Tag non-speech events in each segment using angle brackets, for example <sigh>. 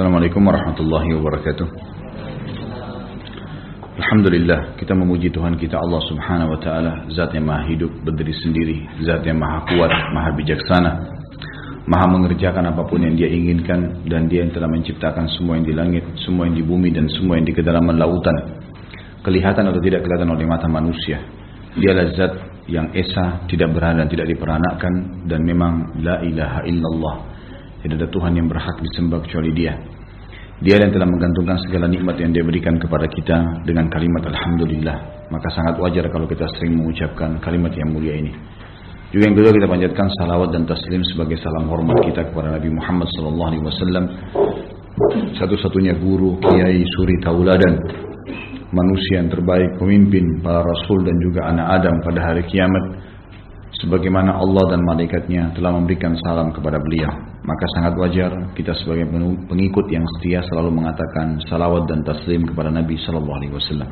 Assalamualaikum warahmatullahi wabarakatuh. Alhamdulillah kita memuji Tuhan kita Allah subhanahu wa ta'ala Zat yang maha hidup berdiri sendiri Zat yang maha kuat, maha bijaksana Maha mengerjakan apa pun yang dia inginkan Dan dia yang telah menciptakan semua yang di langit Semua yang di bumi dan semua yang di kedalaman lautan. Kelihatan atau tidak kelihatan oleh mata manusia. Dialah zat yang esa, tidak berada tidak diperanakan Dan memang la ilaha illallah tidak ada Tuhan yang berhak disembah kecuali dia. Dia yang telah menggantungkan segala nikmat yang dia berikan kepada kita dengan kalimat Alhamdulillah. Maka sangat wajar kalau kita sering mengucapkan kalimat yang mulia ini. Juga yang kedua kita panjatkan salawat dan taslim sebagai salam hormat kita kepada Nabi Muhammad SAW. Satu-satunya guru, kiai, suri tauladan. Manusia yang terbaik, pemimpin, para rasul dan juga anak Adam pada hari kiamat sebagaimana Allah dan malaikatnya telah memberikan salam kepada beliau. Maka sangat wajar kita sebagai pengikut yang setia selalu mengatakan salawat dan taslim kepada Nabi Sallallahu Alaihi Wasallam.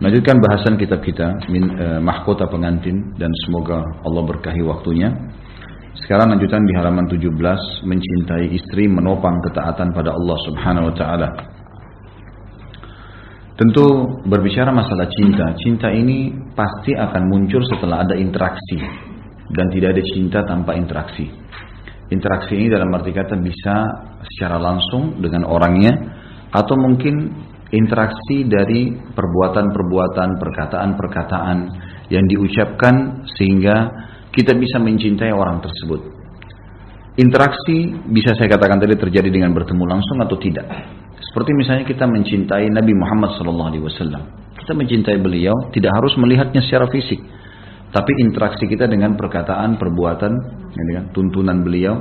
Melanjutkan bahasan kitab kita min, eh, mahkota pengantin dan semoga Allah berkahi waktunya. Sekarang lanjutan di halaman 17 mencintai istri menopang ketaatan pada Allah Subhanahu wa taala. Tentu berbicara masalah cinta, cinta ini pasti akan muncul setelah ada interaksi dan tidak ada cinta tanpa interaksi. Interaksi ini dalam arti kata bisa secara langsung dengan orangnya atau mungkin interaksi dari perbuatan-perbuatan, perkataan-perkataan yang diucapkan sehingga kita bisa mencintai orang tersebut. Interaksi bisa saya katakan tadi terjadi dengan bertemu langsung atau tidak. Seperti misalnya kita mencintai Nabi Muhammad SAW. Kita mencintai beliau tidak harus melihatnya secara fisik. Tapi interaksi kita dengan perkataan, perbuatan, ya kan, tuntunan beliau,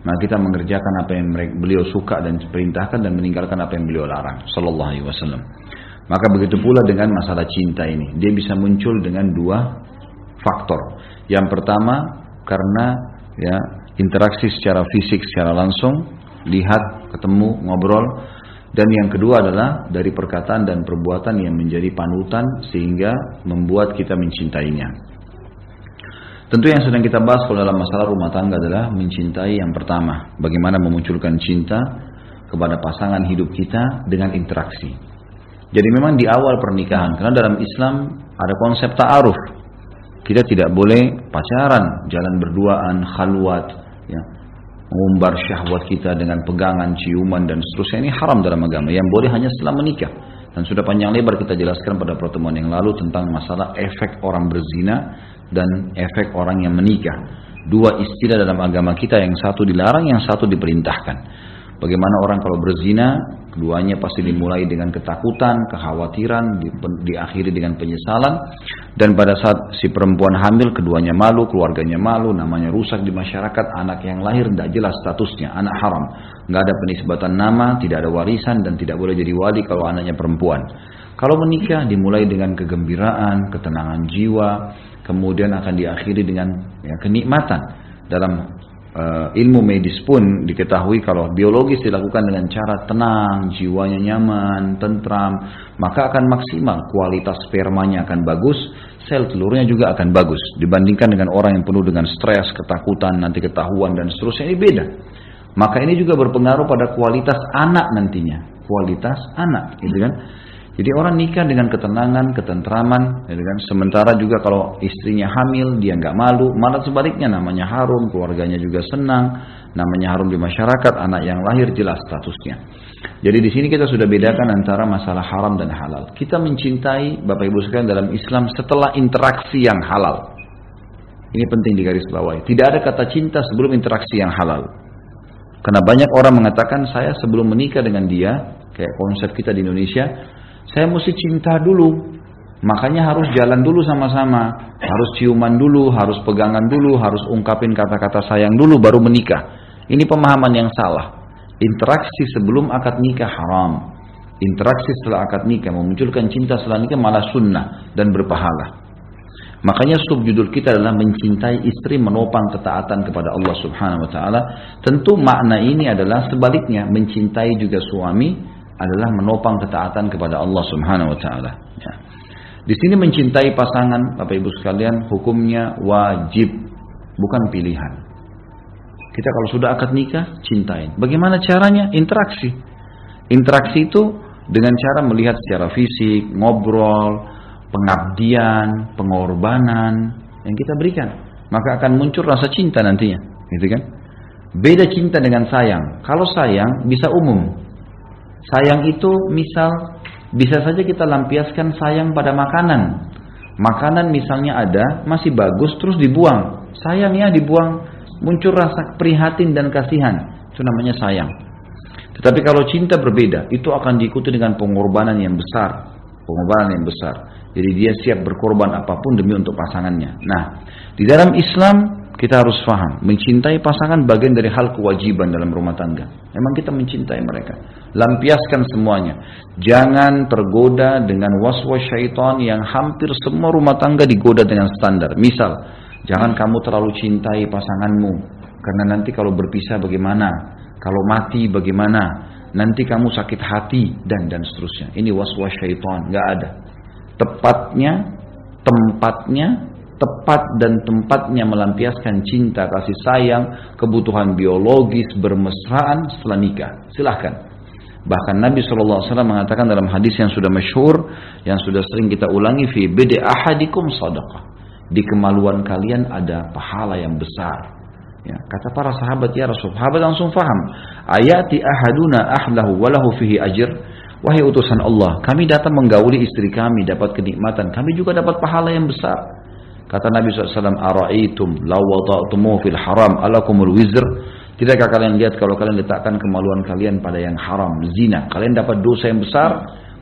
nah kita mengerjakan apa yang beliau suka dan perintahkan dan meninggalkan apa yang beliau larang. Sallallahu Alaihi Wasallam. Maka begitu pula dengan masalah cinta ini, dia bisa muncul dengan dua faktor. Yang pertama karena ya interaksi secara fisik, secara langsung, lihat, ketemu, ngobrol, dan yang kedua adalah dari perkataan dan perbuatan yang menjadi panutan sehingga membuat kita mencintainya. Tentu yang sedang kita bahas kalau dalam masalah rumah tangga adalah mencintai yang pertama. Bagaimana memunculkan cinta kepada pasangan hidup kita dengan interaksi. Jadi memang di awal pernikahan, karena dalam Islam ada konsep ta'aruf. Kita tidak boleh pacaran, jalan berduaan, khalwat, ya, mengumbar syahwat kita dengan pegangan, ciuman dan seterusnya ini haram dalam agama. Yang boleh hanya setelah menikah. Dan sudah panjang lebar kita jelaskan pada pertemuan yang lalu tentang masalah efek orang berzina dan efek orang yang menikah. Dua istilah dalam agama kita yang satu dilarang, yang satu diperintahkan. Bagaimana orang kalau berzina, keduanya pasti dimulai dengan ketakutan, kekhawatiran, di, diakhiri dengan penyesalan. Dan pada saat si perempuan hamil, keduanya malu, keluarganya malu, namanya rusak di masyarakat, anak yang lahir tidak jelas statusnya, anak haram. Nggak ada penisbatan nama, tidak ada warisan, dan tidak boleh jadi wali kalau anaknya perempuan. Kalau menikah dimulai dengan kegembiraan, ketenangan jiwa, kemudian akan diakhiri dengan ya, kenikmatan. Dalam uh, ilmu medis pun diketahui kalau biologis dilakukan dengan cara tenang, jiwanya nyaman, tentram, maka akan maksimal kualitas spermanya akan bagus, sel telurnya juga akan bagus dibandingkan dengan orang yang penuh dengan stres, ketakutan, nanti ketahuan dan seterusnya ini beda. Maka ini juga berpengaruh pada kualitas anak nantinya, kualitas anak, gitu kan? Jadi orang nikah dengan ketenangan, ketentraman, ya kan? Sementara juga kalau istrinya hamil, dia nggak malu, malah sebaliknya namanya harum, keluarganya juga senang, namanya harum di masyarakat, anak yang lahir jelas statusnya. Jadi di sini kita sudah bedakan antara masalah haram dan halal. Kita mencintai Bapak Ibu sekalian dalam Islam setelah interaksi yang halal. Ini penting digarisbawahi. Tidak ada kata cinta sebelum interaksi yang halal. Karena banyak orang mengatakan saya sebelum menikah dengan dia, kayak konsep kita di Indonesia, saya mesti cinta dulu. Makanya harus jalan dulu sama-sama. Harus ciuman dulu, harus pegangan dulu, harus ungkapin kata-kata sayang dulu baru menikah. Ini pemahaman yang salah. Interaksi sebelum akad nikah haram. Interaksi setelah akad nikah memunculkan cinta setelah nikah malah sunnah dan berpahala. Makanya subjudul kita adalah mencintai istri menopang ketaatan kepada Allah Subhanahu wa taala. Tentu makna ini adalah sebaliknya mencintai juga suami adalah menopang ketaatan kepada Allah Subhanahu wa taala. Ya. Di sini mencintai pasangan Bapak Ibu sekalian hukumnya wajib bukan pilihan. Kita kalau sudah akad nikah, cintain. Bagaimana caranya? Interaksi. Interaksi itu dengan cara melihat secara fisik, ngobrol, pengabdian, pengorbanan yang kita berikan. Maka akan muncul rasa cinta nantinya. Gitu kan? Beda cinta dengan sayang. Kalau sayang bisa umum. Sayang itu misal bisa saja kita lampiaskan sayang pada makanan. Makanan misalnya ada, masih bagus terus dibuang. Sayang ya dibuang muncul rasa prihatin dan kasihan. Itu namanya sayang. Tetapi kalau cinta berbeda, itu akan diikuti dengan pengorbanan yang besar. Pengorbanan yang besar. Jadi dia siap berkorban apa pun demi untuk pasangannya. Nah, di dalam Islam kita harus faham, mencintai pasangan bagian dari hal kewajiban dalam rumah tangga. Memang kita mencintai mereka. Lampiaskan semuanya. Jangan tergoda dengan waswas syaitan yang hampir semua rumah tangga digoda dengan standar. Misal, Jangan kamu terlalu cintai pasanganmu. Karena nanti kalau berpisah bagaimana? Kalau mati bagaimana? Nanti kamu sakit hati dan dan seterusnya. Ini was-was syaitan, nggak ada. Tepatnya, tempatnya, tepat dan tempatnya melampiaskan cinta, kasih sayang, kebutuhan biologis, bermesraan setelah nikah. Silahkan. Bahkan Nabi SAW mengatakan dalam hadis yang sudah masyhur, yang sudah sering kita ulangi, fi bede ahadikum sadaqah di kemaluan kalian ada pahala yang besar. Ya, kata para sahabat ya Rasul, sahabat langsung faham. Ayati ahaduna ahlahu walahu fihi ajr. Wahai utusan Allah, kami datang menggauli istri kami dapat kenikmatan, kami juga dapat pahala yang besar. Kata Nabi SAW, Ara'aitum law fil haram alakumul wizr. Tidakkah kalian lihat kalau kalian letakkan kemaluan kalian pada yang haram, zina, kalian dapat dosa yang besar?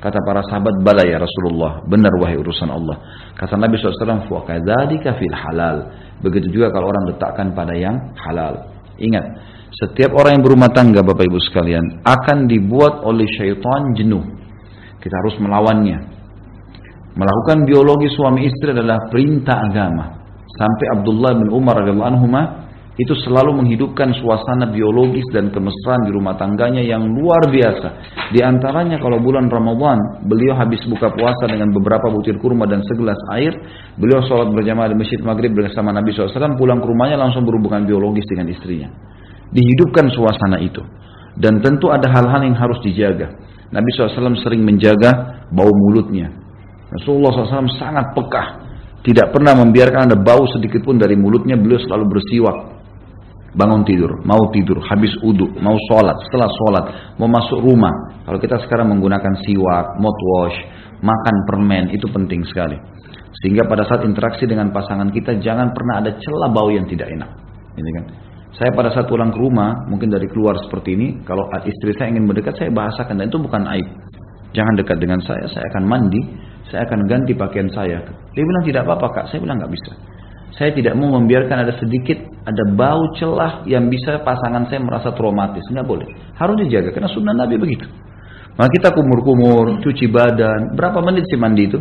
Kata para sahabat, bala ya Rasulullah. Benar wahai urusan Allah. Kata Nabi SAW, fu'akadzalika fil halal. Begitu juga kalau orang letakkan pada yang halal. Ingat, setiap orang yang berumah tangga Bapak Ibu sekalian akan dibuat oleh syaitan jenuh. Kita harus melawannya. Melakukan biologi suami istri adalah perintah agama. Sampai Abdullah bin Umar radhiyallahu anhu itu selalu menghidupkan suasana biologis dan kemesraan di rumah tangganya yang luar biasa. Di antaranya kalau bulan Ramadan, beliau habis buka puasa dengan beberapa butir kurma dan segelas air, beliau sholat berjamaah di masjid maghrib bersama Nabi SAW, pulang ke rumahnya langsung berhubungan biologis dengan istrinya. Dihidupkan suasana itu. Dan tentu ada hal-hal yang harus dijaga. Nabi SAW sering menjaga bau mulutnya. Rasulullah SAW sangat pekah. Tidak pernah membiarkan ada bau sedikit pun dari mulutnya, beliau selalu bersiwak bangun tidur, mau tidur, habis uduk, mau sholat, setelah sholat, mau masuk rumah. Kalau kita sekarang menggunakan siwak, mouthwash, makan permen, itu penting sekali. Sehingga pada saat interaksi dengan pasangan kita, jangan pernah ada celah bau yang tidak enak. Ini kan. Saya pada saat pulang ke rumah, mungkin dari keluar seperti ini, kalau istri saya ingin mendekat, saya bahasakan, dan itu bukan aib. Jangan dekat dengan saya, saya akan mandi, saya akan ganti pakaian saya. Dia bilang tidak apa-apa kak, saya bilang nggak bisa. Saya tidak mau membiarkan ada sedikit, ada bau celah yang bisa pasangan saya merasa traumatis. Nggak boleh. Harus dijaga, karena sunnah Nabi begitu. Maka kita kumur-kumur, cuci badan. Berapa menit sih mandi itu?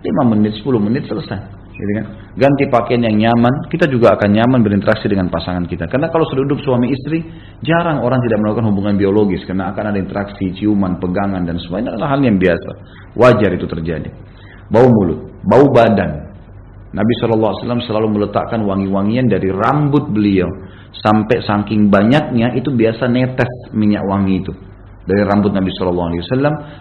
5 menit, 10 menit selesai. Gitu kan? Ganti pakaian yang nyaman, kita juga akan nyaman berinteraksi dengan pasangan kita. Karena kalau sudah duduk suami istri, jarang orang tidak melakukan hubungan biologis. Karena akan ada interaksi, ciuman, pegangan, dan semuanya adalah hal yang biasa. Wajar itu terjadi. Bau mulut, bau badan, Nabi SAW selalu meletakkan wangi-wangian dari rambut beliau. Sampai saking banyaknya itu biasa netes minyak wangi itu. Dari rambut Nabi SAW.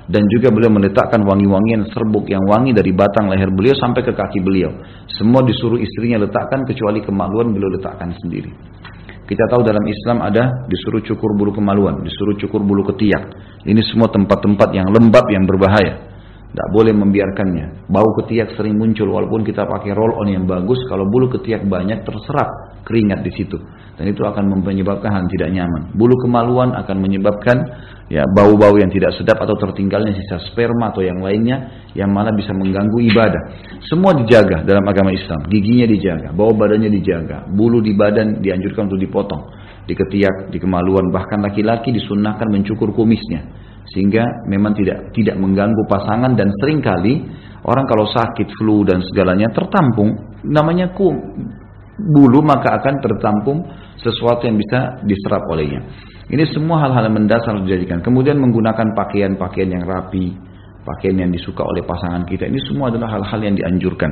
Dan juga beliau meletakkan wangi-wangian serbuk yang wangi dari batang leher beliau sampai ke kaki beliau. Semua disuruh istrinya letakkan kecuali kemaluan beliau letakkan sendiri. Kita tahu dalam Islam ada disuruh cukur bulu kemaluan, disuruh cukur bulu ketiak. Ini semua tempat-tempat yang lembab yang berbahaya. Tidak boleh membiarkannya. Bau ketiak sering muncul walaupun kita pakai roll on yang bagus. Kalau bulu ketiak banyak terserap keringat di situ. Dan itu akan menyebabkan hal tidak nyaman. Bulu kemaluan akan menyebabkan ya bau-bau yang tidak sedap atau tertinggalnya sisa sperma atau yang lainnya yang mana bisa mengganggu ibadah. Semua dijaga dalam agama Islam. Giginya dijaga, bau badannya dijaga, bulu di badan dianjurkan untuk dipotong. Di ketiak, di kemaluan, bahkan laki-laki disunahkan mencukur kumisnya sehingga memang tidak tidak mengganggu pasangan dan sering kali orang kalau sakit flu dan segalanya tertampung namanya ku bulu maka akan tertampung sesuatu yang bisa diserap olehnya. Ini semua hal-hal mendasar dijadikan. Kemudian menggunakan pakaian-pakaian yang rapi, pakaian yang disuka oleh pasangan kita. Ini semua adalah hal-hal yang dianjurkan.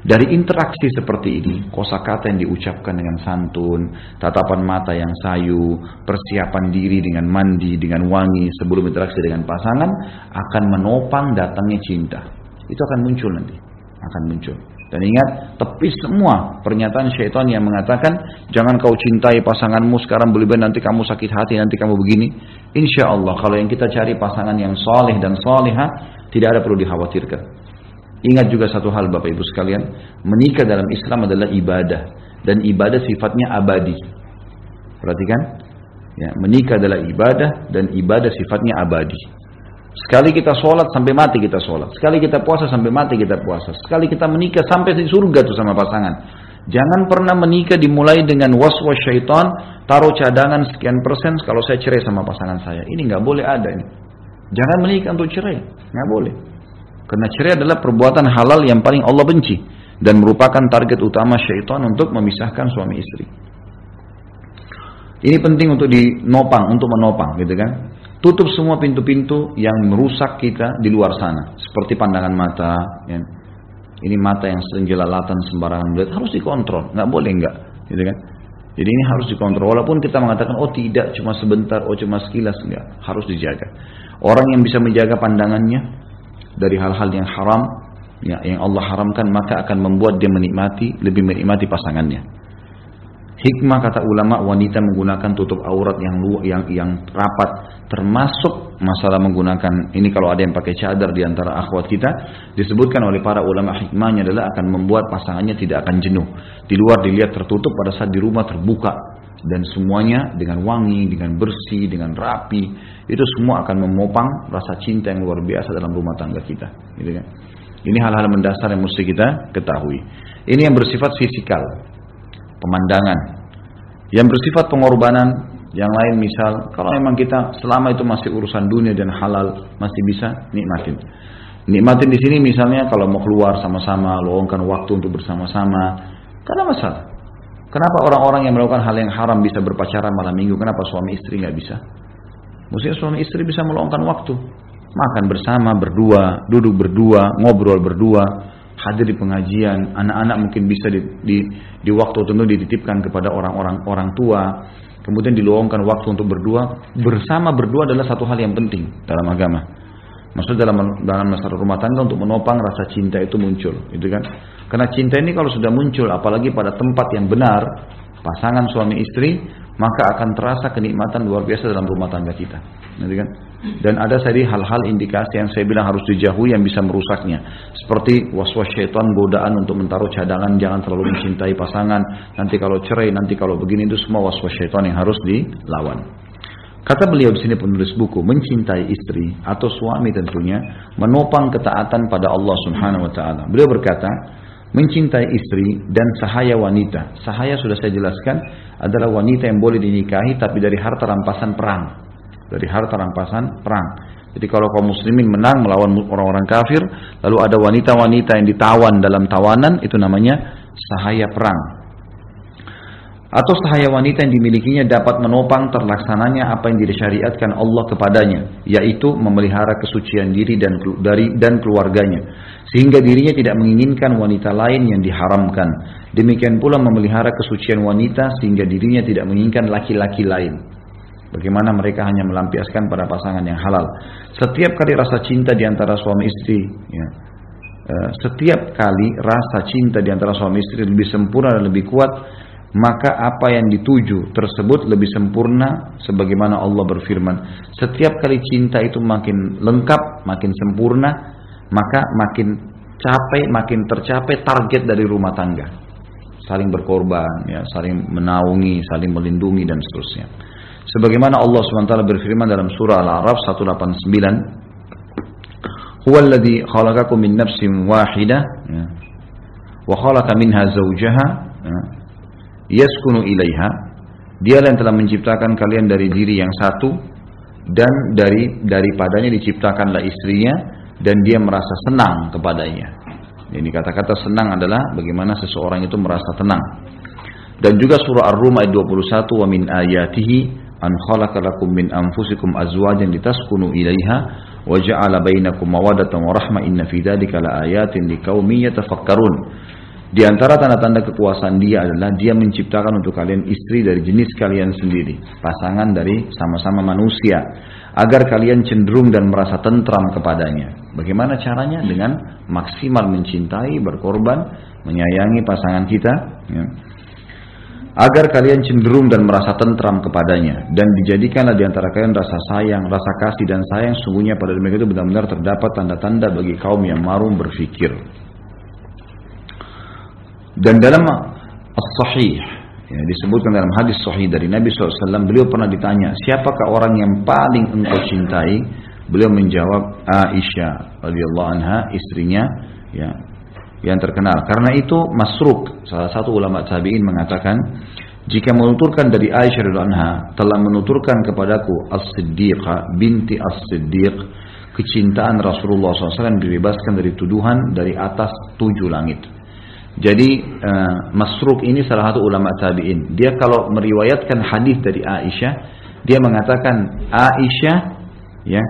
Dari interaksi seperti ini, kosakata yang diucapkan dengan santun, tatapan mata yang sayu, persiapan diri dengan mandi, dengan wangi sebelum interaksi dengan pasangan akan menopang datangnya cinta. Itu akan muncul nanti, akan muncul. Dan ingat, tepis semua pernyataan syaitan yang mengatakan, jangan kau cintai pasanganmu sekarang, boleh nanti kamu sakit hati, nanti kamu begini. Insya Allah, kalau yang kita cari pasangan yang soleh dan soleha, tidak ada perlu dikhawatirkan. Ingat juga satu hal Bapak Ibu sekalian, menikah dalam Islam adalah ibadah. Dan ibadah sifatnya abadi. Perhatikan, ya, menikah adalah ibadah dan ibadah sifatnya abadi. Sekali kita sholat sampai mati kita sholat. Sekali kita puasa sampai mati kita puasa. Sekali kita menikah sampai di surga tuh sama pasangan. Jangan pernah menikah dimulai dengan was-was syaitan, taruh cadangan sekian persen kalau saya cerai sama pasangan saya. Ini nggak boleh ada ini. Jangan menikah untuk cerai, nggak boleh. Karena cerai adalah perbuatan halal yang paling Allah benci dan merupakan target utama syaitan untuk memisahkan suami istri. Ini penting untuk dinopang, untuk menopang, gitu kan? Tutup semua pintu-pintu yang merusak kita di luar sana. Seperti pandangan mata. Ya. Ini mata yang sering jelalatan sembarangan melihat. Harus dikontrol. Nggak boleh nggak. Gitu kan? Jadi ini harus dikontrol. Walaupun kita mengatakan, oh tidak, cuma sebentar, oh cuma sekilas. Enggak. Harus dijaga. Orang yang bisa menjaga pandangannya dari hal-hal yang haram, ya, yang Allah haramkan, maka akan membuat dia menikmati, lebih menikmati pasangannya. Hikmah kata ulama wanita menggunakan tutup aurat yang yang yang rapat termasuk masalah menggunakan ini kalau ada yang pakai cadar di antara akhwat kita disebutkan oleh para ulama hikmahnya adalah akan membuat pasangannya tidak akan jenuh. Di luar dilihat tertutup pada saat di rumah terbuka dan semuanya dengan wangi, dengan bersih, dengan rapi. Itu semua akan memopang rasa cinta yang luar biasa dalam rumah tangga kita, gitu kan. Ini hal-hal mendasar yang mesti kita ketahui. Ini yang bersifat fisikal, pemandangan. Yang bersifat pengorbanan, yang lain misal, kalau memang kita selama itu masih urusan dunia dan halal, masih bisa nikmatin. Nikmatin di sini misalnya kalau mau keluar sama-sama, luangkan waktu untuk bersama-sama, karena masalah. Kenapa orang-orang yang melakukan hal yang haram bisa berpacaran malam minggu? Kenapa suami istri nggak bisa? Mestinya suami istri bisa meluangkan waktu, makan bersama, berdua, duduk berdua, ngobrol berdua, hadir di pengajian, anak-anak mungkin bisa di, di, di waktu tertentu dititipkan kepada orang-orang orang tua, kemudian diluangkan waktu untuk berdua. Bersama berdua adalah satu hal yang penting dalam agama. Maksud dalam dalam masalah rumah tangga untuk menopang rasa cinta itu muncul, gitu kan? Karena cinta ini kalau sudah muncul, apalagi pada tempat yang benar, pasangan suami istri, maka akan terasa kenikmatan luar biasa dalam rumah tangga kita. Gitu kan? Dan ada tadi hal-hal indikasi yang saya bilang harus dijauhi yang bisa merusaknya. Seperti was-was syaitan godaan untuk menaruh cadangan jangan terlalu mencintai pasangan. Nanti kalau cerai, nanti kalau begini itu semua was-was syaitan yang harus dilawan. Kata beliau di sini penulis buku, mencintai istri atau suami tentunya menopang ketaatan pada Allah Subhanahu wa taala. Beliau berkata, mencintai istri dan sahaya wanita. Sahaya sudah saya jelaskan adalah wanita yang boleh dinikahi tapi dari harta rampasan perang dari harta rampasan perang. Jadi kalau kaum muslimin menang melawan orang-orang kafir, lalu ada wanita-wanita yang ditawan dalam tawanan, itu namanya sahaya perang. Atau sahaya wanita yang dimilikinya dapat menopang terlaksananya apa yang disyariatkan Allah kepadanya, yaitu memelihara kesucian diri dan dari dan keluarganya, sehingga dirinya tidak menginginkan wanita lain yang diharamkan. Demikian pula memelihara kesucian wanita sehingga dirinya tidak menginginkan laki-laki lain. Bagaimana mereka hanya melampiaskan pada pasangan yang halal. Setiap kali rasa cinta di antara suami istri, ya, eh, setiap kali rasa cinta di antara suami istri lebih sempurna dan lebih kuat, maka apa yang dituju tersebut lebih sempurna sebagaimana Allah berfirman. Setiap kali cinta itu makin lengkap, makin sempurna, maka makin capek, makin tercapai target dari rumah tangga. Saling berkorban, ya, saling menaungi, saling melindungi dan seterusnya. Sebagaimana Allah SWT berfirman dalam surah Al-A'raf 189, "Huwa alladhi khalaqakum min nafsin wahidah ya, wa khalaqa minha zawjaha ya, yaskunu ilaiha." Dialah yang telah menciptakan kalian dari diri yang satu dan dari daripadanya diciptakanlah istrinya dan dia merasa senang kepadanya. Ini kata-kata senang adalah bagaimana seseorang itu merasa tenang. Dan juga surah Ar-Rum ayat 21 wa min ayatihi an khalaqa lakum min anfusikum azwajan litaskunu ilaiha wa ja'ala bainakum mawaddatan wa rahmah inna fi dzalika laayatin liqaumin yatafakkarun di antara tanda-tanda kekuasaan dia adalah dia menciptakan untuk kalian istri dari jenis kalian sendiri, pasangan dari sama-sama manusia, agar kalian cenderung dan merasa tentram kepadanya. Bagaimana caranya? Dengan maksimal mencintai, berkorban, menyayangi pasangan kita, ya. Agar kalian cenderung dan merasa tentram kepadanya, dan dijadikanlah di antara kalian rasa sayang, rasa kasih dan sayang. Sungguhnya pada demikian itu benar-benar terdapat tanda-tanda bagi kaum yang marum berfikir. Dan dalam as-sahih ya, disebutkan dalam hadis sahih dari Nabi SAW beliau pernah ditanya siapakah orang yang paling engkau cintai beliau menjawab Aisyah radhiyallahu anha istrinya ya yang terkenal karena itu Masruk salah satu ulama tabi'in mengatakan jika menuturkan dari Aisyah radhiyallahu anha telah menuturkan kepadaku As-Siddiqah binti As-Siddiq kecintaan Rasulullah SAW dibebaskan dari tuduhan dari atas tujuh langit jadi uh, Masruk ini salah satu ulama tabi'in. Dia kalau meriwayatkan hadis dari Aisyah, dia mengatakan Aisyah ya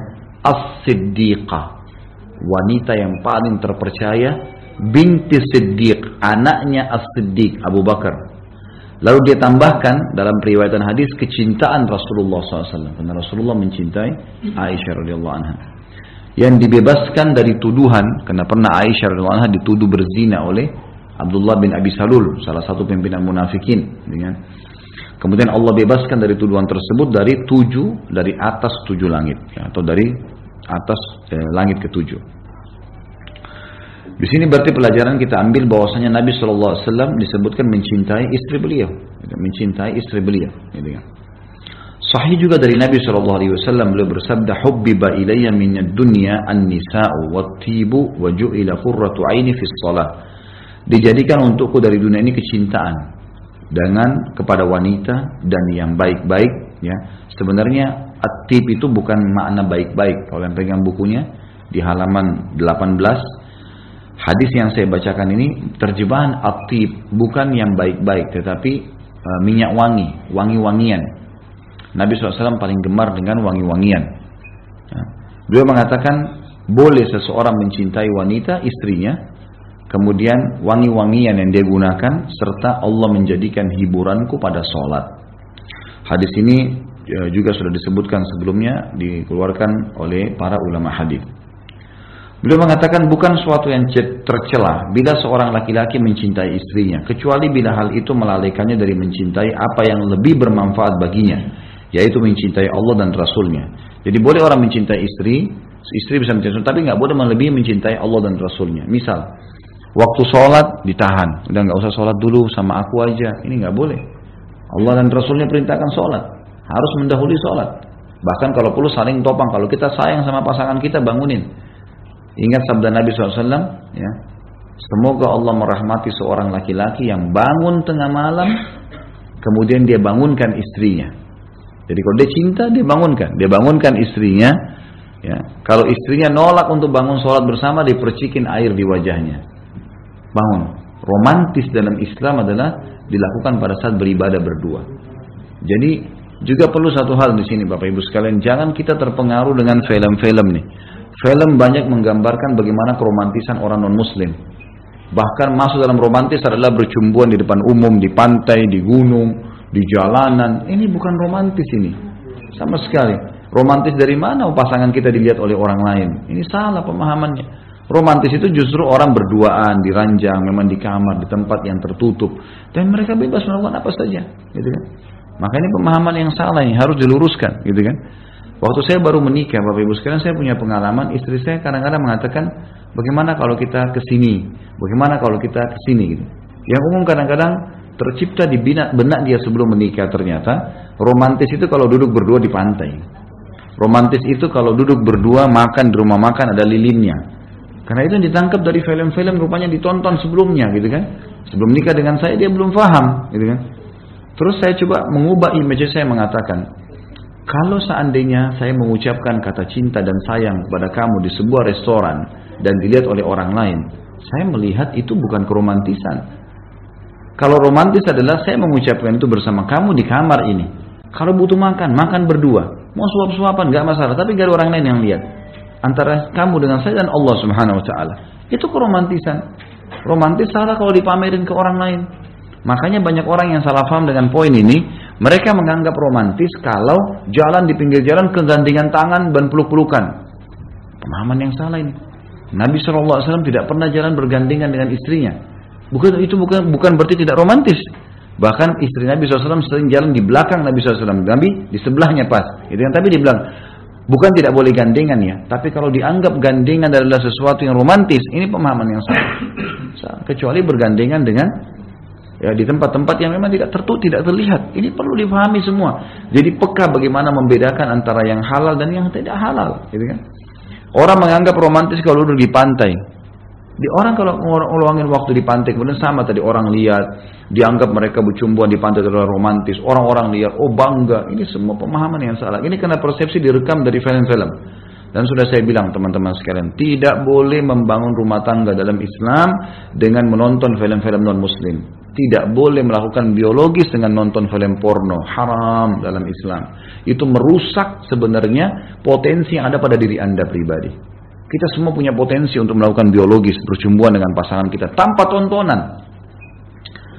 as-siddiqah, wanita yang paling terpercaya, binti Siddiq, anaknya as-siddiq Abu Bakar. Lalu dia tambahkan dalam periwayatan hadis kecintaan Rasulullah SAW. Karena Rasulullah mencintai Aisyah radhiyallahu anha. Yang dibebaskan dari tuduhan, karena pernah Aisyah radhiyallahu anha dituduh berzina oleh Abdullah bin Abi Salul, salah satu pimpinan munafikin. Dengan kemudian Allah bebaskan dari tuduhan tersebut dari tujuh dari atas tujuh langit, atau dari atas eh, langit ketujuh. Di sini berarti pelajaran kita ambil bahwasanya Nabi Wasallam disebutkan mencintai istri beliau, mencintai istri beliau. Gitu kan. Sahih juga dari Nabi Wasallam beliau bersabda, "Hubbiba ilayya min dunya an-nisa'u wat-tibu wa ju'ila qurratu aini fi shalah." dijadikan untukku dari dunia ini kecintaan dengan kepada wanita dan yang baik-baik ya sebenarnya atib itu bukan makna baik-baik kalau yang pegang bukunya di halaman 18 hadis yang saya bacakan ini terjemahan atib bukan yang baik-baik tetapi uh, minyak wangi wangi-wangian Nabi SAW paling gemar dengan wangi-wangian beliau mengatakan boleh seseorang mencintai wanita istrinya kemudian wangi-wangian yang dia gunakan, serta Allah menjadikan hiburanku pada sholat. Hadis ini ya, juga sudah disebutkan sebelumnya, dikeluarkan oleh para ulama hadis. Beliau mengatakan bukan suatu yang tercela bila seorang laki-laki mencintai istrinya, kecuali bila hal itu melalaikannya dari mencintai apa yang lebih bermanfaat baginya, yaitu mencintai Allah dan Rasulnya. Jadi boleh orang mencintai istri, istri bisa mencintai tapi nggak boleh melebihi mencintai Allah dan Rasulnya. Misal, Waktu sholat ditahan. Udah nggak usah sholat dulu sama aku aja. Ini nggak boleh. Allah dan Rasulnya perintahkan sholat. Harus mendahului sholat. Bahkan kalau perlu saling topang. Kalau kita sayang sama pasangan kita bangunin. Ingat sabda Nabi SAW. Ya. Semoga Allah merahmati seorang laki-laki yang bangun tengah malam. Kemudian dia bangunkan istrinya. Jadi kalau dia cinta dia bangunkan. Dia bangunkan istrinya. Ya. Kalau istrinya nolak untuk bangun sholat bersama, dipercikin air di wajahnya bangun. Romantis dalam Islam adalah dilakukan pada saat beribadah berdua. Jadi juga perlu satu hal di sini Bapak Ibu sekalian, jangan kita terpengaruh dengan film-film nih. Film banyak menggambarkan bagaimana keromantisan orang non-muslim. Bahkan masuk dalam romantis adalah bercumbuan di depan umum, di pantai, di gunung, di jalanan. Ini bukan romantis ini. Sama sekali. Romantis dari mana pasangan kita dilihat oleh orang lain? Ini salah pemahamannya. Romantis itu justru orang berduaan di ranjang, memang di kamar, di tempat yang tertutup, dan mereka bebas melakukan apa saja, gitu kan? Maka ini pemahaman yang salah ini harus diluruskan, gitu kan? Waktu saya baru menikah, Bapak Ibu sekalian, saya punya pengalaman, istri saya kadang-kadang mengatakan, bagaimana kalau kita ke sini, bagaimana kalau kita ke sini, gitu. Yang umum kadang-kadang tercipta di benak, dia sebelum menikah ternyata, romantis itu kalau duduk berdua di pantai. Romantis itu kalau duduk berdua makan di rumah makan ada lilinnya. Karena itu yang ditangkap dari film-film rupanya ditonton sebelumnya gitu kan. Sebelum nikah dengan saya dia belum paham gitu kan. Terus saya coba mengubah image saya mengatakan, kalau seandainya saya mengucapkan kata cinta dan sayang kepada kamu di sebuah restoran dan dilihat oleh orang lain, saya melihat itu bukan keromantisan. Kalau romantis adalah saya mengucapkan itu bersama kamu di kamar ini. Kalau butuh makan, makan berdua. Mau suap-suapan nggak masalah, tapi gak ada orang lain yang lihat. antara kamu dengan saya dan Allah Subhanahu wa taala. Itu keromantisan. Romantis salah kalau dipamerin ke orang lain. Makanya banyak orang yang salah paham dengan poin ini. Mereka menganggap romantis kalau jalan di pinggir jalan kegandengan tangan dan peluk-pelukan. Pemahaman yang salah ini. Nabi SAW tidak pernah jalan bergandengan dengan istrinya. Bukan itu bukan bukan berarti tidak romantis. Bahkan istri Nabi SAW sering jalan di belakang Nabi SAW. Nabi di sebelahnya pas. Itu yang tadi dibilang. Bukan tidak boleh gandengan ya. Tapi kalau dianggap gandengan adalah sesuatu yang romantis. Ini pemahaman yang salah. Kecuali bergandengan dengan ya di tempat-tempat yang memang tidak tertutup, tidak terlihat. Ini perlu dipahami semua. Jadi peka bagaimana membedakan antara yang halal dan yang tidak halal. Gitu kan? Orang menganggap romantis kalau duduk di pantai. Di orang kalau ngeluangin waktu di pantai, kemudian sama tadi orang lihat, dianggap mereka bercumbuan di pantai adalah romantis. Orang-orang lihat, oh bangga. Ini semua pemahaman yang salah. Ini karena persepsi direkam dari film-film. Dan sudah saya bilang teman-teman sekalian, tidak boleh membangun rumah tangga dalam Islam dengan menonton film-film non-muslim. Tidak boleh melakukan biologis dengan nonton film porno. Haram dalam Islam. Itu merusak sebenarnya potensi yang ada pada diri anda pribadi. Kita semua punya potensi untuk melakukan biologis, bercumbuan dengan pasangan kita tanpa tontonan.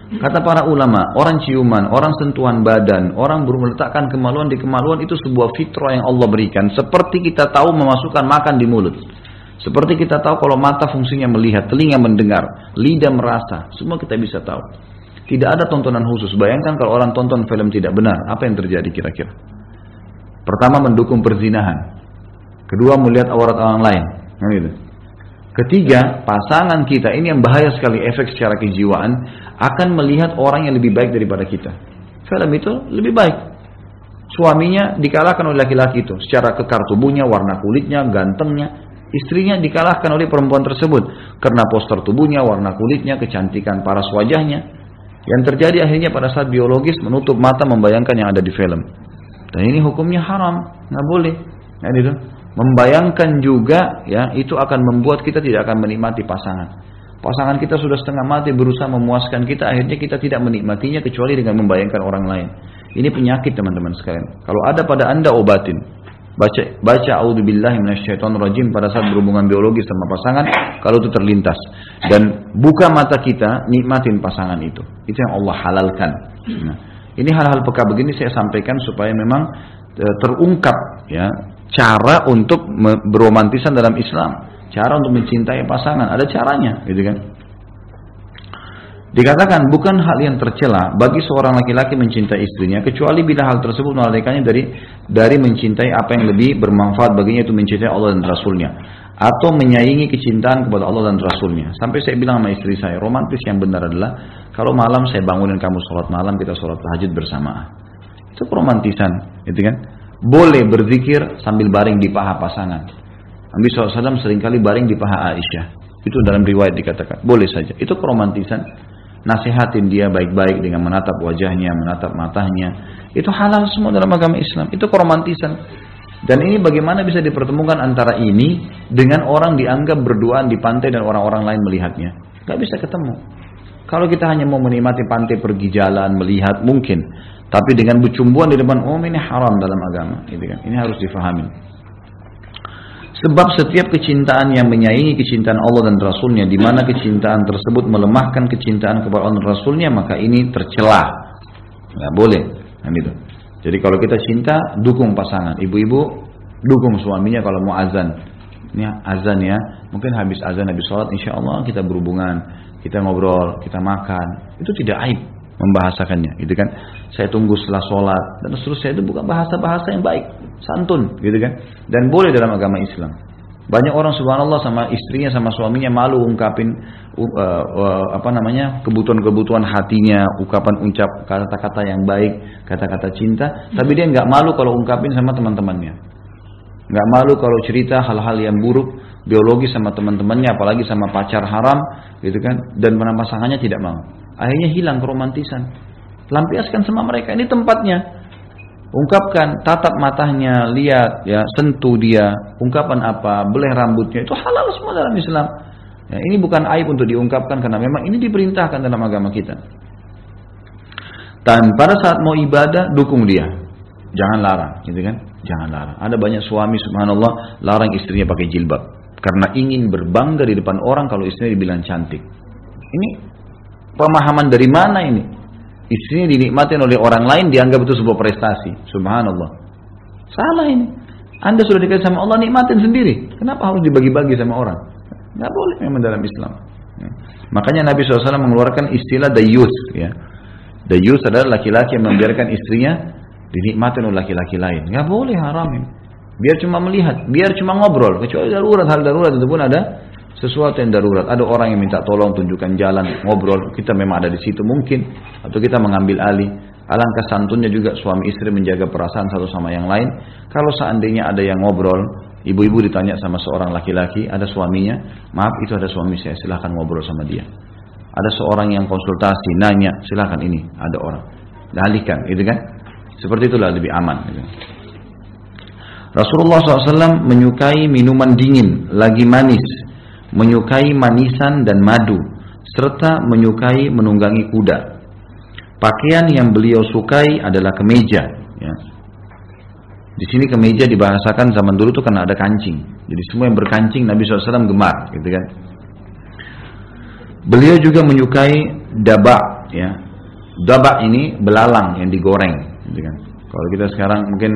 Kata para ulama, orang ciuman, orang sentuhan badan, orang meletakkan kemaluan di kemaluan itu sebuah fitrah yang Allah berikan. Seperti kita tahu memasukkan makan di mulut. Seperti kita tahu kalau mata fungsinya melihat, telinga mendengar, lidah merasa, semua kita bisa tahu. Tidak ada tontonan khusus. Bayangkan kalau orang tonton film tidak benar, apa yang terjadi kira-kira? Pertama mendukung perzinahan. Kedua melihat aurat orang lain. Nah, gitu. Ketiga, pasangan kita ini yang bahaya sekali efek secara kejiwaan akan melihat orang yang lebih baik daripada kita. Film itu lebih baik. Suaminya dikalahkan oleh laki-laki itu secara kekar tubuhnya, warna kulitnya, gantengnya. Istrinya dikalahkan oleh perempuan tersebut karena poster tubuhnya, warna kulitnya, kecantikan paras wajahnya. Yang terjadi akhirnya pada saat biologis menutup mata membayangkan yang ada di film. Dan ini hukumnya haram, nggak boleh. Nah, itu membayangkan juga ya itu akan membuat kita tidak akan menikmati pasangan. Pasangan kita sudah setengah mati berusaha memuaskan kita, akhirnya kita tidak menikmatinya kecuali dengan membayangkan orang lain. Ini penyakit teman-teman sekalian. Kalau ada pada anda obatin. Baca baca auzubillahi rajim pada saat berhubungan biologis sama pasangan kalau itu terlintas dan buka mata kita nikmatin pasangan itu. Itu yang Allah halalkan. Nah, ini hal-hal peka begini saya sampaikan supaya memang eh, terungkap ya cara untuk beromantisan dalam Islam, cara untuk mencintai pasangan, ada caranya, gitu kan? Dikatakan bukan hal yang tercela bagi seorang laki-laki mencintai istrinya kecuali bila hal tersebut melalaikannya dari dari mencintai apa yang lebih bermanfaat baginya itu mencintai Allah dan Rasulnya atau menyaingi kecintaan kepada Allah dan Rasulnya. Sampai saya bilang sama istri saya, romantis yang benar adalah kalau malam saya bangunin kamu sholat malam kita sholat tahajud bersama. Itu romantisan, gitu kan? boleh berzikir sambil baring di paha pasangan. Nabi SAW sering kali baring di paha Aisyah. Itu dalam riwayat dikatakan. Boleh saja. Itu keromantisan. Nasihatin dia baik-baik dengan menatap wajahnya, menatap matanya. Itu halal semua dalam agama Islam. Itu keromantisan. Dan ini bagaimana bisa dipertemukan antara ini dengan orang dianggap berduaan di pantai dan orang-orang lain melihatnya. Gak bisa ketemu. Kalau kita hanya mau menikmati pantai pergi jalan, melihat, mungkin. Tapi dengan bercumbuan di depan umum ini haram dalam agama. Gitu kan? Ini harus difahami. Sebab setiap kecintaan yang menyaingi kecintaan Allah dan Rasulnya, di mana kecintaan tersebut melemahkan kecintaan kepada Allah dan Rasulnya, maka ini tercelah. Nggak boleh. Kan itu. Jadi kalau kita cinta, dukung pasangan. Ibu-ibu, dukung suaminya kalau mau azan. Ini azan ya. Mungkin habis azan, habis sholat, insya Allah kita berhubungan. Kita ngobrol, kita makan. Itu tidak aib membahasakannya, gitu kan? Saya tunggu setelah sholat dan seterusnya itu bukan bahasa-bahasa yang baik, santun, gitu kan? Dan boleh dalam agama Islam. Banyak orang subhanallah sama istrinya sama suaminya malu ungkapin uh, uh, apa namanya kebutuhan-kebutuhan hatinya, ungkapan ucap kata-kata yang baik, kata-kata cinta, tapi dia nggak malu kalau ungkapin sama teman-temannya. Nggak malu kalau cerita hal-hal yang buruk biologis sama teman-temannya, apalagi sama pacar haram, gitu kan? Dan pasangannya tidak mau. Akhirnya hilang keromantisan. Lampiaskan sama mereka, ini tempatnya. Ungkapkan, tatap matanya, lihat, ya, sentuh dia, ungkapan apa, beleh rambutnya, itu halal semua dalam Islam. Ya, ini bukan aib untuk diungkapkan karena memang ini diperintahkan dalam agama kita. Dan pada saat mau ibadah, dukung dia. Jangan larang, gitu kan? Jangan larang. Ada banyak suami subhanallah larang istrinya pakai jilbab karena ingin berbangga di depan orang kalau istrinya dibilang cantik. Ini pemahaman dari mana ini? Istrinya dinikmatin oleh orang lain dianggap itu sebuah prestasi. Subhanallah. Salah ini. Anda sudah dikasih sama Allah nikmatin sendiri. Kenapa harus dibagi-bagi sama orang? Nggak boleh memang dalam Islam. Ya. Makanya Nabi SAW mengeluarkan istilah dayus. Ya. Dayus adalah laki-laki yang membiarkan istrinya dinikmati oleh laki-laki lain. Nggak boleh haram. Biar cuma melihat, biar cuma ngobrol. Kecuali darurat, hal darurat itu pun ada sesuatu yang darurat. Ada orang yang minta tolong tunjukkan jalan, ngobrol. Kita memang ada di situ mungkin. Atau kita mengambil alih. Alangkah santunnya juga suami istri menjaga perasaan satu sama yang lain. Kalau seandainya ada yang ngobrol, ibu-ibu ditanya sama seorang laki-laki, ada suaminya, maaf itu ada suami saya, silahkan ngobrol sama dia. Ada seorang yang konsultasi, nanya, silahkan ini, ada orang. Dalihkan, gitu kan? Seperti itulah lebih aman. Gitu. Rasulullah SAW menyukai minuman dingin, lagi manis, menyukai manisan dan madu, serta menyukai menunggangi kuda. Pakaian yang beliau sukai adalah kemeja. Ya. Di sini kemeja dibahasakan zaman dulu tuh karena ada kancing. Jadi semua yang berkancing Nabi SAW gemar, gitu kan. Beliau juga menyukai daba, ya. Daba ini belalang yang digoreng, gitu kan. Kalau kita sekarang mungkin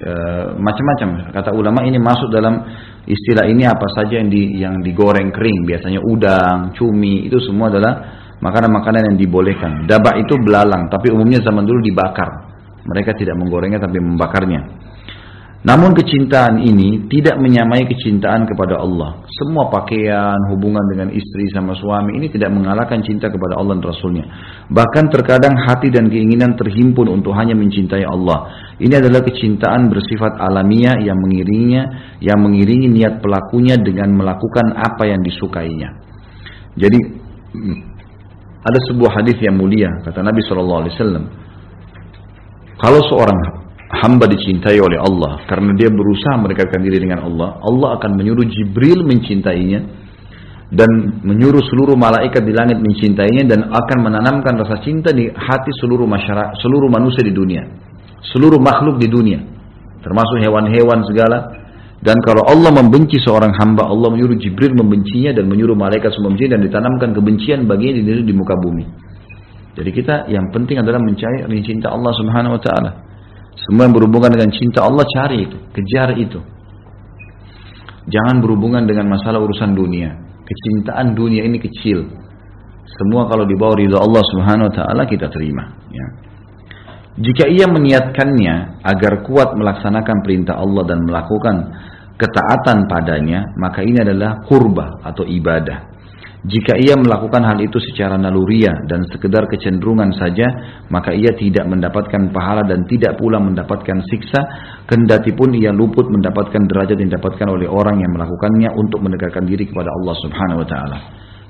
e, macam-macam kata ulama ini masuk dalam istilah ini apa saja yang di yang digoreng kering, biasanya udang, cumi itu semua adalah makanan-makanan yang dibolehkan. Daba itu belalang, tapi umumnya zaman dulu dibakar. Mereka tidak menggorengnya tapi membakarnya. Namun kecintaan ini tidak menyamai kecintaan kepada Allah. Semua pakaian, hubungan dengan istri sama suami ini tidak mengalahkan cinta kepada Allah dan Rasulnya. Bahkan terkadang hati dan keinginan terhimpun untuk hanya mencintai Allah. Ini adalah kecintaan bersifat alamiah yang mengiringinya, yang mengiringi niat pelakunya dengan melakukan apa yang disukainya. Jadi ada sebuah hadis yang mulia kata Nabi Shallallahu Alaihi Wasallam. Kalau seorang hamba dicintai oleh Allah karena dia berusaha mendekatkan diri dengan Allah, Allah akan menyuruh Jibril mencintainya dan menyuruh seluruh malaikat di langit mencintainya dan akan menanamkan rasa cinta di hati seluruh masyarakat, seluruh manusia di dunia, seluruh makhluk di dunia, termasuk hewan-hewan segala dan kalau Allah membenci seorang hamba, Allah menyuruh Jibril membencinya dan menyuruh malaikat semua membenci dan ditanamkan kebencian baginya di, di muka bumi. Jadi kita yang penting adalah mencari cinta Allah Subhanahu wa taala. Semua yang berhubungan dengan cinta Allah cari itu, kejar itu. Jangan berhubungan dengan masalah urusan dunia. Kecintaan dunia ini kecil. Semua kalau dibawa ridho Allah Subhanahu wa taala kita terima, ya. Jika ia meniatkannya agar kuat melaksanakan perintah Allah dan melakukan ketaatan padanya, maka ini adalah kurba atau ibadah. Jika ia melakukan hal itu secara naluriah dan sekedar kecenderungan saja, maka ia tidak mendapatkan pahala dan tidak pula mendapatkan siksa, kendati pun ia luput mendapatkan derajat yang didapatkan oleh orang yang melakukannya untuk mendekatkan diri kepada Allah Subhanahu wa taala.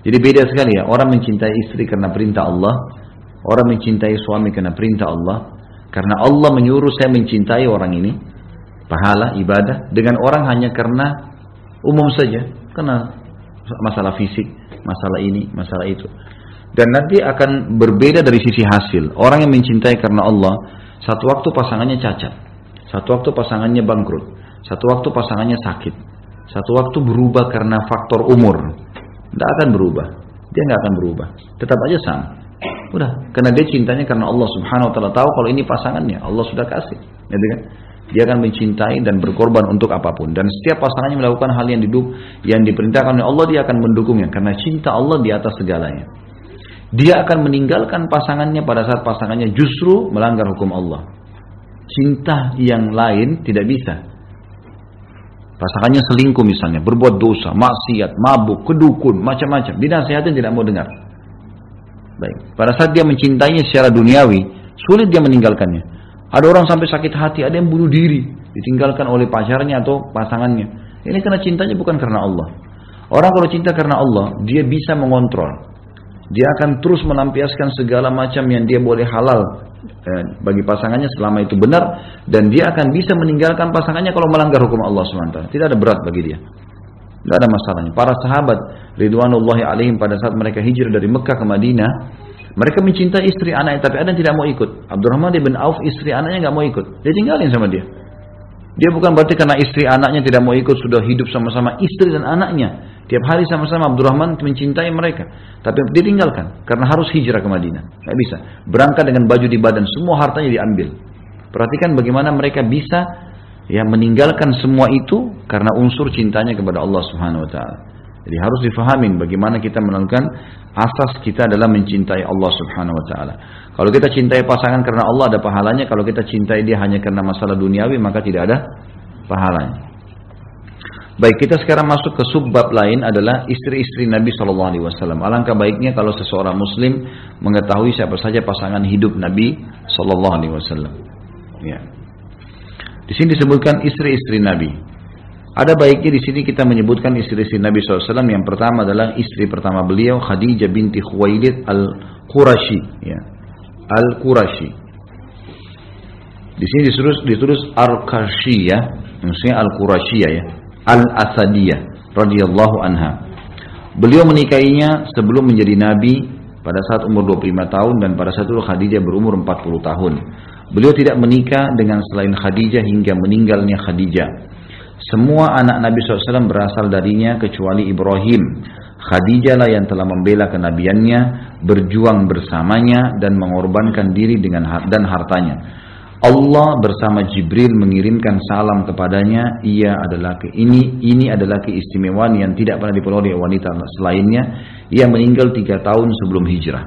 Jadi beda sekali ya, orang mencintai istri karena perintah Allah, orang mencintai suami karena perintah Allah, karena Allah menyuruh saya mencintai orang ini, pahala, ibadah dengan orang hanya karena umum saja, karena masalah fisik, masalah ini, masalah itu. Dan nanti akan berbeda dari sisi hasil. Orang yang mencintai karena Allah, satu waktu pasangannya cacat, satu waktu pasangannya bangkrut, satu waktu pasangannya sakit, satu waktu berubah karena faktor umur. Tidak akan berubah. Dia nggak akan berubah. Tetap aja sama. Udah, karena dia cintanya karena Allah Subhanahu wa taala tahu kalau ini pasangannya, Allah sudah kasih. Gitu kan? Dia akan mencintai dan berkorban untuk apa pun. Dan setiap pasangannya melakukan hal yang diduk, yang diperintahkan oleh Allah, dia akan mendukungnya. Karena cinta Allah di atas segalanya. Dia akan meninggalkan pasangannya pada saat pasangannya justru melanggar hukum Allah. Cinta yang lain tidak bisa. Pasangannya selingkuh misalnya, berbuat dosa, maksiat, mabuk, kedukun, macam-macam. Dinasihatin tidak mau dengar. Baik. Pada saat dia mencintainya secara duniawi, sulit dia meninggalkannya. Ada orang sampai sakit hati, ada yang bunuh diri, ditinggalkan oleh pacarnya atau pasangannya. Ini karena cintanya bukan karena Allah. Orang kalau cinta karena Allah, dia bisa mengontrol. Dia akan terus melampiaskan segala macam yang dia boleh halal eh, bagi pasangannya selama itu benar dan dia akan bisa meninggalkan pasangannya kalau melanggar hukum Allah SWT. Tidak ada berat bagi dia. Tidak ada masalahnya. Para sahabat Ridwanullahi alaihim pada saat mereka hijrah dari Mekah ke Madinah, Mereka mencintai istri anaknya, tapi ada yang tidak mau ikut. Abdurrahman bin Auf istri anaknya nggak mau ikut. Dia tinggalin sama dia. Dia bukan berarti karena istri anaknya tidak mau ikut sudah hidup sama-sama istri dan anaknya. Tiap hari sama-sama Abdurrahman mencintai mereka. Tapi dia tinggalkan karena harus hijrah ke Madinah. Nggak bisa. Berangkat dengan baju di badan, semua hartanya diambil. Perhatikan bagaimana mereka bisa ya meninggalkan semua itu karena unsur cintanya kepada Allah Subhanahu wa taala. Jadi harus difahami bagaimana kita melakukan asas kita adalah mencintai Allah Subhanahu wa taala. Kalau kita cintai pasangan karena Allah ada pahalanya, kalau kita cintai dia hanya karena masalah duniawi maka tidak ada pahalanya. Baik, kita sekarang masuk ke subbab lain adalah istri-istri Nabi Shallallahu Alaihi Wasallam. Alangkah baiknya kalau seseorang Muslim mengetahui siapa saja pasangan hidup Nabi Shallallahu Alaihi Wasallam. Ya. Di sini disebutkan istri-istri Nabi. Ada baiknya di sini kita menyebutkan istri-istri Nabi SAW. Yang pertama adalah istri pertama beliau Khadijah binti Khuwailid al-Qurashi. Ya. Al-Qurashi. Di sini ditulis, ditulis Al-Qarshi ya. Maksudnya Al-Qurashi ya. Al-Asadiyah radhiyallahu anha. Beliau menikahinya sebelum menjadi nabi pada saat umur 25 tahun dan pada saat itu Khadijah berumur 40 tahun. Beliau tidak menikah dengan selain Khadijah hingga meninggalnya Khadijah. Semua anak Nabi SAW berasal darinya kecuali Ibrahim. Khadijah lah yang telah membela kenabiannya, berjuang bersamanya dan mengorbankan diri dengan dan hartanya. Allah bersama Jibril mengirimkan salam kepadanya. Ia adalah ke ini ini adalah keistimewaan yang tidak pernah diperoleh wanita selainnya. Ia meninggal tiga tahun sebelum hijrah.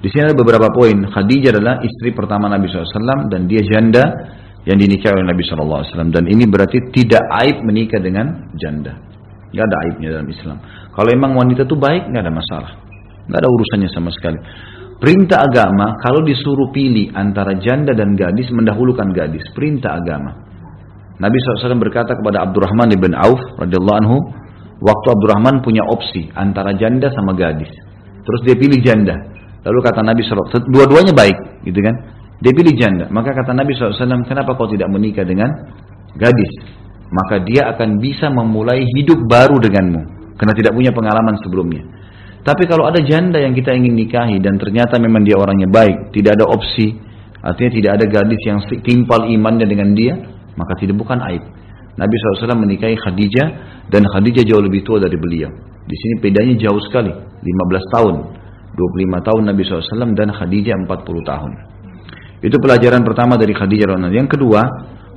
Di sini ada beberapa poin. Khadijah adalah istri pertama Nabi SAW dan dia janda yang dinikahi oleh Nabi SAW. Dan ini berarti tidak aib menikah dengan janda. Gak ada aibnya dalam Islam. Kalau emang wanita itu baik, gak ada masalah. Gak ada urusannya sama sekali. Perintah agama, kalau disuruh pilih antara janda dan gadis, mendahulukan gadis. Perintah agama. Nabi SAW berkata kepada Abdurrahman ibn Auf radhiyallahu anhu, waktu Abdurrahman punya opsi antara janda sama gadis. Terus dia pilih janda. Lalu kata Nabi SAW, dua-duanya baik, gitu kan? Dia pilih janda. Maka kata Nabi SAW, kenapa kau tidak menikah dengan gadis? Maka dia akan bisa memulai hidup baru denganmu. Karena tidak punya pengalaman sebelumnya. Tapi kalau ada janda yang kita ingin nikahi dan ternyata memang dia orangnya baik, tidak ada opsi, artinya tidak ada gadis yang timpal imannya dengan dia, maka tidak bukan aib. Nabi SAW menikahi Khadijah dan Khadijah jauh lebih tua dari beliau. Di sini bedanya jauh sekali, 15 tahun. 25 tahun Nabi SAW dan Khadijah 40 tahun. Itu pelajaran pertama dari Khadijah radhiyallahu Yang kedua,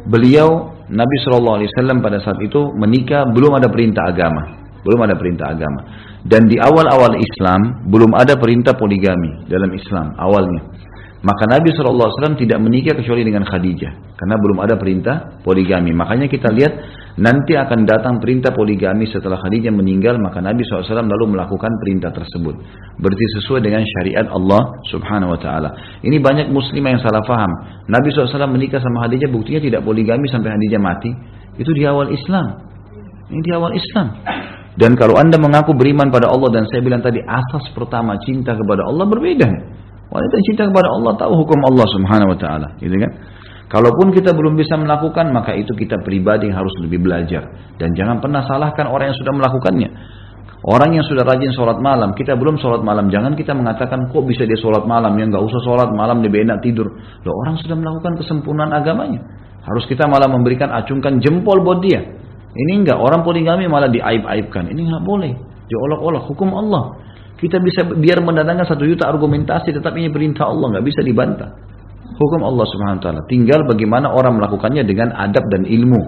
beliau Nabi Shallallahu Alaihi Wasallam pada saat itu menikah belum ada perintah agama, belum ada perintah agama. Dan di awal-awal Islam belum ada perintah poligami dalam Islam awalnya. Maka Nabi SAW tidak menikah kecuali dengan Khadijah. Karena belum ada perintah poligami. Makanya kita lihat nanti akan datang perintah poligami setelah Khadijah meninggal. Maka Nabi SAW lalu melakukan perintah tersebut. Berarti sesuai dengan syariat Allah subhanahu wa ta'ala. Ini banyak muslimah yang salah faham. Nabi SAW menikah sama Khadijah buktinya tidak poligami sampai Khadijah mati. Itu di awal Islam. Ini di awal Islam. Dan kalau anda mengaku beriman pada Allah dan saya bilang tadi asas pertama cinta kepada Allah berbeda. Wanita yang cinta kepada Allah tahu hukum Allah Subhanahu wa taala, gitu kan? Kalaupun kita belum bisa melakukan, maka itu kita pribadi yang harus lebih belajar dan jangan pernah salahkan orang yang sudah melakukannya. Orang yang sudah rajin sholat malam, kita belum sholat malam, jangan kita mengatakan kok bisa dia sholat malam, ya nggak usah sholat malam, lebih enak tidur. Loh orang sudah melakukan kesempurnaan agamanya. Harus kita malah memberikan acungkan jempol buat dia. Ini enggak, orang poligami malah diaib-aibkan. Ini nggak boleh. Diolok-olok, hukum Allah. Kita bisa biar mendatangkan satu juta argumentasi, tetap ini perintah Allah, nggak bisa dibantah. Hukum Allah Subhanahu Wa Taala. Tinggal bagaimana orang melakukannya dengan adab dan ilmu,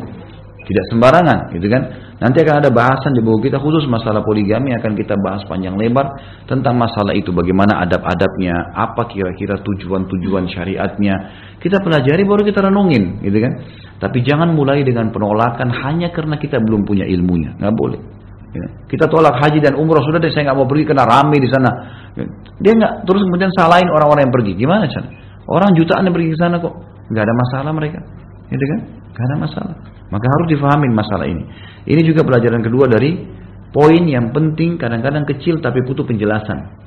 tidak sembarangan, gitu kan? Nanti akan ada bahasan di buku kita khusus masalah poligami akan kita bahas panjang lebar tentang masalah itu, bagaimana adab-adabnya, apa kira-kira tujuan-tujuan syariatnya. Kita pelajari baru kita renungin, gitu kan? Tapi jangan mulai dengan penolakan hanya karena kita belum punya ilmunya, nggak boleh. Ya. Kita tolak haji dan umroh sudah deh saya nggak mau pergi karena rame di sana. Ya. Dia nggak terus kemudian salahin orang-orang yang pergi. Gimana cara? Orang jutaan yang pergi ke sana kok nggak ada masalah mereka, gitu kan? Nggak ada masalah. Maka harus difahamin masalah ini. Ini juga pelajaran kedua dari poin yang penting kadang-kadang kecil tapi butuh penjelasan.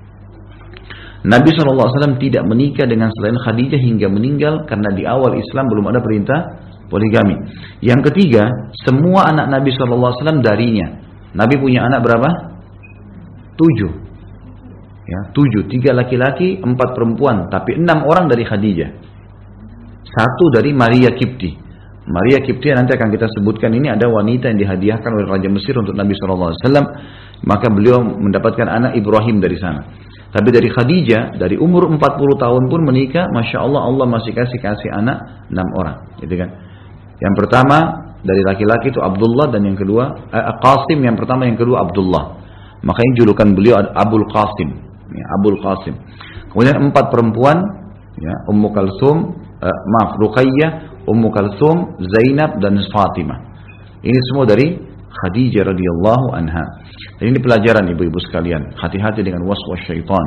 Nabi SAW tidak menikah dengan selain Khadijah hingga meninggal karena di awal Islam belum ada perintah poligami. Yang ketiga, semua anak Nabi SAW darinya. Nabi punya anak berapa? Tujuh. Ya, tujuh, tiga laki-laki, empat perempuan, tapi enam orang dari Khadijah. Satu dari Maria Kipti. Maria Kipti nanti akan kita sebutkan ini ada wanita yang dihadiahkan oleh Raja Mesir untuk Nabi SAW. Maka beliau mendapatkan anak Ibrahim dari sana. Tapi dari Khadijah, dari umur 40 tahun pun menikah, Masya Allah Allah masih kasih-kasih anak enam orang. Gitu kan. Yang pertama dari laki-laki itu Abdullah dan yang kedua eh, Qasim yang pertama yang kedua Abdullah. Makanya julukan beliau Abul Qasim. Ya, Abul Qasim. Kemudian empat perempuan, ya, Ummu Kalsum, eh, maaf Ruqayyah, Ummu Kalsum, Zainab dan Fatimah. Ini semua dari Khadijah radhiyallahu anha. Dan ini pelajaran ibu-ibu sekalian. Hati-hati dengan waswas syaitan.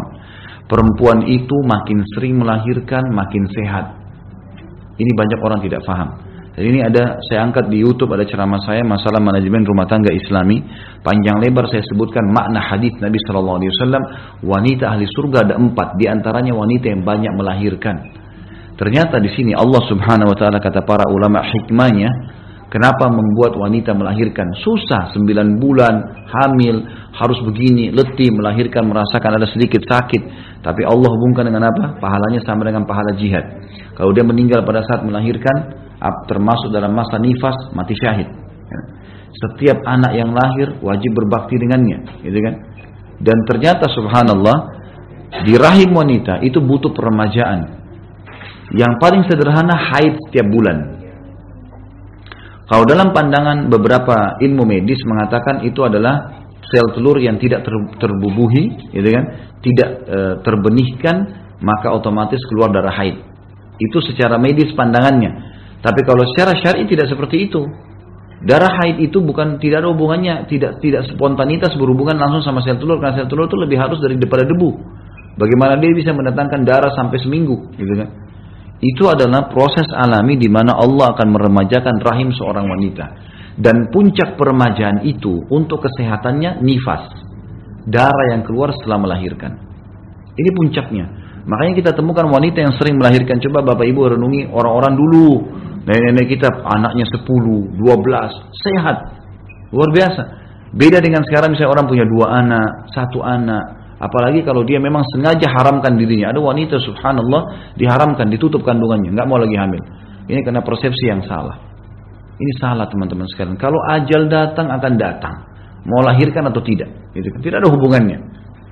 Perempuan itu makin sering melahirkan, makin sehat. Ini banyak orang tidak faham. Ini ada saya angkat di YouTube ada ceramah saya masalah manajemen rumah tangga Islami. Panjang lebar saya sebutkan makna hadis Nabi Shallallahu Alaihi Wasallam. Wanita ahli surga ada empat, di antaranya wanita yang banyak melahirkan. Ternyata di sini Allah Subhanahu Wa Taala kata para ulama hikmahnya Kenapa membuat wanita melahirkan? Susah, sembilan bulan, hamil, harus begini, letih, melahirkan, merasakan ada sedikit sakit. Tapi Allah hubungkan dengan apa? Pahalanya sama dengan pahala jihad. Kalau dia meninggal pada saat melahirkan, termasuk dalam masa nifas, mati syahid. Ya. Setiap anak yang lahir wajib berbakti dengannya. Gitu kan? Dan ternyata subhanallah, di rahim wanita itu butuh peremajaan. Yang paling sederhana haid setiap bulan. Kalau dalam pandangan beberapa ilmu medis mengatakan itu adalah sel telur yang tidak ter, terbubuhi, gitu kan, tidak e, terbenihkan, maka otomatis keluar darah haid. Itu secara medis pandangannya. Tapi kalau secara syar'i tidak seperti itu. Darah haid itu bukan tidak ada hubungannya, tidak tidak spontanitas berhubungan langsung sama sel telur karena sel telur itu lebih halus daripada debu. Bagaimana dia bisa mendatangkan darah sampai seminggu, gitu kan? Itu adalah proses alami di mana Allah akan meremajakan rahim seorang wanita. Dan puncak peremajaan itu untuk kesehatannya nifas. Darah yang keluar setelah melahirkan. Ini puncaknya. Makanya kita temukan wanita yang sering melahirkan. Coba Bapak Ibu renungi orang-orang dulu. Nenek-nenek kita anaknya 10, 12. Sehat. Luar biasa. Beda dengan sekarang misalnya orang punya dua anak, satu anak, Apalagi kalau dia memang sengaja haramkan dirinya. Ada wanita subhanallah diharamkan, ditutup kandungannya, nggak mau lagi hamil. Ini karena persepsi yang salah. Ini salah teman-teman sekalian. Kalau ajal datang akan datang. Mau lahirkan atau tidak. Gitu. Kan. Tidak ada hubungannya.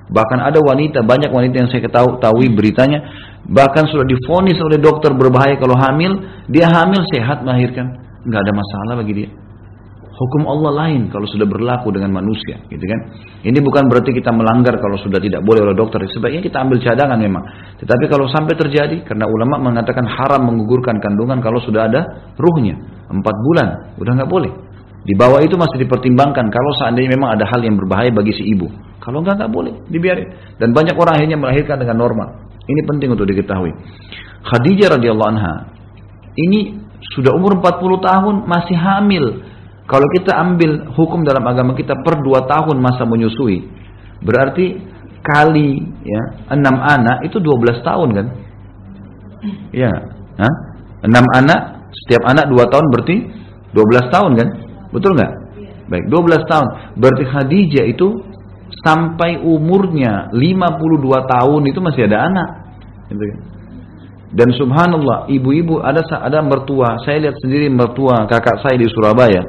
Bahkan ada wanita, banyak wanita yang saya ketahui beritanya, bahkan sudah difonis oleh dokter berbahaya kalau hamil, dia hamil sehat melahirkan, nggak ada masalah bagi dia. Hukum Allah lain kalau sudah berlaku dengan manusia, gitu kan? Ini bukan berarti kita melanggar kalau sudah tidak boleh oleh dokter. Sebaiknya kita ambil cadangan memang. Tetapi kalau sampai terjadi, karena ulama mengatakan haram menggugurkan kandungan kalau sudah ada ruhnya, empat bulan, udah nggak boleh. Di bawah itu masih dipertimbangkan kalau seandainya memang ada hal yang berbahaya bagi si ibu. Kalau nggak nggak boleh, dibiarin. Dan banyak orang akhirnya melahirkan dengan normal. Ini penting untuk diketahui. Khadijah radhiyallahu anha ini sudah umur 40 tahun masih hamil kalau kita ambil hukum dalam agama kita per dua tahun masa menyusui, berarti kali ya enam anak itu dua belas tahun kan? Ya, Hah? enam anak setiap anak dua tahun berarti dua belas tahun kan? Betul nggak? Baik, dua belas tahun. Berarti Khadijah itu sampai umurnya 52 tahun itu masih ada anak. Gitu kan? Dan subhanallah, ibu-ibu ada ada mertua, saya lihat sendiri mertua kakak saya di Surabaya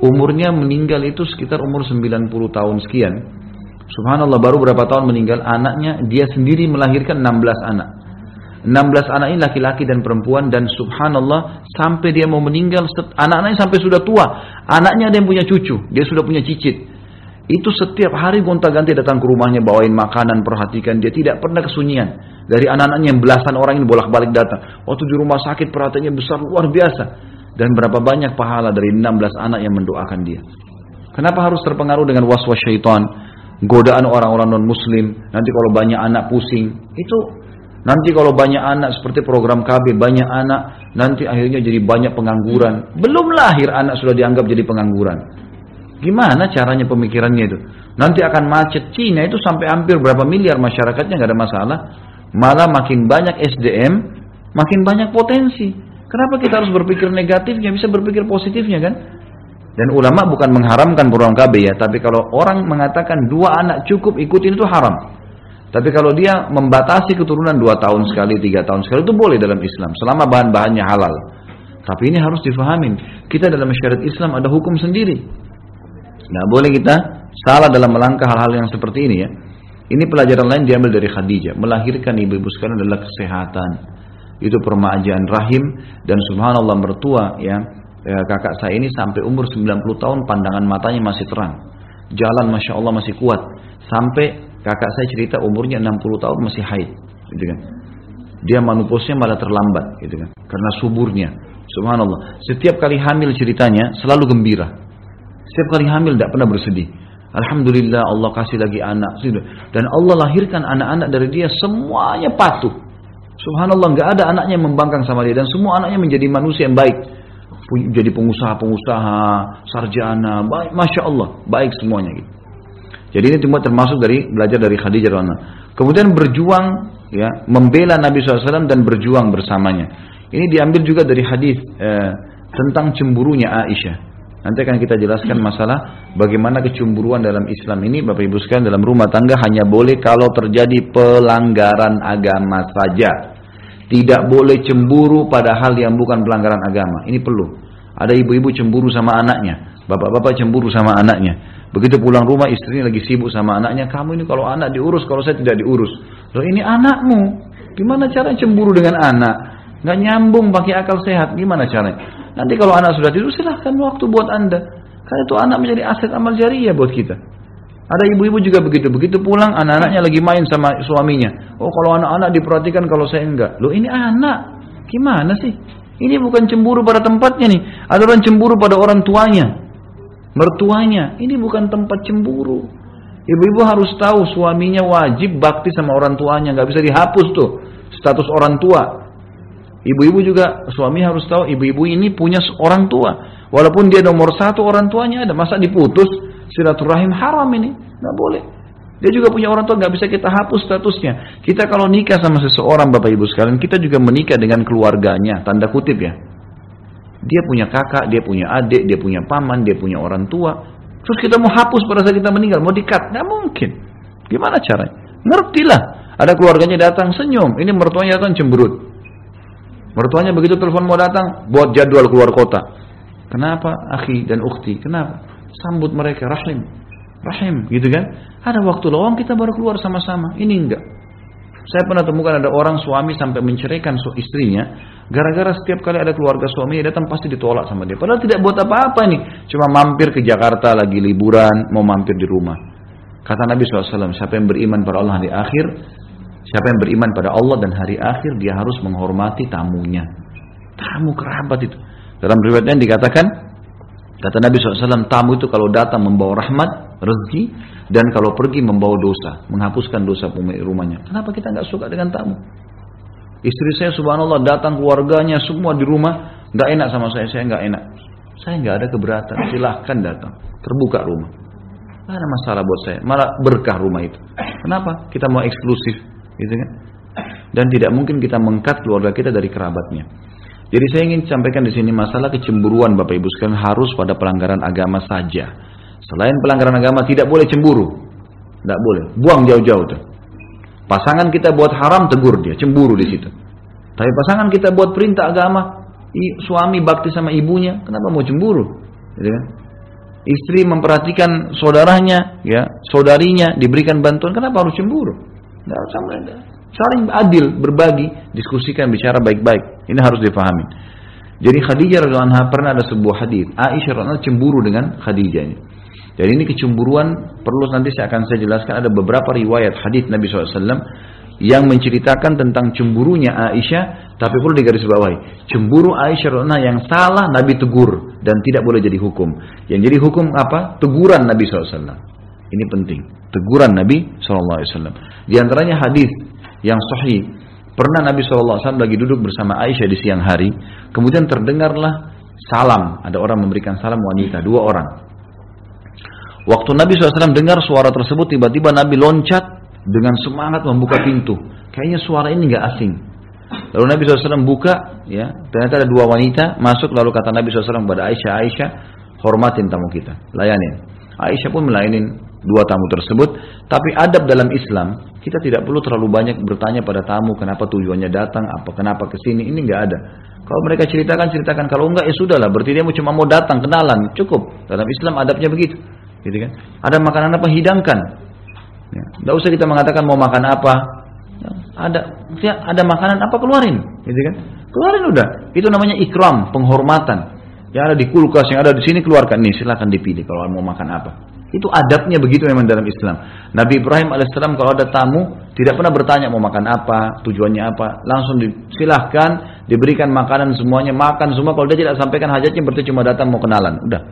umurnya meninggal itu sekitar umur 90 tahun sekian. Subhanallah baru berapa tahun meninggal anaknya dia sendiri melahirkan 16 anak. 16 anak ini laki-laki dan perempuan dan subhanallah sampai dia mau meninggal anak-anaknya sampai sudah tua. Anaknya ada yang punya cucu, dia sudah punya cicit. Itu setiap hari gonta-ganti datang ke rumahnya bawain makanan, perhatikan dia tidak pernah kesunyian. Dari anak-anaknya yang belasan orang ini bolak-balik datang. Waktu di rumah sakit perhatiannya besar luar biasa. Dan berapa banyak pahala dari 16 anak yang mendoakan dia. Kenapa harus terpengaruh dengan waswas syaitan? Godaan orang-orang non-muslim. Nanti kalau banyak anak pusing. Itu nanti kalau banyak anak seperti program KB. Banyak anak. Nanti akhirnya jadi banyak pengangguran. Belum lahir anak sudah dianggap jadi pengangguran. Gimana caranya pemikirannya itu? Nanti akan macet Cina itu sampai hampir berapa miliar masyarakatnya nggak ada masalah. Malah makin banyak SDM, makin banyak potensi. Kenapa kita harus berpikir negatifnya, bisa berpikir positifnya kan? Dan ulama bukan mengharamkan program KB ya, tapi kalau orang mengatakan dua anak cukup ikutin itu haram. Tapi kalau dia membatasi keturunan dua tahun sekali, tiga tahun sekali itu boleh dalam Islam, selama bahan-bahannya halal. Tapi ini harus difahamin. Kita dalam syariat Islam ada hukum sendiri. Nah, boleh kita salah dalam melangkah hal-hal yang seperti ini ya. Ini pelajaran lain diambil dari Khadijah. Melahirkan ibu-ibu sekalian adalah kesehatan. Itu permajaan rahim dan subhanallah mertua ya, ya kakak saya ini sampai umur 90 tahun pandangan matanya masih terang. Jalan Masya Allah masih kuat. Sampai kakak saya cerita umurnya 60 tahun masih haid. Gitu kan. Dia manupusnya malah terlambat gitu kan. Karena suburnya. Subhanallah. Setiap kali hamil ceritanya selalu gembira. Setiap kali hamil tidak pernah bersedih. Alhamdulillah Allah kasih lagi anak. Dan Allah lahirkan anak-anak dari dia semuanya patuh. Subhanallah nggak ada anaknya yang membangkang sama dia dan semua anaknya menjadi manusia yang baik. Jadi pengusaha-pengusaha, sarjana, baik, masya Allah, baik semuanya gitu. Jadi ini semua termasuk dari belajar dari Khadijah radhiyallahu Kemudian berjuang ya membela Nabi SAW dan berjuang bersamanya. Ini diambil juga dari hadis eh, tentang cemburunya Aisyah. Nanti akan kita jelaskan masalah bagaimana kecemburuan dalam Islam ini Bapak Ibu sekalian dalam rumah tangga hanya boleh kalau terjadi pelanggaran agama saja. Tidak boleh cemburu pada hal yang bukan pelanggaran agama. Ini perlu. Ada ibu-ibu cemburu sama anaknya, bapak-bapak cemburu sama anaknya. Begitu pulang rumah istrinya lagi sibuk sama anaknya, kamu ini kalau anak diurus, kalau saya tidak diurus. Loh ini anakmu, gimana cara cemburu dengan anak? nggak nyambung pakai akal sehat gimana caranya nanti kalau anak sudah tidur silahkan waktu buat anda. Karena itu anak menjadi aset amal jariah buat kita. Ada ibu-ibu juga begitu. Begitu pulang anak-anaknya lagi main sama suaminya. Oh kalau anak-anak diperhatikan kalau saya enggak. Lo ini anak. Gimana sih? Ini bukan cemburu pada tempatnya nih. Ada orang cemburu pada orang tuanya. Mertuanya. Ini bukan tempat cemburu. Ibu-ibu harus tahu suaminya wajib bakti sama orang tuanya. Nggak bisa dihapus tuh status orang tua Ibu-ibu juga suami harus tahu ibu-ibu ini punya orang tua. Walaupun dia nomor satu orang tuanya ada masa diputus silaturahim haram ini nggak boleh. Dia juga punya orang tua nggak bisa kita hapus statusnya. Kita kalau nikah sama seseorang bapak ibu sekalian kita juga menikah dengan keluarganya tanda kutip ya. Dia punya kakak, dia punya adik, dia punya paman, dia punya orang tua. Terus kita mau hapus pada saat kita meninggal, mau dikat, nggak mungkin. Gimana caranya? Ngertilah. Ada keluarganya datang senyum, ini mertuanya datang cemberut. Mertuanya begitu telepon mau datang, buat jadwal keluar kota. Kenapa akhi dan ukhti? Kenapa? Sambut mereka rahim. Rahim gitu kan? Ada waktu lowong kita baru keluar sama-sama. Ini enggak. Saya pernah temukan ada orang suami sampai menceraikan istrinya gara-gara setiap kali ada keluarga suami datang pasti ditolak sama dia. Padahal tidak buat apa-apa nih, cuma mampir ke Jakarta lagi liburan, mau mampir di rumah. Kata Nabi SAW, siapa yang beriman pada Allah di akhir, Siapa yang beriman pada Allah dan hari akhir dia harus menghormati tamunya. Tamu kerabat itu. Dalam riwayat yang dikatakan kata Nabi SAW tamu itu kalau datang membawa rahmat, rezeki dan kalau pergi membawa dosa, menghapuskan dosa pemilik rumahnya. Kenapa kita nggak suka dengan tamu? Istri saya subhanallah datang keluarganya semua di rumah nggak enak sama saya, saya nggak enak. Saya nggak ada keberatan, silahkan datang, terbuka rumah. Tidak ada masalah buat saya, malah berkah rumah itu. Kenapa? Kita mau eksklusif gitu kan? Dan tidak mungkin kita mengkat keluarga kita dari kerabatnya. Jadi saya ingin sampaikan di sini masalah kecemburuan Bapak Ibu sekalian harus pada pelanggaran agama saja. Selain pelanggaran agama tidak boleh cemburu. Tidak boleh. Buang jauh-jauh tuh. Pasangan kita buat haram tegur dia, cemburu di situ. Tapi pasangan kita buat perintah agama, suami bakti sama ibunya, kenapa mau cemburu? Gitu kan? Istri memperhatikan saudaranya, ya, saudarinya diberikan bantuan, kenapa harus cemburu? Tidak sama saling adil berbagi diskusikan bicara baik-baik. Ini harus dipahami jadi Khadijah radhiallahu anha pernah ada sebuah hadis. Aisyah radhiallahu cemburu dengan Khadijah jadi ini kecemburuan perlu nanti saya akan saya jelaskan. Ada beberapa riwayat hadis Nabi SAW yang menceritakan tentang cemburunya Aisyah tapi perlu digarisbawahi. Cemburu Aisyah radhiallahu yang salah Nabi tegur dan tidak boleh jadi hukum. Yang jadi hukum apa? Teguran Nabi SAW ini penting teguran Nabi SAW. Di antaranya hadis yang sahih. Pernah Nabi SAW lagi duduk bersama Aisyah di siang hari. Kemudian terdengarlah salam. Ada orang memberikan salam wanita. Dua orang. Waktu Nabi SAW dengar suara tersebut. Tiba-tiba Nabi loncat dengan semangat membuka pintu. Kayaknya suara ini nggak asing. Lalu Nabi SAW buka, ya, ternyata ada dua wanita masuk. Lalu kata Nabi SAW kepada Aisyah, Aisyah, hormatin tamu kita, layanin. Aisyah pun melayanin dua tamu tersebut. Tapi adab dalam Islam, kita tidak perlu terlalu banyak bertanya pada tamu kenapa tujuannya datang, apa kenapa ke sini, ini nggak ada. Kalau mereka ceritakan, ceritakan. Kalau enggak, ya sudahlah. Berarti dia cuma mau datang, kenalan, cukup. Dalam Islam adabnya begitu. Gitu kan? Ada makanan apa, hidangkan. Ya. Tidak usah kita mengatakan mau makan apa. Ya, ada, ada makanan apa, keluarin. Gitu kan? Keluarin udah. Itu namanya ikram, penghormatan. Yang ada di kulkas, yang ada di sini keluarkan. Nih, silahkan dipilih kalau mau makan apa. Itu adabnya begitu memang dalam Islam. Nabi Ibrahim alaihissalam kalau ada tamu tidak pernah bertanya mau makan apa, tujuannya apa, langsung disilahkan diberikan makanan semuanya makan semua. Kalau dia tidak sampaikan hajatnya berarti cuma datang mau kenalan, udah.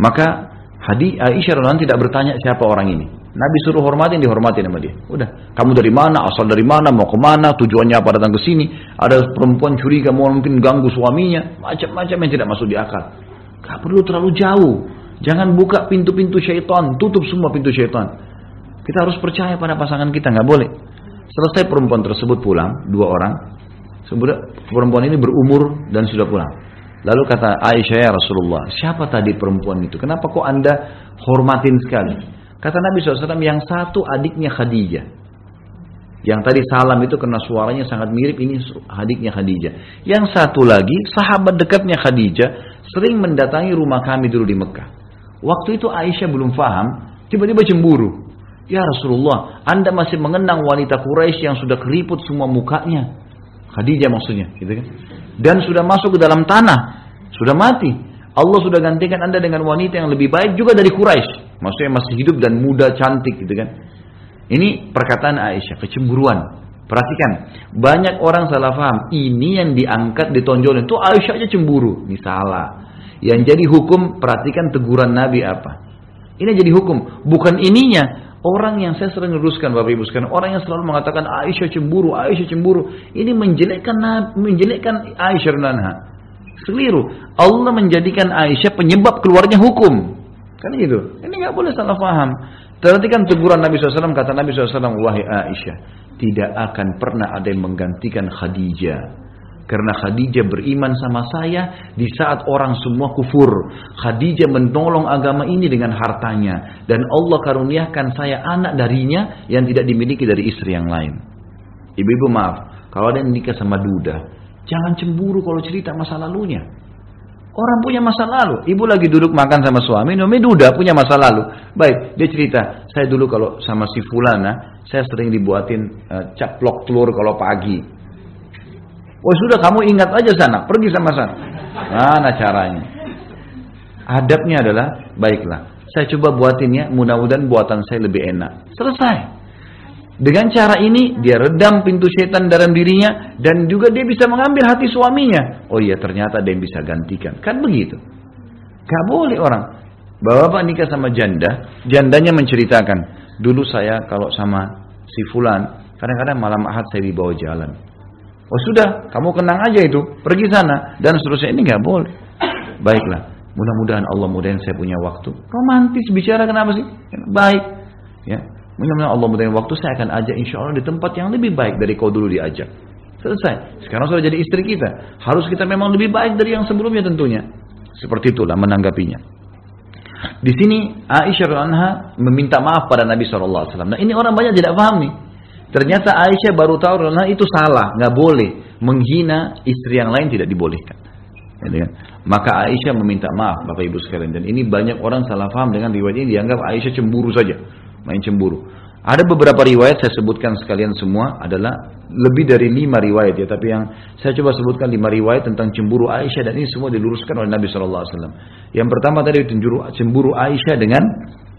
Maka Hadi Aisyah radhiallahu tidak bertanya siapa orang ini. Nabi suruh hormatin, dihormatin sama dia. Udah, kamu dari mana, asal dari mana, mau ke mana, tujuannya apa datang ke sini. Ada perempuan curiga mau mungkin ganggu suaminya, macam-macam yang tidak masuk di akal. Gak perlu terlalu jauh. Jangan buka pintu-pintu syaitan, tutup semua pintu syaitan. Kita harus percaya pada pasangan kita, nggak boleh. Selesai perempuan tersebut pulang, dua orang. Sebenarnya perempuan ini berumur dan sudah pulang. Lalu kata Aisyah ya Rasulullah, siapa tadi perempuan itu? Kenapa kok anda hormatin sekali? Kata Nabi SAW, yang satu adiknya Khadijah. Yang tadi salam itu karena suaranya sangat mirip, ini adiknya Khadijah. Yang satu lagi, sahabat dekatnya Khadijah, sering mendatangi rumah kami dulu di Mekah. Waktu itu Aisyah belum faham, tiba-tiba cemburu. Ya Rasulullah, Anda masih mengenang wanita Quraisy yang sudah keriput semua mukanya. Khadijah maksudnya, gitu kan? Dan sudah masuk ke dalam tanah, sudah mati. Allah sudah gantikan Anda dengan wanita yang lebih baik juga dari Quraisy. Maksudnya masih hidup dan muda, cantik, gitu kan? Ini perkataan Aisyah, kecemburuan. Perhatikan, banyak orang salah paham. Ini yang diangkat, ditonjolin. Itu Aisyah aja cemburu. Ini salah. Yang jadi hukum, perhatikan teguran Nabi apa. Ini jadi hukum. Bukan ininya. Orang yang saya sering luruskan Bapak Ibu sekalian. Orang yang selalu mengatakan Aisyah cemburu, Aisyah cemburu. Ini menjelekkan menjelekkan Aisyah Nanha. Seliru. Allah menjadikan Aisyah penyebab keluarnya hukum. Kan gitu. Ini nggak boleh salah paham. Perhatikan teguran Nabi SAW. Kata Nabi SAW, Wahai Aisyah. Tidak akan pernah ada yang menggantikan Khadijah karena Khadijah beriman sama saya di saat orang semua kufur. Khadijah menolong agama ini dengan hartanya. Dan Allah karuniakan saya anak darinya yang tidak dimiliki dari istri yang lain. Ibu-ibu maaf, kalau ada yang nikah sama Duda, jangan cemburu kalau cerita masa lalunya. Orang punya masa lalu. Ibu lagi duduk makan sama suami, namanya Duda punya masa lalu. Baik, dia cerita, saya dulu kalau sama si Fulana, saya sering dibuatin uh, caplok telur kalau pagi. Oh sudah kamu ingat aja sana, pergi sama sana. Mana caranya? Adabnya adalah, baiklah, saya coba buatin ya, mudah-mudahan buatan saya lebih enak. Selesai. Dengan cara ini dia redam pintu setan dalam dirinya dan juga dia bisa mengambil hati suaminya. Oh iya ternyata dia bisa gantikan. Kan begitu. Gak boleh orang. Bapak nikah sama janda, jandanya menceritakan, dulu saya kalau sama si fulan, kadang-kadang malam ahad saya dibawa jalan. Oh sudah, kamu kenang aja itu, pergi sana dan seterusnya ini nggak boleh. Baiklah, mudah-mudahan Allah mudahan saya punya waktu. Romantis bicara kenapa sih? Baik, ya. Mudah-mudahan Allah mudahan waktu saya akan ajak insya Allah di tempat yang lebih baik dari kau dulu diajak. Selesai. Sekarang sudah jadi istri kita. Harus kita memang lebih baik dari yang sebelumnya tentunya. Seperti itulah menanggapinya. Di sini Aisyah anha meminta maaf pada Nabi SAW. Nah ini orang banyak tidak paham nih. Ternyata Aisyah baru tahu karena itu salah, nggak boleh menghina istri yang lain tidak dibolehkan. Ya, Maka Aisyah meminta maaf Bapak Ibu sekalian dan ini banyak orang salah paham dengan riwayat ini dianggap Aisyah cemburu saja, main cemburu. Ada beberapa riwayat saya sebutkan sekalian semua adalah lebih dari lima riwayat ya, tapi yang saya coba sebutkan lima riwayat tentang cemburu Aisyah dan ini semua diluruskan oleh Nabi Shallallahu Alaihi Wasallam. Yang pertama tadi cemburu, cemburu Aisyah dengan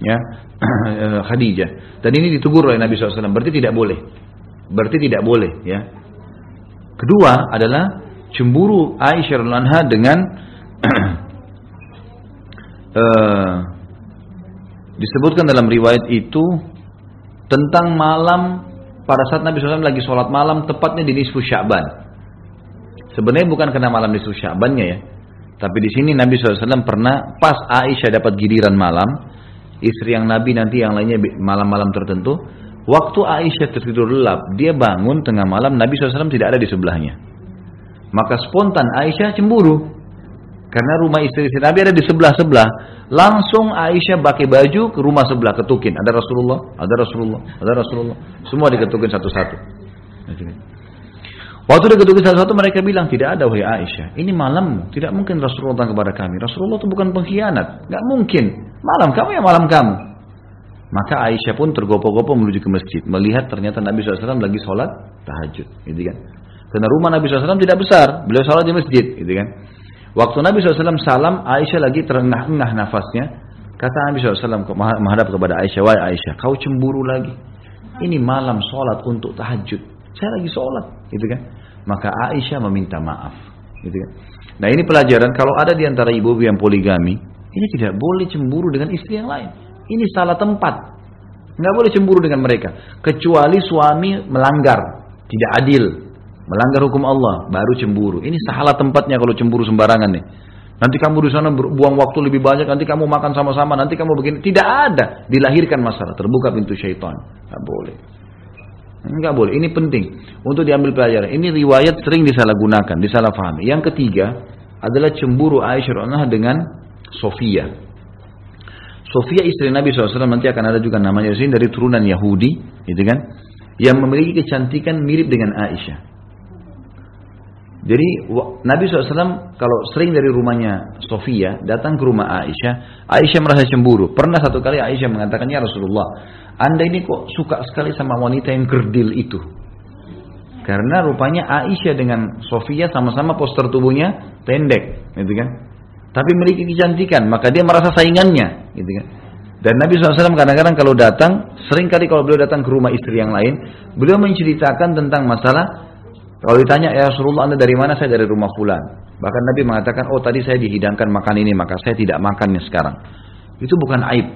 ya <clears throat> Khadijah. Dan ini ditegur oleh Nabi SAW. Berarti tidak boleh. Berarti tidak boleh. Ya. Kedua adalah cemburu Aisyah anha dengan uh, <clears throat> disebutkan dalam riwayat itu tentang malam pada saat Nabi SAW lagi sholat malam tepatnya di nisfu Sya'ban. Sebenarnya bukan karena malam nisfu Sya'bannya ya. Tapi di sini Nabi SAW pernah pas Aisyah dapat giliran malam, istri yang Nabi nanti yang lainnya malam-malam tertentu. Waktu Aisyah tertidur lelap, dia bangun tengah malam, Nabi SAW tidak ada di sebelahnya. Maka spontan Aisyah cemburu. Karena rumah istri istri Nabi ada di sebelah-sebelah. Langsung Aisyah pakai baju ke rumah sebelah ketukin. Ada Rasulullah, ada Rasulullah, ada Rasulullah. Semua diketukin satu-satu. Waktu diketukin satu-satu mereka bilang tidak ada wahai Aisyah. Ini malam, tidak mungkin Rasulullah datang kepada kami. Rasulullah itu bukan pengkhianat, nggak mungkin. Malam kamu ya malam kamu. Maka Aisyah pun tergopoh-gopoh menuju ke masjid, melihat ternyata Nabi SAW lagi sholat tahajud, gitu kan? Karena rumah Nabi SAW tidak besar, beliau sholat di masjid, gitu kan? Waktu Nabi SAW salam, Aisyah lagi terengah-engah nafasnya. Kata Nabi SAW menghadap kepada Aisyah, Wahai Aisyah, kau cemburu lagi. Ini malam sholat untuk tahajud. Saya lagi sholat, gitu kan? Maka Aisyah meminta maaf, gitu kan? Nah ini pelajaran kalau ada di antara ibu yang poligami, ini tidak boleh cemburu dengan istri yang lain. Ini salah tempat. Nggak boleh cemburu dengan mereka. Kecuali suami melanggar, tidak adil, melanggar hukum Allah, baru cemburu. Ini salah tempatnya kalau cemburu sembarangan nih. Nanti kamu di sana buang waktu lebih banyak, nanti kamu makan sama-sama, nanti kamu begini. Tidak ada. Dilahirkan masalah, terbuka pintu syaitan. Tidak boleh. Enggak boleh. Ini penting untuk diambil pelajaran. Ini riwayat sering disalahgunakan, disalahfahami. Yang ketiga adalah cemburu Aisyah dengan Sofia. Sofia istri Nabi SAW nanti akan ada juga namanya di sini dari turunan Yahudi, gitu kan? Yang memiliki kecantikan mirip dengan Aisyah. Jadi Nabi SAW kalau sering dari rumahnya Sofia datang ke rumah Aisyah, Aisyah merasa cemburu. Pernah satu kali Aisyah mengatakan, ya Rasulullah, anda ini kok suka sekali sama wanita yang kerdil itu. Karena rupanya Aisyah dengan Sofia sama-sama poster tubuhnya pendek, gitu kan? Tapi memiliki kecantikan, maka dia merasa saingannya, gitu kan? Dan Nabi SAW kadang-kadang kalau datang, sering kali kalau beliau datang ke rumah istri yang lain, beliau menceritakan tentang masalah kalau ditanya, ya Rasulullah Anda dari mana? Saya dari rumah fulan. Bahkan Nabi mengatakan, oh tadi saya dihidangkan makan ini, maka saya tidak makannya sekarang. Itu bukan aib.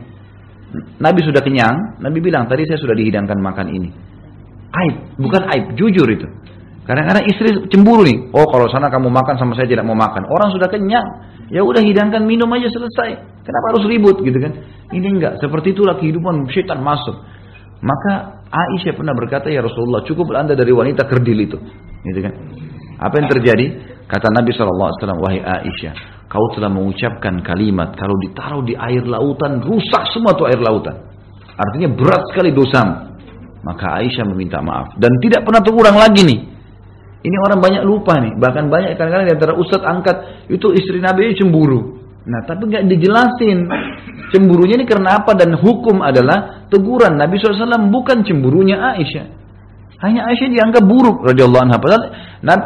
Nabi sudah kenyang, Nabi bilang, tadi saya sudah dihidangkan makan ini. Aib, bukan aib, jujur itu. Kadang-kadang istri cemburu nih, oh kalau sana kamu makan sama saya tidak mau makan. Orang sudah kenyang, ya udah hidangkan minum aja selesai. Kenapa harus ribut gitu kan? Ini enggak, seperti itulah kehidupan syaitan masuk. Maka Aisyah pernah berkata, ya Rasulullah, cukup anda dari wanita kerdil itu. Gitu kan? Apa yang terjadi? Kata Nabi SAW, wahai Aisyah, kau telah mengucapkan kalimat, kalau ditaruh di air lautan, rusak semua tuh air lautan. Artinya berat sekali dosamu. Maka Aisyah meminta maaf. Dan tidak pernah terulang lagi nih. Ini orang banyak lupa nih. Bahkan banyak kadang-kadang di antara ustadz angkat, itu istri Nabi cemburu. Nah tapi nggak dijelasin. Cemburunya ini karena apa dan hukum adalah teguran Nabi SAW bukan cemburunya Aisyah. Hanya Aisyah dianggap buruk radhiyallahu anha. Padahal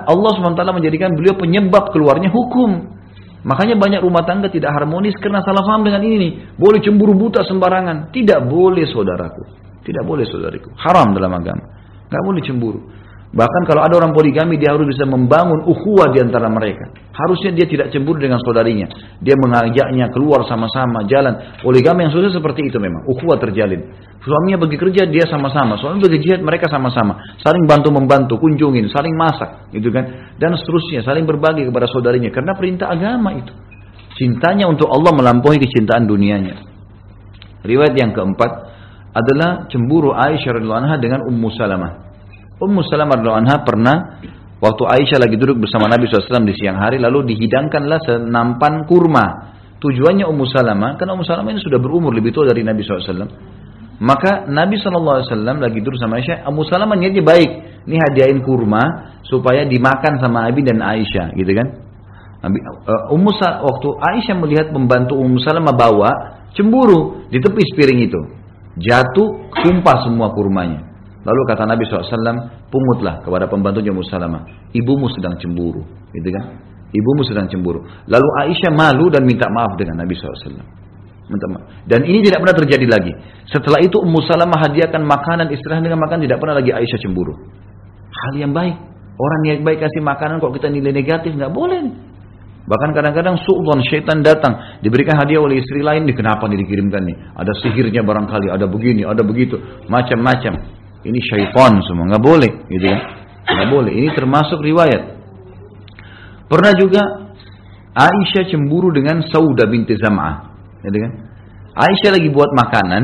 Allah SWT menjadikan beliau penyebab keluarnya hukum. Makanya banyak rumah tangga tidak harmonis karena salah paham dengan ini nih. Boleh cemburu buta sembarangan. Tidak boleh saudaraku. Tidak boleh saudariku. Haram dalam agama. Gak boleh cemburu. Bahkan kalau ada orang poligami dia harus bisa membangun ukhuwah di antara mereka. Harusnya dia tidak cemburu dengan saudarinya. Dia mengajaknya keluar sama-sama jalan. Poligami yang susah seperti itu memang. Ukhuwah terjalin. Suaminya pergi kerja dia sama-sama. Suami pergi jihad mereka sama-sama. Saling bantu membantu, kunjungin, saling masak, gitu kan. Dan seterusnya saling berbagi kepada saudarinya karena perintah agama itu. Cintanya untuk Allah melampaui kecintaan dunianya. Riwayat yang keempat adalah cemburu Aisyah radhiyallahu anha dengan Ummu Salamah. Ummu Salamah anha pernah waktu Aisyah lagi duduk bersama Nabi SAW di siang hari lalu dihidangkanlah senampan kurma. Tujuannya Ummu Salamah karena Ummu Salamah ini sudah berumur lebih tua dari Nabi SAW. Maka Nabi SAW lagi duduk sama Aisyah. Ummu Salamah niatnya baik. Ini hadiahin kurma supaya dimakan sama Abi dan Aisyah, gitu kan? Uh, Ummu waktu Aisyah melihat pembantu Ummu Salamah bawa cemburu di tepi piring itu. Jatuh, tumpah semua kurmanya. Lalu kata Nabi SAW, pungutlah kepada pembantunya Musalamah. Ibumu sedang cemburu. Gitu kan? Ibumu sedang cemburu. Lalu Aisyah malu dan minta maaf dengan Nabi SAW. Minta maaf. Dan ini tidak pernah terjadi lagi. Setelah itu Ummu Salamah hadiahkan makanan, istirahat dengan makan, tidak pernah lagi Aisyah cemburu. Hal yang baik. Orang niat baik kasih makanan kok kita nilai negatif, nggak boleh. Bahkan kadang-kadang su'udhan syaitan datang, diberikan hadiah oleh istri lain, nih kenapa nih dikirimkan nih? Ada sihirnya barangkali, ada begini, ada begitu, macam-macam. Ini syaitan semua, nggak boleh, gitu ya. Nggak boleh. Ini termasuk riwayat. Pernah juga Aisyah cemburu dengan Sauda binti Zam'ah, gitu kan? Aisyah lagi buat makanan.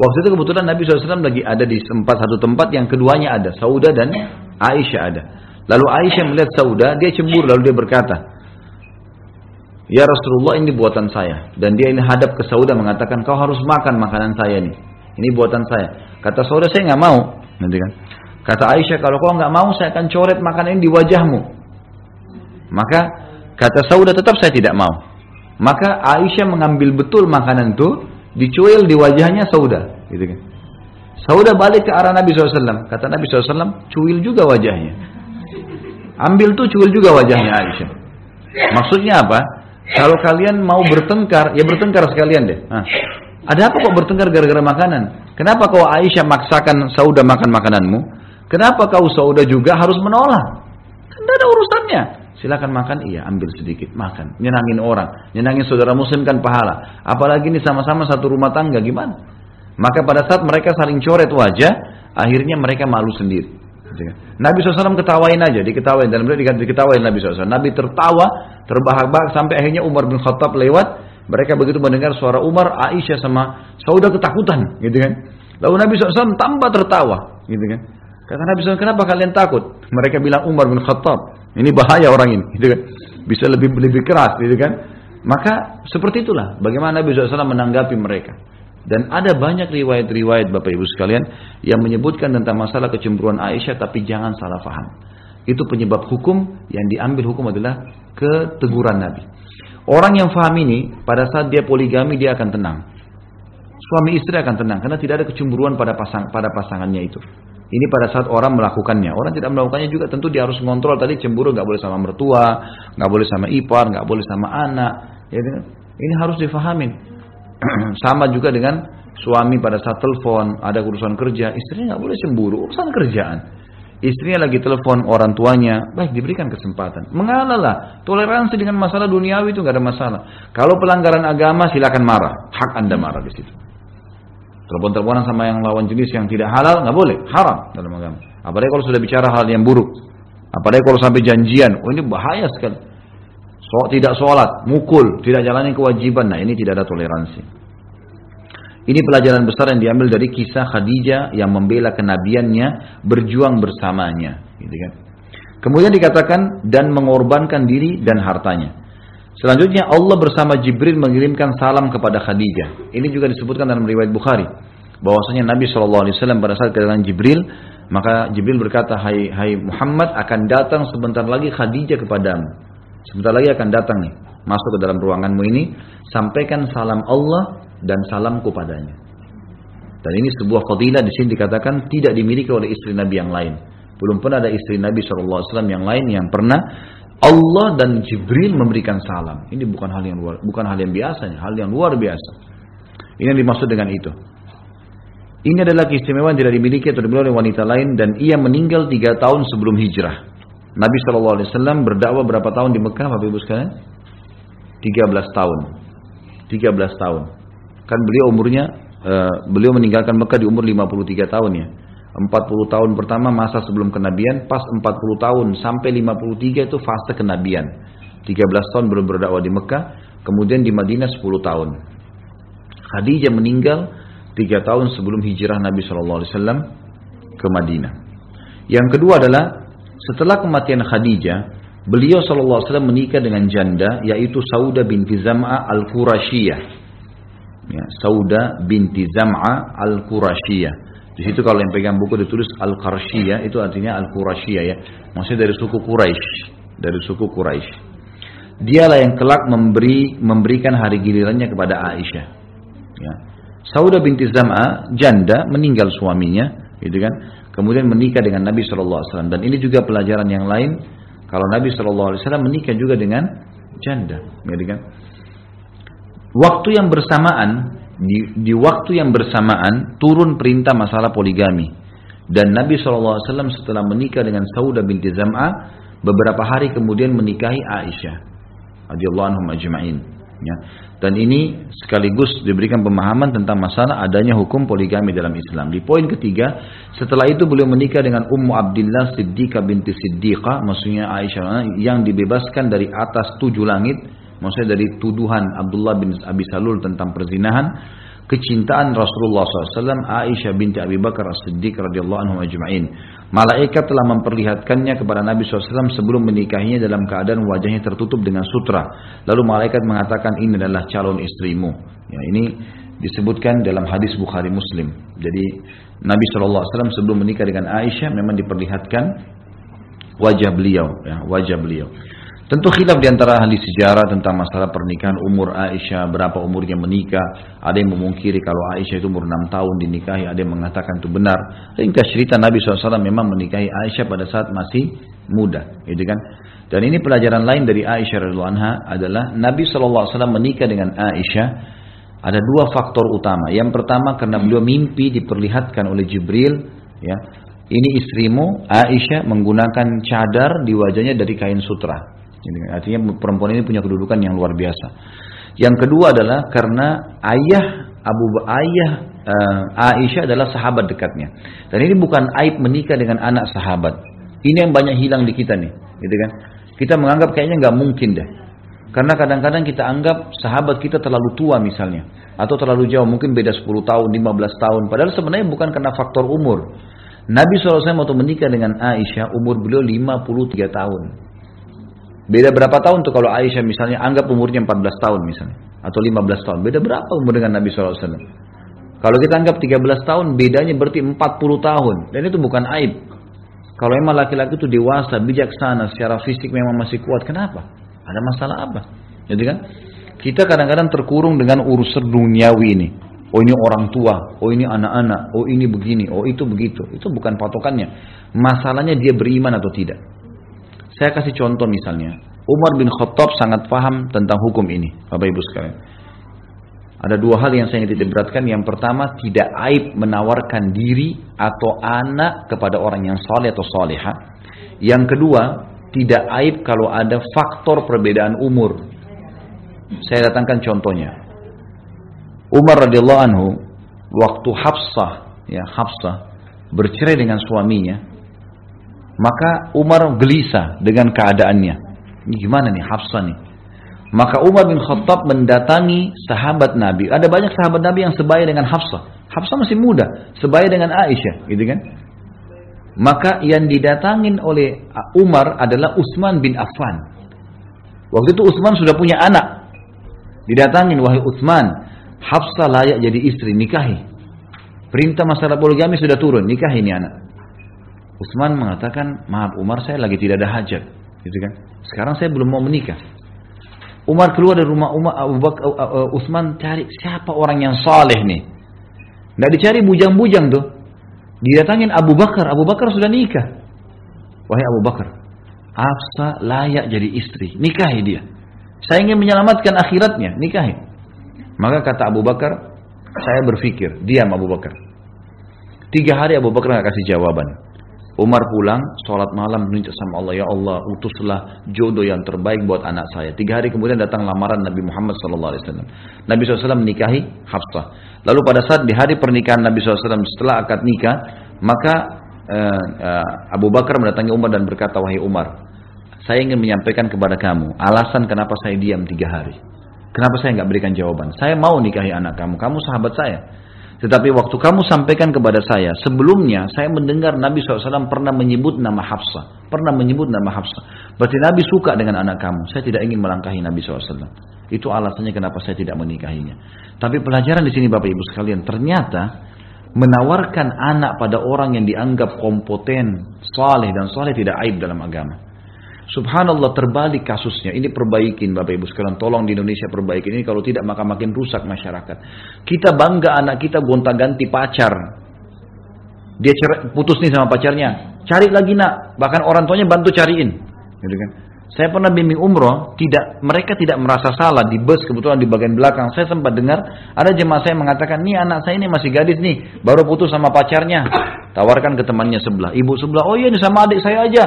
Waktu itu kebetulan Nabi SAW lagi ada di tempat satu tempat yang keduanya ada, Sauda dan Aisyah ada. Lalu Aisyah melihat Sauda, dia cemburu lalu dia berkata, Ya Rasulullah ini buatan saya. Dan dia ini hadap ke Sauda mengatakan kau harus makan makanan saya ini. Ini buatan saya. Kata Sauda saya nggak mau. Nanti kan. Kata Aisyah kalau kau nggak mau saya akan coret makanan ini di wajahmu. Maka kata Sauda tetap saya tidak mau. Maka Aisyah mengambil betul makanan itu dicuil di wajahnya Sauda. Gitu kan. Sauda balik ke arah Nabi SAW. Kata Nabi SAW, cuil juga wajahnya. Ambil tuh cuil juga wajahnya Aisyah. Maksudnya apa? Kalau kalian mau bertengkar, ya bertengkar sekalian deh. Nah, ada apa kok bertengkar gara-gara makanan? Kenapa kau Aisyah maksakan Sauda makan makananmu? Kenapa kau Sauda juga harus menolak? Kan ada urusannya. Silakan makan, iya ambil sedikit, makan. Nyenangin orang, nyenangin saudara muslim kan pahala. Apalagi ini sama-sama satu rumah tangga, gimana? Maka pada saat mereka saling coret wajah, akhirnya mereka malu sendiri. Nabi SAW ketawain aja, diketawain. Dalam beliau diketawain Nabi SAW. Nabi tertawa, terbahak-bahak sampai akhirnya Umar bin Khattab lewat. Mereka begitu mendengar suara Umar, Aisyah sama Sauda ketakutan, gitu kan. Lalu Nabi SAW tambah tertawa, gitu kan. Kata Nabi SAW, kenapa kalian takut? Mereka bilang Umar bin Khattab, ini bahaya orang ini, <laughs> gitu kan. Bisa lebih lebih keras, gitu kan. Maka seperti itulah bagaimana Nabi SAW menanggapi mereka. Dan ada banyak riwayat-riwayat Bapak Ibu sekalian yang menyebutkan tentang masalah kecemburuan Aisyah tapi jangan salah faham. Itu penyebab hukum yang diambil hukum adalah keteguran Nabi. Orang yang faham ini pada saat dia poligami dia akan tenang. Suami istri akan tenang karena tidak ada kecemburuan pada pasang pada pasangannya itu. Ini pada saat orang melakukannya. Orang tidak melakukannya juga tentu dia harus mengontrol tadi cemburu nggak boleh sama mertua, nggak boleh sama ipar, nggak boleh sama anak. Ya, ini harus difahamin. <clears throat> Sama juga dengan suami pada saat telepon, ada urusan kerja, istrinya nggak boleh cemburu, urusan kerjaan. Istrinya lagi telepon orang tuanya, baik diberikan kesempatan. Mengalah toleransi dengan masalah duniawi itu nggak ada masalah. Kalau pelanggaran agama silakan marah, hak anda marah di situ. Telepon-teleponan sama yang lawan jenis yang tidak halal nggak boleh, haram dalam agama. Apalagi kalau sudah bicara hal yang buruk. Apalagi kalau sampai janjian, oh ini bahaya sekali. So, tidak sholat, mukul, tidak jalani kewajiban. Nah ini tidak ada toleransi. Ini pelajaran besar yang diambil dari kisah Khadijah yang membela kenabiannya, berjuang bersamanya. Gitu kan. Kemudian dikatakan dan mengorbankan diri dan hartanya. Selanjutnya Allah bersama Jibril mengirimkan salam kepada Khadijah. Ini juga disebutkan dalam riwayat Bukhari. Bahwasanya Nabi SAW pada saat kedatangan Jibril, maka Jibril berkata, Hai, hai Muhammad akan datang sebentar lagi Khadijah kepadamu. Sebentar lagi akan datang nih, masuk ke dalam ruanganmu ini, sampaikan salam Allah dan salamku padanya. Dan ini sebuah fadilah di sini dikatakan tidak dimiliki oleh istri Nabi yang lain. Belum pernah ada istri Nabi SAW yang lain yang pernah Allah dan Jibril memberikan salam. Ini bukan hal yang luar, bukan hal yang biasa, hal yang luar biasa. Ini yang dimaksud dengan itu. Ini adalah keistimewaan tidak dimiliki atau dimiliki oleh wanita lain dan ia meninggal tiga tahun sebelum hijrah. Nabi Wasallam berdakwah berapa tahun di Mekah, Bapak Ibu sekalian? 13 tahun. 13 tahun. Kan beliau umurnya, uh, beliau meninggalkan Mekah di umur 53 tahun ya. 40 tahun pertama masa sebelum kenabian, pas 40 tahun sampai 53 itu fase kenabian. 13 tahun belum berdakwah di Mekah, kemudian di Madinah 10 tahun. Khadijah meninggal 3 tahun sebelum hijrah Nabi SAW ke Madinah. Yang kedua adalah setelah kematian Khadijah, beliau SAW menikah dengan janda yaitu Sauda binti Zam'a al-Qurashiyah. Ya, Sauda binti Zam'a al-Qurashiyah. Di situ kalau yang pegang buku ditulis al-Qarshiyah itu artinya al-Qurashiyah ya. Maksudnya dari suku Quraisy, dari suku Quraisy. Dialah yang kelak memberi memberikan hari gilirannya kepada Aisyah. Ya. Sauda binti Zam'a janda meninggal suaminya, gitu kan? kemudian menikah dengan Nabi Shallallahu Alaihi Wasallam dan ini juga pelajaran yang lain kalau Nabi Shallallahu Alaihi Wasallam menikah juga dengan janda, gitu kan? Waktu yang bersamaan di, di waktu yang bersamaan turun perintah masalah poligami dan Nabi Wasallam setelah menikah dengan Sauda binti Zam'a beberapa hari kemudian menikahi Aisyah radhiyallahu ajma'in ya. Dan ini sekaligus diberikan pemahaman tentang masalah adanya hukum poligami dalam Islam. Di poin ketiga, setelah itu beliau menikah dengan Ummu Abdullah Siddiqah binti Siddiqah, maksudnya Aisyah yang dibebaskan dari atas tujuh langit, maksudnya dari tuduhan Abdullah bin Abi Salul tentang perzinahan, kecintaan Rasulullah SAW, Aisyah binti Abi Bakar As-Siddiq radhiyallahu anhu ajma'in. Malaikat telah memperlihatkannya kepada Nabi SAW sebelum menikahinya dalam keadaan wajahnya tertutup dengan sutra. Lalu malaikat mengatakan ini adalah calon istrimu. Ya, ini disebutkan dalam hadis Bukhari Muslim. Jadi Nabi SAW sebelum menikah dengan Aisyah memang diperlihatkan wajah beliau, ya, wajah beliau. Tentu khilaf di antara ahli sejarah tentang masalah pernikahan umur Aisyah, berapa umurnya menikah. Ada yang memungkiri kalau Aisyah itu umur 6 tahun dinikahi, ada yang mengatakan itu benar. Ringkas cerita Nabi SAW memang menikahi Aisyah pada saat masih muda, gitu kan? Dan ini pelajaran lain dari Aisyah radhiallahu adalah Nabi SAW menikah dengan Aisyah ada dua faktor utama. Yang pertama karena beliau mimpi diperlihatkan oleh Jibril, ya. Ini istrimu Aisyah menggunakan cadar di wajahnya dari kain sutra. Artinya perempuan ini punya kedudukan yang luar biasa. Yang kedua adalah karena ayah Abu ayah uh, Aisyah adalah sahabat dekatnya. Dan ini bukan aib menikah dengan anak sahabat. Ini yang banyak hilang di kita nih, gitu kan? Kita menganggap kayaknya nggak mungkin deh. Karena kadang-kadang kita anggap sahabat kita terlalu tua misalnya. Atau terlalu jauh, mungkin beda 10 tahun, 15 tahun. Padahal sebenarnya bukan karena faktor umur. Nabi SAW waktu menikah dengan Aisyah, umur beliau 53 tahun. Beda berapa tahun tuh kalau Aisyah misalnya anggap umurnya 14 tahun misalnya atau 15 tahun. Beda berapa umur dengan Nabi SAW? Kalau kita anggap 13 tahun bedanya berarti 40 tahun dan itu bukan aib. Kalau emang laki-laki itu dewasa, bijaksana, secara fisik memang masih kuat, kenapa? Ada masalah apa? Jadi kan kita kadang-kadang terkurung dengan urusan duniawi ini. Oh ini orang tua, oh ini anak-anak, oh ini begini, oh itu begitu. Itu bukan patokannya. Masalahnya dia beriman atau tidak. Saya kasih contoh misalnya, Umar bin Khattab sangat paham tentang hukum ini, Bapak Ibu sekalian. Ada dua hal yang saya ingin beratkan. Yang pertama, tidak aib menawarkan diri atau anak kepada orang yang saleh atau soleha. Yang kedua, tidak aib kalau ada faktor perbedaan umur. Saya datangkan contohnya. Umar radhiyallahu anhu waktu Hafsah, ya Hafsah bercerai dengan suaminya, maka Umar gelisah dengan keadaannya. Ini gimana nih Hafsah nih? Maka Umar bin Khattab mendatangi sahabat Nabi. Ada banyak sahabat Nabi yang sebaya dengan Hafsah. Hafsah masih muda, sebaya dengan Aisyah, gitu kan? Maka yang didatangin oleh Umar adalah Utsman bin Affan. Waktu itu Utsman sudah punya anak. Didatangin wahai Utsman, Hafsah layak jadi istri, nikahi. Perintah masalah poligami sudah turun, nikahi ini anak. Utsman mengatakan, maaf Umar saya lagi tidak ada hajat, gitu kan? Sekarang saya belum mau menikah. Umar keluar dari rumah Umar Abu Bakar uh, uh, Utsman cari siapa orang yang saleh nih. Tidak dicari bujang-bujang tuh. Didatangin Abu Bakar, Abu Bakar sudah nikah. Wahai Abu Bakar, Hafsa layak jadi istri, nikahi dia. Saya ingin menyelamatkan akhiratnya, nikahi. Maka kata Abu Bakar, saya berpikir, diam Abu Bakar. Tiga hari Abu Bakar nggak kasih jawaban. Umar pulang, sholat malam minta sama Allah, ya Allah, utuslah jodoh yang terbaik buat anak saya. Tiga hari kemudian datang lamaran Nabi Muhammad SAW. Nabi SAW menikahi Hafsah. Lalu pada saat di hari pernikahan Nabi SAW setelah akad nikah, maka uh, uh, Abu Bakar mendatangi Umar dan berkata, wahai Umar, saya ingin menyampaikan kepada kamu alasan kenapa saya diam tiga hari. Kenapa saya nggak berikan jawaban? Saya mau nikahi anak kamu, kamu sahabat saya. Tetapi waktu kamu sampaikan kepada saya, sebelumnya saya mendengar Nabi SAW pernah menyebut nama Hafsah. Pernah menyebut nama Hafsah. Berarti Nabi suka dengan anak kamu. Saya tidak ingin melangkahi Nabi SAW. Itu alasannya kenapa saya tidak menikahinya. Tapi pelajaran di sini Bapak Ibu sekalian, ternyata menawarkan anak pada orang yang dianggap kompeten, saleh dan saleh tidak aib dalam agama. Subhanallah terbalik kasusnya. Ini perbaikin Bapak Ibu sekalian. Tolong di Indonesia perbaikin ini. Kalau tidak maka makin rusak masyarakat. Kita bangga anak kita gonta ganti pacar. Dia putus nih sama pacarnya. Cari lagi nak. Bahkan orang tuanya bantu cariin. Gitu kan. Saya pernah bimbing umroh, tidak mereka tidak merasa salah di bus kebetulan di bagian belakang. Saya sempat dengar ada jemaah saya mengatakan, nih anak saya ini masih gadis nih, baru putus sama pacarnya. Tawarkan ke temannya sebelah, ibu sebelah, oh iya ini sama adik saya aja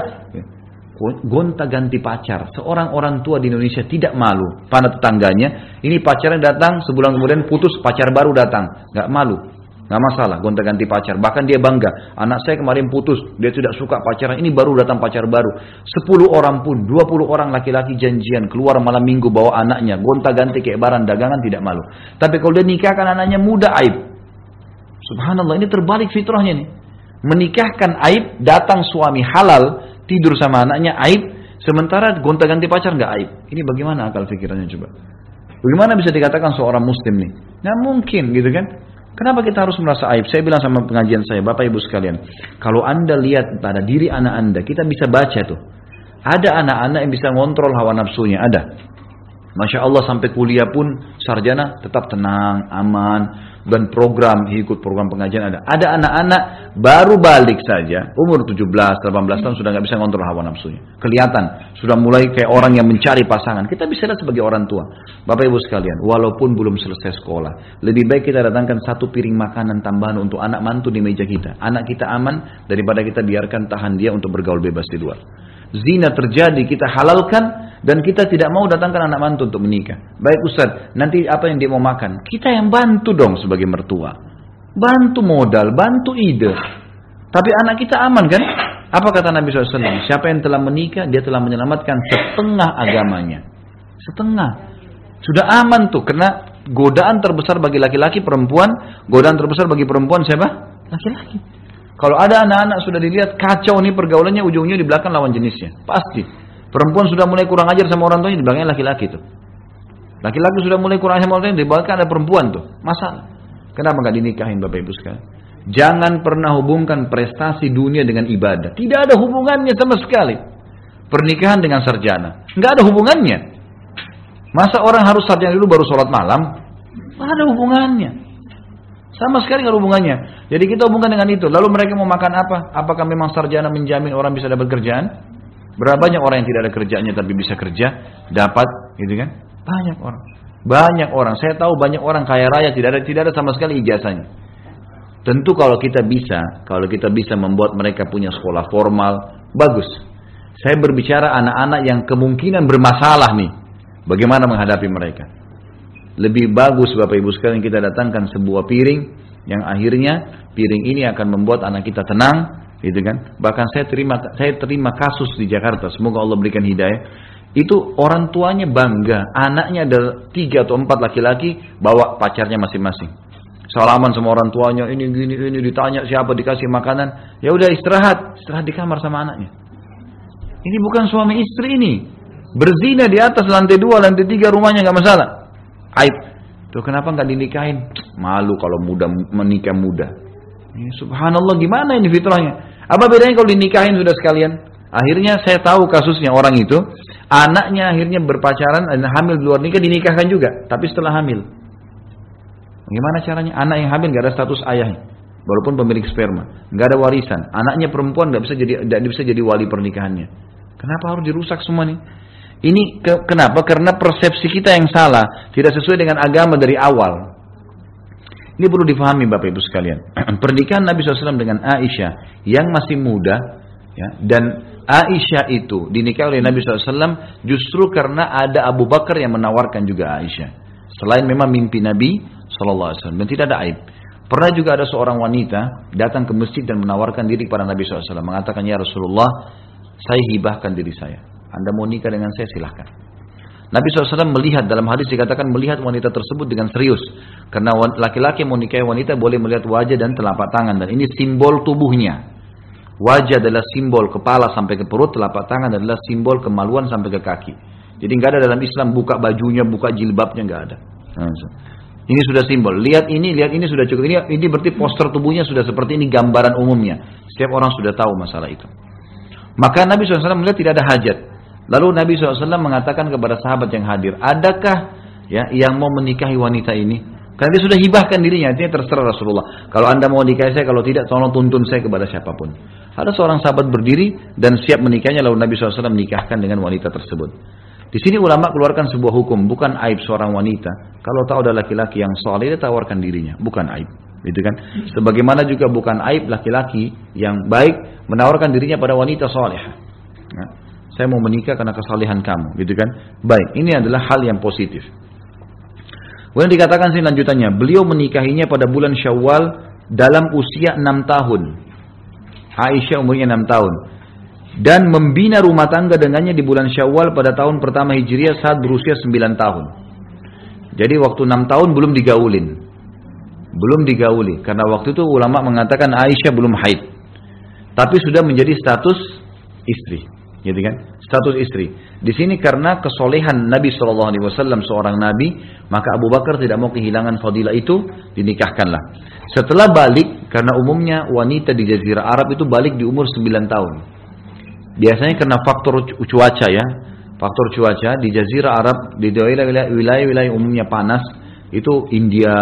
gonta ganti pacar. Seorang orang tua di Indonesia tidak malu pada tetangganya. Ini pacarnya datang, sebulan kemudian putus, pacar baru datang. Gak malu. Gak masalah, gonta ganti pacar. Bahkan dia bangga. Anak saya kemarin putus, dia tidak suka pacaran. Ini baru datang pacar baru. Sepuluh orang pun, dua puluh orang laki-laki janjian. Keluar malam minggu bawa anaknya. Gonta ganti kayak barang dagangan tidak malu. Tapi kalau dia nikahkan anaknya muda aib. Subhanallah, ini terbalik fitrahnya nih. Menikahkan aib, datang suami halal, tidur sama anaknya aib, sementara gonta-ganti pacar nggak aib. Ini bagaimana akal pikirannya coba? Bagaimana bisa dikatakan seorang muslim nih? Nggak mungkin gitu kan? Kenapa kita harus merasa aib? Saya bilang sama pengajian saya, Bapak Ibu sekalian, kalau Anda lihat pada diri anak Anda, kita bisa baca tuh. Ada anak-anak yang bisa ngontrol hawa nafsunya, ada. Masya Allah sampai kuliah pun sarjana tetap tenang, aman, dan program ikut program pengajian ada. Ada anak-anak baru balik saja, umur 17, 18 tahun sudah nggak bisa ngontrol hawa nafsunya. Kelihatan sudah mulai kayak orang yang mencari pasangan. Kita bisa lihat sebagai orang tua. Bapak Ibu sekalian, walaupun belum selesai sekolah, lebih baik kita datangkan satu piring makanan tambahan untuk anak mantu di meja kita. Anak kita aman daripada kita biarkan tahan dia untuk bergaul bebas di luar. Zina terjadi, kita halalkan dan kita tidak mau datangkan anak mantu untuk menikah. Baik Ustaz, nanti apa yang dia mau makan? Kita yang bantu dong sebagai mertua. Bantu modal, bantu ide. Tapi anak kita aman kan? Apa kata Nabi SAW? Siapa yang telah menikah, dia telah menyelamatkan setengah agamanya. Setengah. Sudah aman tuh, karena godaan terbesar bagi laki-laki perempuan, godaan terbesar bagi perempuan siapa? Laki-laki. Kalau ada anak-anak sudah dilihat kacau nih pergaulannya ujungnya di belakang lawan jenisnya. Pasti. Perempuan sudah mulai kurang ajar sama orang tuanya di belakangnya laki-laki tuh. Laki-laki sudah mulai kurang ajar sama orang tuanya di belakang ada perempuan tuh. Masalah. Kenapa nggak dinikahin Bapak Ibu sekalian? Jangan pernah hubungkan prestasi dunia dengan ibadah. Tidak ada hubungannya sama sekali. Pernikahan dengan sarjana. Nggak ada hubungannya. Masa orang harus sarjana dulu baru sholat malam? Nggak ada hubungannya. Sama sekali nggak hubungannya. Jadi kita hubungkan dengan itu. Lalu mereka mau makan apa? Apakah memang sarjana menjamin orang bisa dapat kerjaan? Berapa banyak orang yang tidak ada kerjanya tapi bisa kerja, dapat, gitu kan? Banyak orang. Banyak orang. Saya tahu banyak orang kaya raya tidak ada tidak ada sama sekali ijazahnya. Tentu kalau kita bisa, kalau kita bisa membuat mereka punya sekolah formal, bagus. Saya berbicara anak-anak yang kemungkinan bermasalah nih. Bagaimana menghadapi mereka? Lebih bagus Bapak Ibu sekalian kita datangkan sebuah piring yang akhirnya piring ini akan membuat anak kita tenang, gitu kan? Bahkan saya terima saya terima kasus di Jakarta, semoga Allah berikan hidayah. Itu orang tuanya bangga, anaknya ada tiga atau empat laki-laki bawa pacarnya masing-masing. Salaman sama orang tuanya, ini gini ini ditanya siapa dikasih makanan, ya udah istirahat, istirahat di kamar sama anaknya. Ini bukan suami istri ini, berzina di atas lantai dua, lantai tiga rumahnya nggak masalah aib. Tuh kenapa nggak dinikahin? Malu kalau muda menikah muda. Ya, subhanallah gimana ini fitrahnya? Apa bedanya kalau dinikahin sudah sekalian? Akhirnya saya tahu kasusnya orang itu, anaknya akhirnya berpacaran dan hamil di luar nikah dinikahkan juga, tapi setelah hamil. Gimana caranya? Anak yang hamil nggak ada status ayah, walaupun pemilik sperma, nggak ada warisan. Anaknya perempuan nggak bisa jadi nggak bisa jadi wali pernikahannya. Kenapa harus dirusak semua nih? Ini ke, kenapa? Karena persepsi kita yang salah, tidak sesuai dengan agama dari awal. Ini perlu difahami Bapak Ibu sekalian. <clears throat> Pernikahan Nabi SAW dengan Aisyah yang masih muda, ya, dan Aisyah itu dinikahi oleh Nabi SAW justru karena ada Abu Bakar yang menawarkan juga Aisyah. Selain memang mimpi Nabi SAW dan tidak ada aib. Pernah juga ada seorang wanita datang ke masjid dan menawarkan diri kepada Nabi SAW. Mengatakan, Ya Rasulullah, saya hibahkan diri saya. Anda mau nikah dengan saya silahkan. Nabi SAW melihat dalam hadis dikatakan melihat wanita tersebut dengan serius. Karena laki-laki mau nikahi wanita boleh melihat wajah dan telapak tangan. Dan ini simbol tubuhnya. Wajah adalah simbol kepala sampai ke perut, telapak tangan adalah simbol kemaluan sampai ke kaki. Jadi nggak ada dalam Islam buka bajunya, buka jilbabnya nggak ada. Ini sudah simbol. Lihat ini, lihat ini sudah cukup. Ini, ini berarti poster tubuhnya sudah seperti ini gambaran umumnya. Setiap orang sudah tahu masalah itu. Maka Nabi SAW melihat tidak ada hajat. Lalu Nabi SAW mengatakan kepada sahabat yang hadir, adakah ya yang mau menikahi wanita ini? Karena dia sudah hibahkan dirinya, artinya terserah Rasulullah. Kalau anda mau nikahi saya, kalau tidak, tolong tuntun saya kepada siapa pun. Ada seorang sahabat berdiri dan siap menikahnya, lalu Nabi SAW menikahkan dengan wanita tersebut. Di sini ulama keluarkan sebuah hukum, bukan aib seorang wanita. Kalau tahu ada laki-laki yang soleh, dia tawarkan dirinya, bukan aib. Gitu kan? Sebagaimana juga bukan aib laki-laki yang baik menawarkan dirinya pada wanita soleh. Nah, saya mau menikah karena kesalehan kamu, gitu kan? Baik, ini adalah hal yang positif. Kemudian dikatakan sih lanjutannya, beliau menikahinya pada bulan Syawal dalam usia 6 tahun. Aisyah umurnya 6 tahun. Dan membina rumah tangga dengannya di bulan Syawal pada tahun pertama Hijriah saat berusia 9 tahun. Jadi waktu 6 tahun belum digaulin. Belum digauli. Karena waktu itu ulama mengatakan Aisyah belum haid. tapi sudah menjadi status istri, gitu kan? Status istri. Di sini karena kesolehan Nabi Shallallahu Alaihi Wasallam seorang nabi, maka Abu Bakar tidak mau kehilangan fadilah itu, dinikahkanlah. Setelah balik, karena umumnya wanita di Jazirah Arab itu balik di umur 9 tahun. Biasanya karena faktor cuaca ya, faktor cuaca di Jazirah Arab di wilayah-wilayah umumnya panas itu India,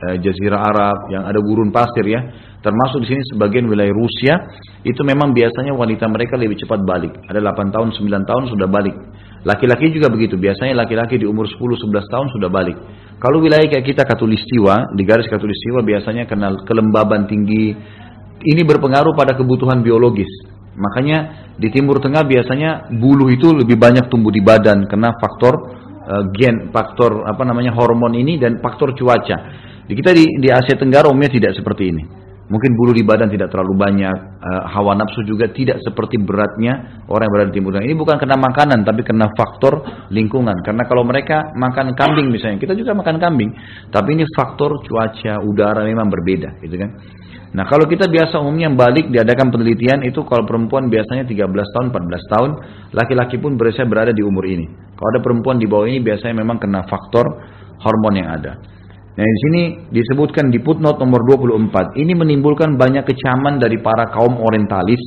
eh, Jazirah Arab yang ada gurun pasir ya, termasuk di sini sebagian wilayah Rusia, itu memang biasanya wanita mereka lebih cepat balik. Ada 8 tahun, 9 tahun sudah balik. Laki-laki juga begitu, biasanya laki-laki di umur 10, 11 tahun sudah balik. Kalau wilayah kayak kita katulistiwa, di garis katulistiwa biasanya karena kelembaban tinggi, ini berpengaruh pada kebutuhan biologis. Makanya di Timur Tengah biasanya bulu itu lebih banyak tumbuh di badan karena faktor uh, gen, faktor apa namanya hormon ini dan faktor cuaca. Di kita di, di Asia Tenggara umumnya tidak seperti ini. Mungkin bulu di badan tidak terlalu banyak, uh, hawa nafsu juga tidak seperti beratnya orang yang berada di timur tengah. Ini bukan karena makanan, tapi karena faktor lingkungan. Karena kalau mereka makan kambing misalnya, kita juga makan kambing, tapi ini faktor cuaca, udara memang berbeda, gitu kan? Nah kalau kita biasa umumnya balik diadakan penelitian itu kalau perempuan biasanya 13 tahun, 14 tahun, laki-laki pun berusia berada di umur ini. Kalau ada perempuan di bawah ini biasanya memang kena faktor hormon yang ada. Nah di sini disebutkan di footnote nomor 24, ini menimbulkan banyak kecaman dari para kaum orientalis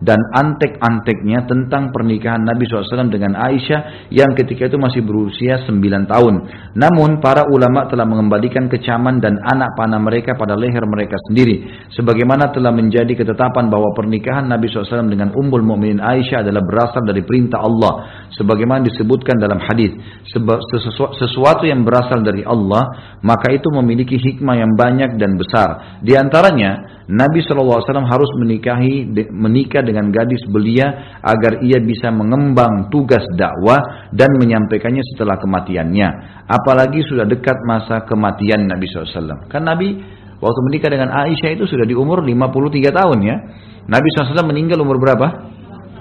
dan antek-anteknya tentang pernikahan Nabi SAW dengan Aisyah yang ketika itu masih berusia 9 tahun. Namun para ulama telah mengembalikan kecaman dan anak panah mereka pada leher mereka sendiri. Sebagaimana telah menjadi ketetapan bahwa pernikahan Nabi SAW dengan Ummul Mukminin Aisyah adalah berasal dari perintah Allah. Sebagaimana disebutkan dalam hadis, sesuatu yang berasal dari Allah, maka itu memiliki hikmah yang banyak dan besar. Di antaranya, Nabi SAW harus menikahi menikah dengan gadis belia agar ia bisa mengembang tugas dakwah dan menyampaikannya setelah kematiannya. Apalagi sudah dekat masa kematian Nabi SAW. Kan Nabi waktu menikah dengan Aisyah itu sudah di umur 53 tahun ya. Nabi SAW meninggal umur berapa?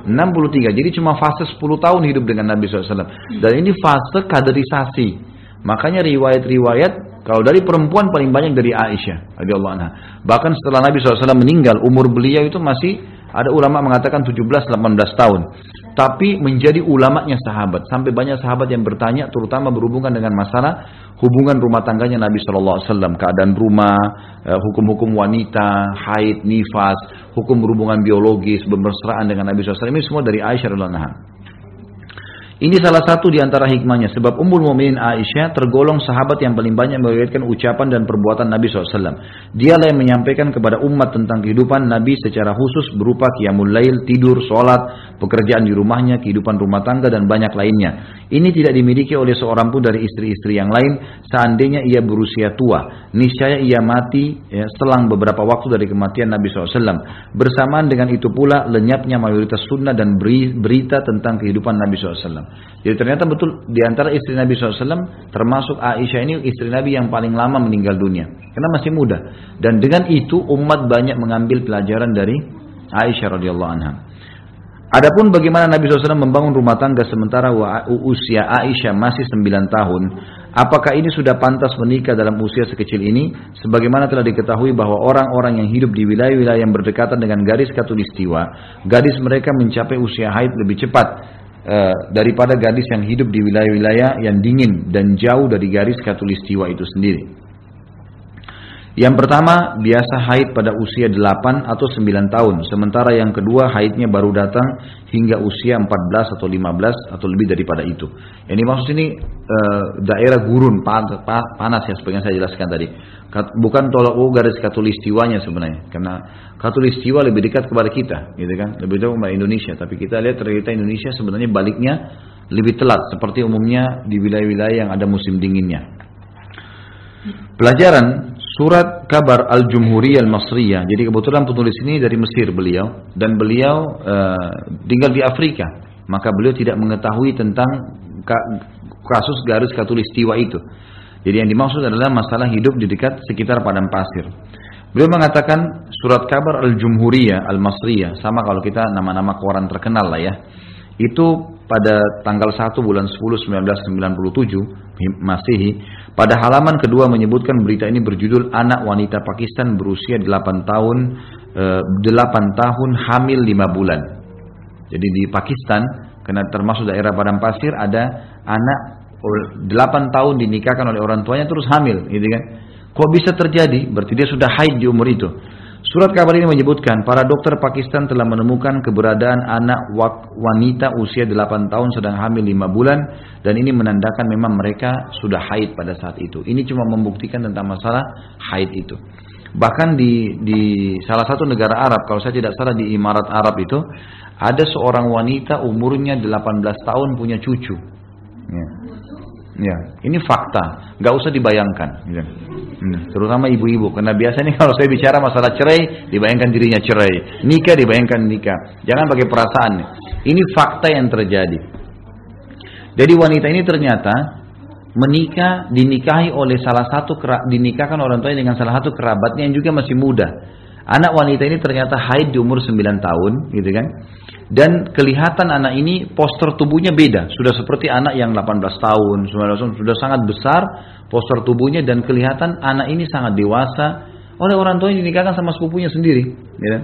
63. Jadi cuma fase 10 tahun hidup dengan Nabi SAW. Dan ini fase kaderisasi. Makanya riwayat-riwayat kalau dari perempuan paling banyak dari Aisyah radhiyallahu anha. Bahkan setelah Nabi SAW meninggal, umur beliau itu masih ada ulama mengatakan 17-18 tahun. Tapi menjadi ulamanya sahabat. Sampai banyak sahabat yang bertanya terutama berhubungan dengan masalah hubungan rumah tangganya Nabi SAW. Keadaan rumah, eh, hukum-hukum wanita, haid, nifas, hukum berhubungan biologis, bermesraan dengan Nabi SAW. Ini semua dari Aisyah radhiyallahu anha. Ini salah satu di antara hikmahnya. Sebab Ummul Mukminin Aisyah tergolong sahabat yang paling banyak meriwayatkan ucapan dan perbuatan Nabi SAW. Dialah yang menyampaikan kepada umat tentang kehidupan Nabi secara khusus berupa qiyamul lail, tidur, sholat, pekerjaan di rumahnya, kehidupan rumah tangga, dan banyak lainnya. Ini tidak dimiliki oleh seorang pun dari istri-istri yang lain seandainya ia berusia tua. Niscaya ia mati ya, selang beberapa waktu dari kematian Nabi SAW. Bersamaan dengan itu pula lenyapnya mayoritas sunnah dan berita tentang kehidupan Nabi SAW. Jadi ternyata betul di antara istri Nabi SAW termasuk Aisyah ini istri Nabi yang paling lama meninggal dunia. Karena masih muda. Dan dengan itu umat banyak mengambil pelajaran dari Aisyah radhiyallahu anha. Adapun bagaimana Nabi SAW membangun rumah tangga sementara usia Aisyah masih 9 tahun, apakah ini sudah pantas menikah dalam usia sekecil ini? Sebagaimana telah diketahui bahwa orang-orang yang hidup di wilayah-wilayah yang berdekatan dengan garis katulistiwa, gadis mereka mencapai usia haid lebih cepat Eh, daripada gadis yang hidup di wilayah-wilayah yang dingin dan jauh dari garis katulistiwa itu sendiri. Yang pertama, biasa haid pada usia 8 atau 9 tahun, sementara yang kedua haidnya baru datang hingga usia 14 atau 15 atau lebih daripada itu. Ini maksud ini e, daerah gurun panas ya yang saya jelaskan tadi. Bukan tolak ukur garis katulistiwanya sebenarnya, karena katulistiwa lebih dekat kepada kita, gitu kan? Lebih dekat kepada Indonesia, tapi kita lihat ternyata Indonesia sebenarnya baliknya lebih telat seperti umumnya di wilayah-wilayah yang ada musim dinginnya. Pelajaran surat kabar Al-Jumhuriyah Al-Masriyah. Jadi kebetulan penulis ini dari Mesir beliau dan beliau uh, tinggal di Afrika. Maka beliau tidak mengetahui tentang kasus garis katulistiwa itu. Jadi yang dimaksud adalah masalah hidup di dekat sekitar padang pasir. Beliau mengatakan surat kabar Al-Jumhuriyah Al-Masriyah sama kalau kita nama-nama koran terkenal lah ya. Itu pada tanggal 1 bulan 10 1997 Masehi Pada halaman kedua menyebutkan berita ini berjudul anak wanita Pakistan berusia 8 tahun e, 8 tahun hamil 5 bulan. Jadi di Pakistan karena termasuk daerah padang pasir ada anak 8 tahun dinikahkan oleh orang tuanya terus hamil, gitu kan? Kok bisa terjadi? Berarti dia sudah haid di umur itu. Surat kabar ini menyebutkan para dokter Pakistan telah menemukan keberadaan anak wanita usia 8 tahun sedang hamil 5 bulan dan ini menandakan memang mereka sudah haid pada saat itu. Ini cuma membuktikan tentang masalah haid itu. Bahkan di, di salah satu negara Arab, kalau saya tidak salah di Imarat Arab itu, ada seorang wanita umurnya 18 tahun punya cucu. Ya. Ya, ini fakta, nggak usah dibayangkan. Ya. Terutama ibu-ibu, karena biasanya <laughs> kalau saya bicara masalah cerai, dibayangkan dirinya cerai, nikah dibayangkan nikah. Jangan pakai perasaan. Ini fakta yang terjadi. Jadi wanita ini ternyata menikah, dinikahi oleh salah satu dinikahkan orang tuanya dengan salah satu kerabatnya yang juga masih muda. Anak wanita ini ternyata haid di umur 9 tahun, gitu kan? dan kelihatan anak ini poster tubuhnya beda. Sudah seperti anak yang 18 tahun 19 tahun. Sudah sangat besar poster tubuhnya dan kelihatan anak ini sangat dewasa. Oleh orang tuanya dinikahkan sama sepupunya sendiri ya.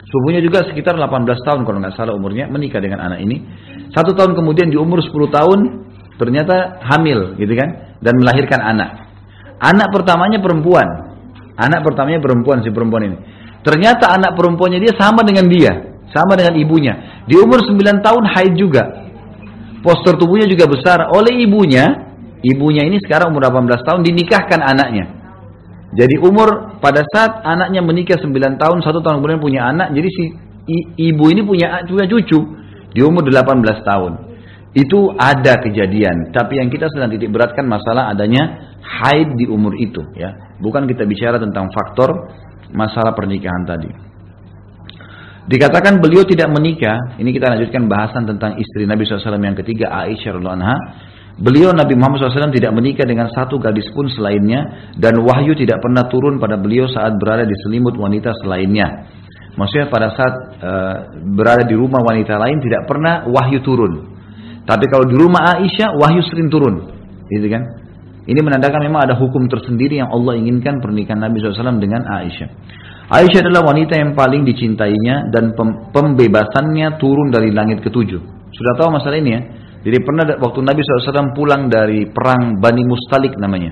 sepupunya juga sekitar 18 tahun kalau nggak salah umurnya menikah dengan anak ini. Satu tahun kemudian di umur 10 tahun ternyata hamil gitu kan? Dan melahirkan anak. Anak pertamanya perempuan. Anak pertamanya perempuan si perempuan ini ternyata anak perempuannya dia sama dengan dia sama dengan ibunya. Di umur 9 tahun haid juga. Postur tubuhnya juga besar. Oleh ibunya, ibunya ini sekarang umur 18 tahun dinikahkan anaknya. Jadi umur pada saat anaknya menikah 9 tahun, satu tahun kemudian punya anak, jadi si ibu ini punya punya cucu di umur 18 tahun. Itu ada kejadian, tapi yang kita sedang titik beratkan masalah adanya haid di umur itu ya. Bukan kita bicara tentang faktor masalah pernikahan tadi. Dikatakan beliau tidak menikah. Ini kita lanjutkan bahasan tentang istri Nabi SAW yang ketiga Aisyah radhiallahu anha. Beliau Nabi Muhammad SAW tidak menikah dengan satu gadis pun selainnya dan wahyu tidak pernah turun pada beliau saat berada di selimut wanita selainnya. Maksudnya pada saat uh, berada di rumah wanita lain tidak pernah wahyu turun. Tapi kalau di rumah Aisyah wahyu sering turun, gitu kan? Ini menandakan memang ada hukum tersendiri yang Allah inginkan pernikahan Nabi SAW dengan Aisyah. Aisyah adalah wanita yang paling dicintainya dan pembebasannya turun dari langit ketujuh. Sudah tahu masalah ini ya? Jadi pernah waktu Nabi SAW pulang dari perang Bani Mustalik namanya.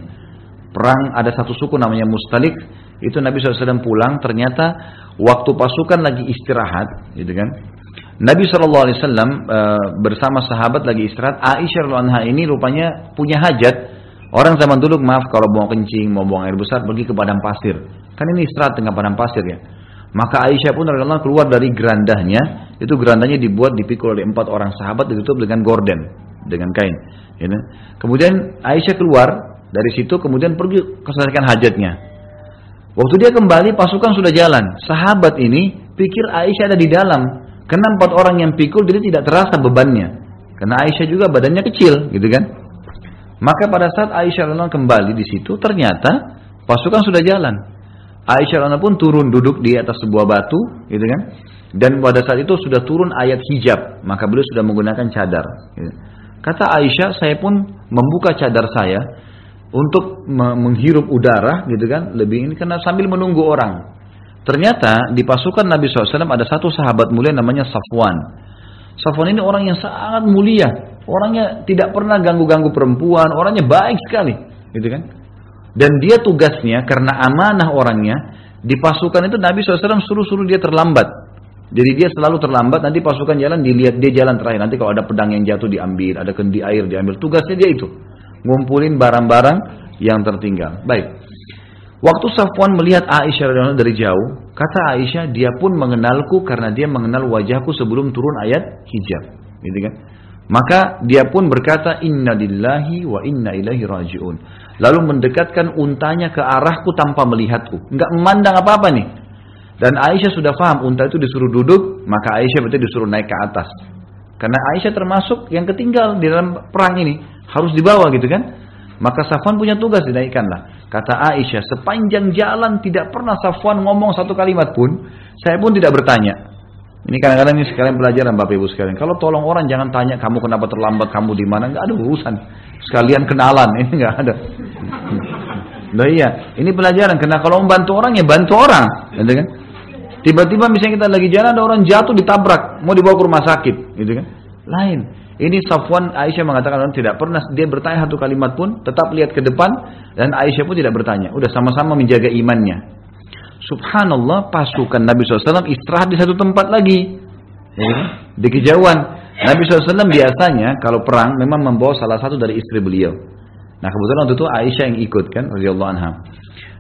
Perang ada satu suku namanya Mustalik. Itu Nabi SAW pulang ternyata waktu pasukan lagi istirahat, gitu kan? Nabi SAW e, bersama sahabat lagi istirahat. Aisyah anha ini rupanya punya hajat. Orang zaman dulu maaf kalau buang kencing, mau buang air besar pergi ke padang pasir. Kan ini istirahat tengah padang pasir ya. Maka Aisyah pun radhiyallahu keluar dari gerandahnya, itu gerandahnya dibuat dipikul oleh empat orang sahabat ditutup dengan gorden, dengan kain. Ya, kan? kemudian Aisyah keluar dari situ, kemudian pergi keselesaikan hajatnya. Waktu dia kembali, pasukan sudah jalan. Sahabat ini pikir Aisyah ada di dalam, karena empat orang yang pikul jadi tidak terasa bebannya. Karena Aisyah juga badannya kecil, gitu kan? Maka pada saat Aisyah kembali di situ, ternyata pasukan sudah jalan. Aisyah radhiyallahu pun turun duduk di atas sebuah batu, gitu kan? Dan pada saat itu sudah turun ayat hijab, maka beliau sudah menggunakan cadar. Gitu. Kata Aisyah, saya pun membuka cadar saya untuk menghirup udara, gitu kan? Lebih ini karena sambil menunggu orang. Ternyata di pasukan Nabi SAW ada satu sahabat mulia namanya Safwan. Safwan ini orang yang sangat mulia, orangnya tidak pernah ganggu-ganggu perempuan, orangnya baik sekali, gitu kan? Dan dia tugasnya karena amanah orangnya di pasukan itu Nabi SAW suruh-suruh dia terlambat. Jadi dia selalu terlambat, nanti pasukan jalan dilihat dia jalan terakhir. Nanti kalau ada pedang yang jatuh diambil, ada kendi air diambil. Tugasnya dia itu. Ngumpulin barang-barang yang tertinggal. Baik. Waktu Safwan melihat Aisyah dari jauh, kata Aisyah, dia pun mengenalku karena dia mengenal wajahku sebelum turun ayat hijab. Gitu kan? Maka dia pun berkata, Inna lillahi wa inna ilahi raji'un lalu mendekatkan untanya ke arahku tanpa melihatku. Enggak memandang apa-apa nih. Dan Aisyah sudah paham unta itu disuruh duduk, maka Aisyah berarti disuruh naik ke atas. Karena Aisyah termasuk yang ketinggal di dalam perang ini, harus dibawa gitu kan. Maka Safwan punya tugas dinaikkanlah. Kata Aisyah, sepanjang jalan tidak pernah Safwan ngomong satu kalimat pun, saya pun tidak bertanya. Ini kadang-kadang ini sekalian pelajaran Bapak Ibu sekalian. Kalau tolong orang jangan tanya kamu kenapa terlambat, kamu di mana, nggak ada urusan sekalian kenalan <laughs> ini nggak ada Nah iya, ini pelajaran. Karena kalau membantu orang ya bantu orang, gitu kan? Tiba-tiba misalnya kita lagi jalan ada orang jatuh ditabrak, mau dibawa ke rumah sakit, gitu kan? Lain. Ini Safwan Aisyah mengatakan orang tidak pernah dia bertanya satu kalimat pun, tetap lihat ke depan dan Aisyah pun tidak bertanya. Udah sama-sama menjaga imannya. Subhanallah pasukan Nabi SAW istirahat di satu tempat lagi. Ya, kan? di kejauhan. Nabi SAW biasanya kalau perang memang membawa salah satu dari istri beliau. Nah kebetulan waktu itu Aisyah yang ikut kan, anha.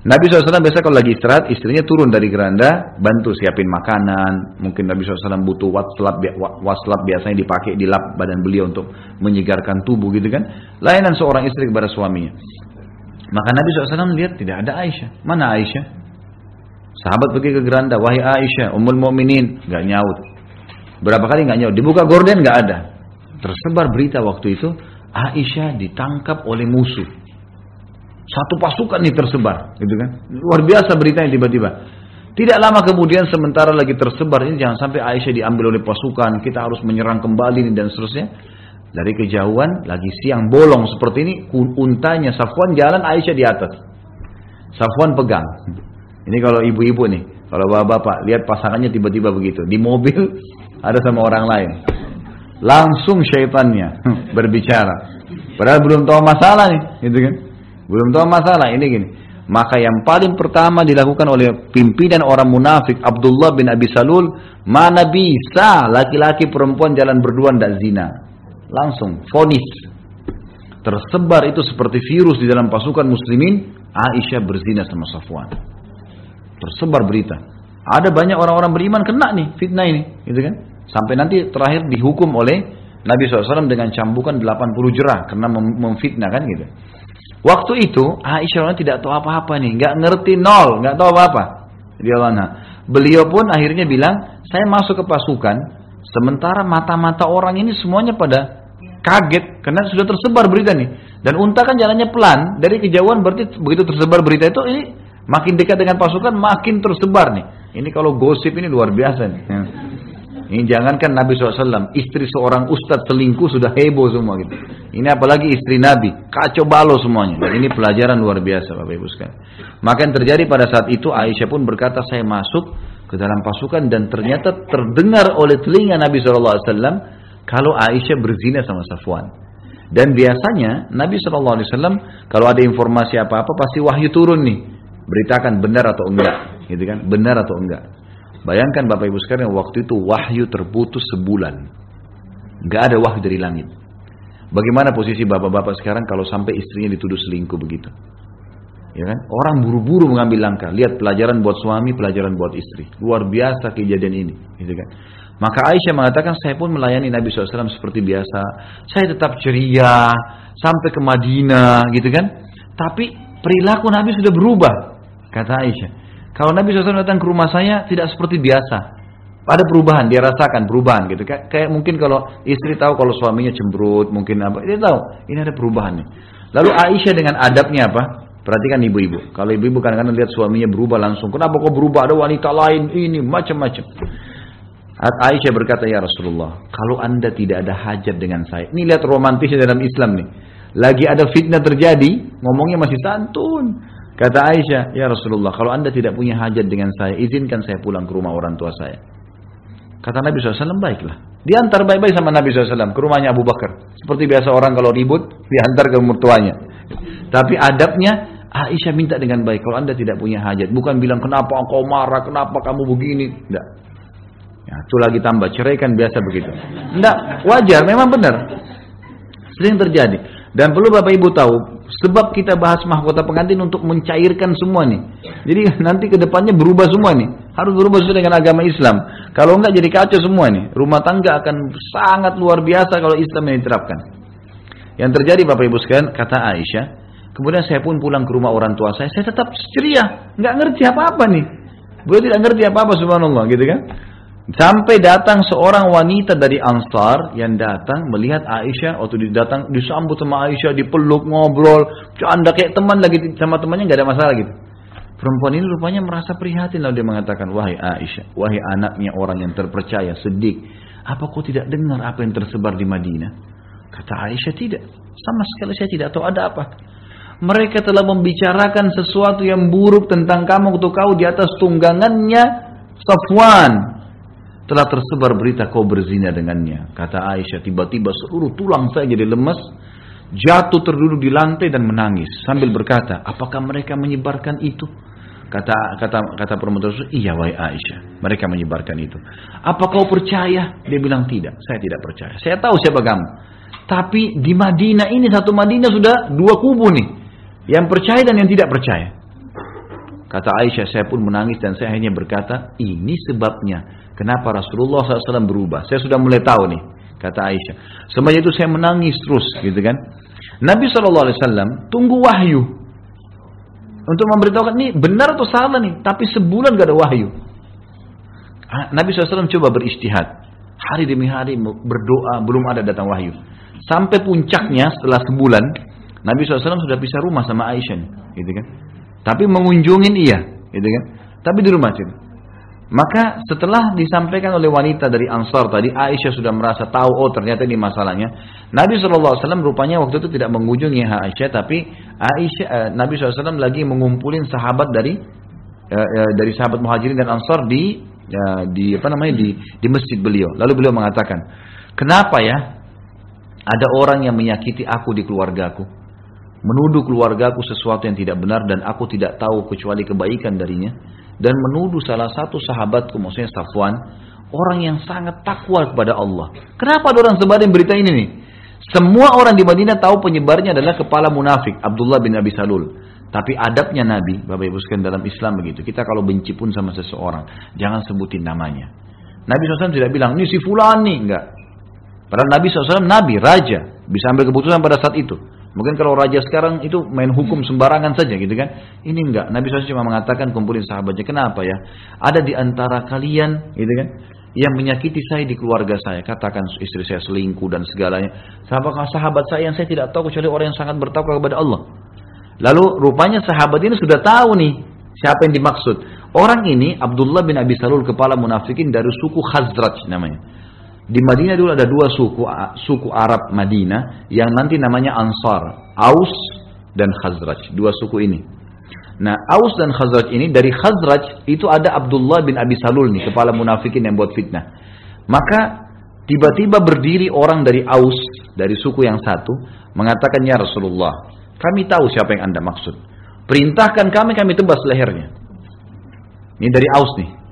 Nabi SAW biasa kalau lagi istirahat, istrinya turun dari geranda, bantu siapin makanan. Mungkin Nabi SAW butuh waslap, waslap biasanya dipakai di lap badan beliau untuk menyegarkan tubuh gitu kan. Layanan seorang istri kepada suaminya. Maka Nabi SAW lihat tidak ada Aisyah. Mana Aisyah? Sahabat pergi ke geranda, wahai Aisyah, umul mu'minin, nggak nyaut. Berapa kali nggak nyaut? Dibuka gorden nggak ada. Tersebar berita waktu itu, Aisyah ditangkap oleh musuh. Satu pasukan nih tersebar, gitu kan? Luar biasa beritanya tiba-tiba. Tidak lama kemudian sementara lagi tersebar ini jangan sampai Aisyah diambil oleh pasukan, kita harus menyerang kembali dan seterusnya. Dari kejauhan lagi siang bolong seperti ini, untanya Safwan jalan Aisyah di atas. Safwan pegang. Ini kalau ibu-ibu nih, kalau bapak-bapak lihat pasangannya tiba-tiba begitu di mobil ada sama orang lain. Langsung syaitannya <laughs> berbicara. Padahal belum tahu masalah nih, gitu kan? Belum tahu masalah ini gini. Maka yang paling pertama dilakukan oleh pimpinan orang munafik Abdullah bin Abi Salul, mana bisa laki-laki perempuan jalan berdua dan zina. Langsung fonis. Tersebar itu seperti virus di dalam pasukan muslimin, Aisyah berzina sama Safwan. Tersebar berita. Ada banyak orang-orang beriman kena nih fitnah ini, gitu kan? Sampai nanti terakhir dihukum oleh Nabi SAW dengan cambukan 80 jerah karena memfitnah kan gitu. Waktu itu Aisyah tidak tahu apa-apa nih, nggak ngerti nol, nggak tahu apa-apa. Beliau pun akhirnya bilang, saya masuk ke pasukan, sementara mata-mata orang ini semuanya pada kaget karena sudah tersebar berita nih. Dan unta kan jalannya pelan, dari kejauhan berarti begitu tersebar berita itu ini makin dekat dengan pasukan makin tersebar nih. Ini kalau gosip ini luar biasa nih. Ini jangankan Nabi SAW, istri seorang ustadz selingkuh sudah heboh semua gitu. Ini apalagi istri Nabi, kacau balau semuanya. Dan ini pelajaran luar biasa Bapak Ibu sekalian. Maka yang terjadi pada saat itu Aisyah pun berkata saya masuk ke dalam pasukan dan ternyata terdengar oleh telinga Nabi SAW kalau Aisyah berzina sama Safwan. Dan biasanya Nabi SAW kalau ada informasi apa-apa pasti wahyu turun nih. Beritakan benar atau enggak, gitu kan? Benar atau enggak. Bayangkan Bapak Ibu sekalian waktu itu wahyu terputus sebulan. Gak ada wahyu dari langit. Bagaimana posisi bapak-bapak sekarang kalau sampai istrinya dituduh selingkuh begitu? Ya kan? Orang buru-buru mengambil langkah. Lihat pelajaran buat suami, pelajaran buat istri. Luar biasa kejadian ini, gitu kan? Maka Aisyah mengatakan saya pun melayani Nabi SAW seperti biasa. Saya tetap ceria sampai ke Madinah, gitu kan? Tapi perilaku Nabi sudah berubah, kata Aisyah. Kalau Nabi SAW datang ke rumah saya tidak seperti biasa. Ada perubahan, dia rasakan perubahan gitu. Kayak, kayak mungkin kalau istri tahu kalau suaminya cemberut, mungkin apa, dia tahu ini ada perubahan nih. Lalu Aisyah dengan adabnya apa? Perhatikan ibu-ibu. Kalau ibu-ibu kadang-kadang lihat suaminya berubah langsung. Kenapa kok berubah? Ada wanita lain ini macam-macam. Aisyah berkata, ya Rasulullah, kalau anda tidak ada hajat dengan saya. Ini lihat romantisnya dalam Islam nih. Lagi ada fitnah terjadi, ngomongnya masih santun. Kata Aisyah, ya Rasulullah, kalau anda tidak punya hajat dengan saya, izinkan saya pulang ke rumah orang tua saya. Kata Nabi SAW, baiklah. Diantar baik-baik sama Nabi SAW ke rumahnya Abu Bakar. Seperti biasa orang kalau ribut, diantar ke mertuanya. Tapi adabnya, Aisyah minta dengan baik. Kalau anda tidak punya hajat, bukan bilang kenapa engkau marah, kenapa kamu begini. Tidak. Ya, itu lagi tambah, ceraikan biasa begitu. Tidak, wajar, memang benar. Sering terjadi. Dan perlu Bapak Ibu tahu, Sebab kita bahas mahkota pengantin untuk mencairkan semua nih. Jadi nanti ke depannya berubah semua nih. Harus berubah sesuai dengan agama Islam. Kalau enggak jadi kacau semua nih. Rumah tangga akan sangat luar biasa kalau Islam yang diterapkan. Yang terjadi Bapak Ibu sekalian, kata Aisyah, kemudian saya pun pulang ke rumah orang tua saya, saya tetap ceria, nggak ngerti apa-apa nih. Beliau tidak ngerti apa-apa subhanallah gitu kan. Sampai datang seorang wanita dari Ansar yang datang melihat Aisyah waktu datang disambut sama Aisyah dipeluk ngobrol canda kayak teman lagi sama temannya nggak ada masalah gitu. Perempuan ini rupanya merasa prihatin lalu dia mengatakan wahai Aisyah wahai anaknya orang yang terpercaya sedih apa kau tidak dengar apa yang tersebar di Madinah? Kata Aisyah tidak sama sekali saya tidak tahu ada apa. Mereka telah membicarakan sesuatu yang buruk tentang kamu waktu kau di atas tunggangannya Safwan. Telah tersebar berita kau berzina dengannya. Kata Aisyah, tiba-tiba seluruh tulang saya jadi lemas. Jatuh terduduk di lantai dan menangis. Sambil berkata, apakah mereka menyebarkan itu? Kata kata kata perempuan tersebut, iya wahai Aisyah, mereka menyebarkan itu. Apa kau percaya? Dia bilang tidak, saya tidak percaya. Saya tahu siapa kamu. Tapi di Madinah ini satu Madinah sudah dua kubu nih, yang percaya dan yang tidak percaya. Kata Aisyah, saya pun menangis dan saya hanya berkata, ini sebabnya kenapa Rasulullah SAW berubah. Saya sudah mulai tahu nih, kata Aisyah. Semenjak itu saya menangis terus, gitu kan. Nabi SAW tunggu wahyu untuk memberitahukan ini benar atau salah nih. Tapi sebulan gak ada wahyu. Nabi SAW coba beristihad. Hari demi hari berdoa, belum ada datang wahyu. Sampai puncaknya setelah sebulan, Nabi SAW sudah bisa rumah sama Aisyah. Gitu kan. Tapi mengunjungin iya. Gitu kan. Tapi di rumah sih. Maka setelah disampaikan oleh wanita dari Ansar tadi, Aisyah sudah merasa tahu, oh ternyata ini masalahnya. Nabi SAW rupanya waktu itu tidak mengunjungi Aisyah, tapi Aisyah, eh, Nabi SAW lagi mengumpulin sahabat dari eh, eh, dari sahabat muhajirin dan Ansar di di apa namanya di di masjid beliau. Lalu beliau mengatakan, kenapa ya ada orang yang menyakiti aku di keluargaku, menuduh keluargaku sesuatu yang tidak benar dan aku tidak tahu kecuali kebaikan darinya dan menuduh salah satu sahabatku maksudnya Safwan orang yang sangat takwa kepada Allah. Kenapa ada orang sebarin berita ini nih? Semua orang di Madinah tahu penyebarnya adalah kepala munafik Abdullah bin Abi Salul. Tapi adabnya Nabi, Bapak Ibu sekalian dalam Islam begitu. Kita kalau benci pun sama seseorang, jangan sebutin namanya. Nabi SAW tidak bilang, ini si fulan nih, enggak. Padahal Nabi SAW Nabi, Raja, bisa ambil keputusan pada saat itu. Mungkin kalau raja sekarang itu main hukum sembarangan saja gitu kan. Ini enggak. Nabi SAW cuma mengatakan kumpulin sahabatnya. Kenapa ya? Ada di antara kalian gitu kan. Yang menyakiti saya di keluarga saya. Katakan istri saya selingkuh dan segalanya. Sahabat, sahabat saya yang saya tidak tahu kecuali orang yang sangat bertakwa kepada Allah. Lalu rupanya sahabat ini sudah tahu nih. Siapa yang dimaksud. Orang ini Abdullah bin Abi Salul kepala munafikin dari suku Khazraj namanya. Di Madinah dulu ada dua suku suku Arab Madinah yang nanti namanya Ansar, Aus dan Khazraj. Dua suku ini. Nah, Aus dan Khazraj ini dari Khazraj itu ada Abdullah bin Abi Salul nih, kepala munafikin yang buat fitnah. Maka tiba-tiba berdiri orang dari Aus, dari suku yang satu, mengatakan ya Rasulullah, kami tahu siapa yang Anda maksud. Perintahkan kami, kami tebas lehernya. Ini dari Aus nih.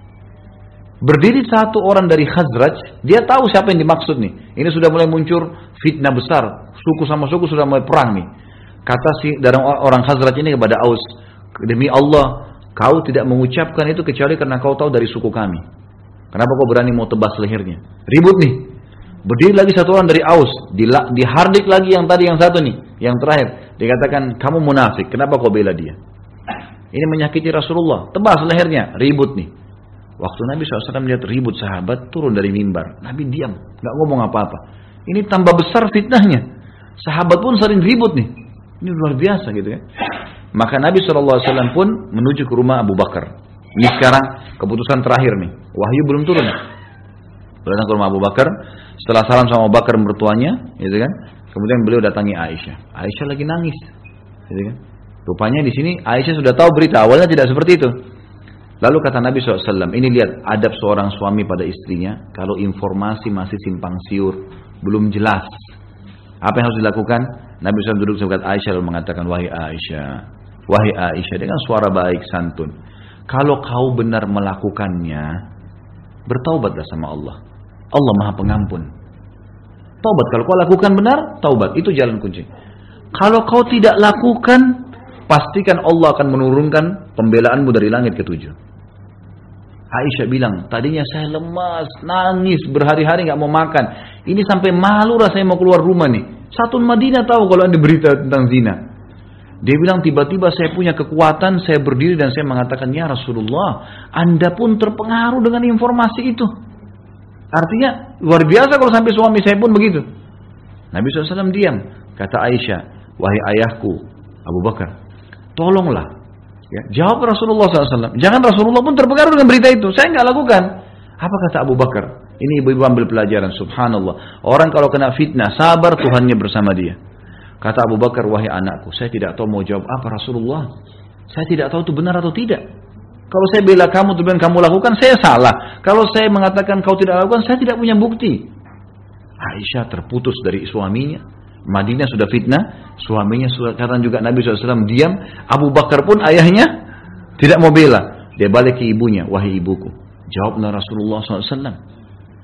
Berdiri satu orang dari Khazraj, dia tahu siapa yang dimaksud nih. Ini sudah mulai muncul fitnah besar. Suku sama suku sudah mulai perang nih. Kata si dari orang Khazraj ini kepada Aus, demi Allah, kau tidak mengucapkan itu kecuali karena kau tahu dari suku kami. Kenapa kau berani mau tebas lehernya? Ribut nih. Berdiri lagi satu orang dari Aus, dihardik lagi yang tadi yang satu nih, yang terakhir. Dikatakan kamu munafik, kenapa kau bela dia? Ini menyakiti Rasulullah, tebas lehernya, ribut nih. Waktu Nabi SAW melihat ribut sahabat turun dari mimbar. Nabi diam, nggak ngomong apa-apa. Ini tambah besar fitnahnya. Sahabat pun sering ribut nih. Ini luar biasa gitu ya. Maka Nabi SAW pun menuju ke rumah Abu Bakar. Ini sekarang keputusan terakhir nih. Wahyu belum turun. Datang ke rumah Abu Bakar. Setelah salam sama Abu Bakar mertuanya, gitu kan. Kemudian beliau datangi Aisyah. Aisyah lagi nangis, gitu kan. Rupanya di sini Aisyah sudah tahu berita. Awalnya tidak seperti itu. Lalu kata Nabi SAW, ini lihat adab seorang suami pada istrinya, kalau informasi masih simpang siur, belum jelas. Apa yang harus dilakukan? Nabi SAW duduk sebagai Aisyah lalu mengatakan, Wahai Aisyah, Wahai Aisyah, dengan suara baik, santun. Kalau kau benar melakukannya, bertaubatlah sama Allah. Allah maha pengampun. Taubat, kalau kau lakukan benar, taubat. Itu jalan kunci. Kalau kau tidak lakukan, pastikan Allah akan menurunkan pembelaanmu dari langit ketujuh. Aisyah bilang, tadinya saya lemas, nangis, berhari-hari nggak mau makan. Ini sampai malu rasanya mau keluar rumah nih. Satu Madinah tahu kalau ada berita tentang zina. Dia bilang tiba-tiba saya punya kekuatan, saya berdiri dan saya mengatakan, ya Rasulullah, Anda pun terpengaruh dengan informasi itu. Artinya luar biasa kalau sampai suami saya pun begitu. Nabi SAW diam. Kata Aisyah, wahai ayahku, Abu Bakar, tolonglah Ya, jawab Rasulullah SAW. Jangan Rasulullah pun terpengaruh dengan berita itu. Saya nggak lakukan. Apa kata Abu Bakar? Ini ibu-ibu ambil pelajaran. Subhanallah. Orang kalau kena fitnah, sabar Tuhannya bersama dia. Kata Abu Bakar, wahai anakku, saya tidak tahu mau jawab apa Rasulullah. Saya tidak tahu itu benar atau tidak. Kalau saya bela kamu, tujuan kamu lakukan, saya salah. Kalau saya mengatakan kau tidak lakukan, saya tidak punya bukti. Aisyah terputus dari suaminya. Madinah sudah fitnah, suaminya kata juga Nabi SAW diam. Abu Bakar pun ayahnya tidak mau bela. Dia balik ke ibunya, wahai ibuku. Jawablah Rasulullah SAW.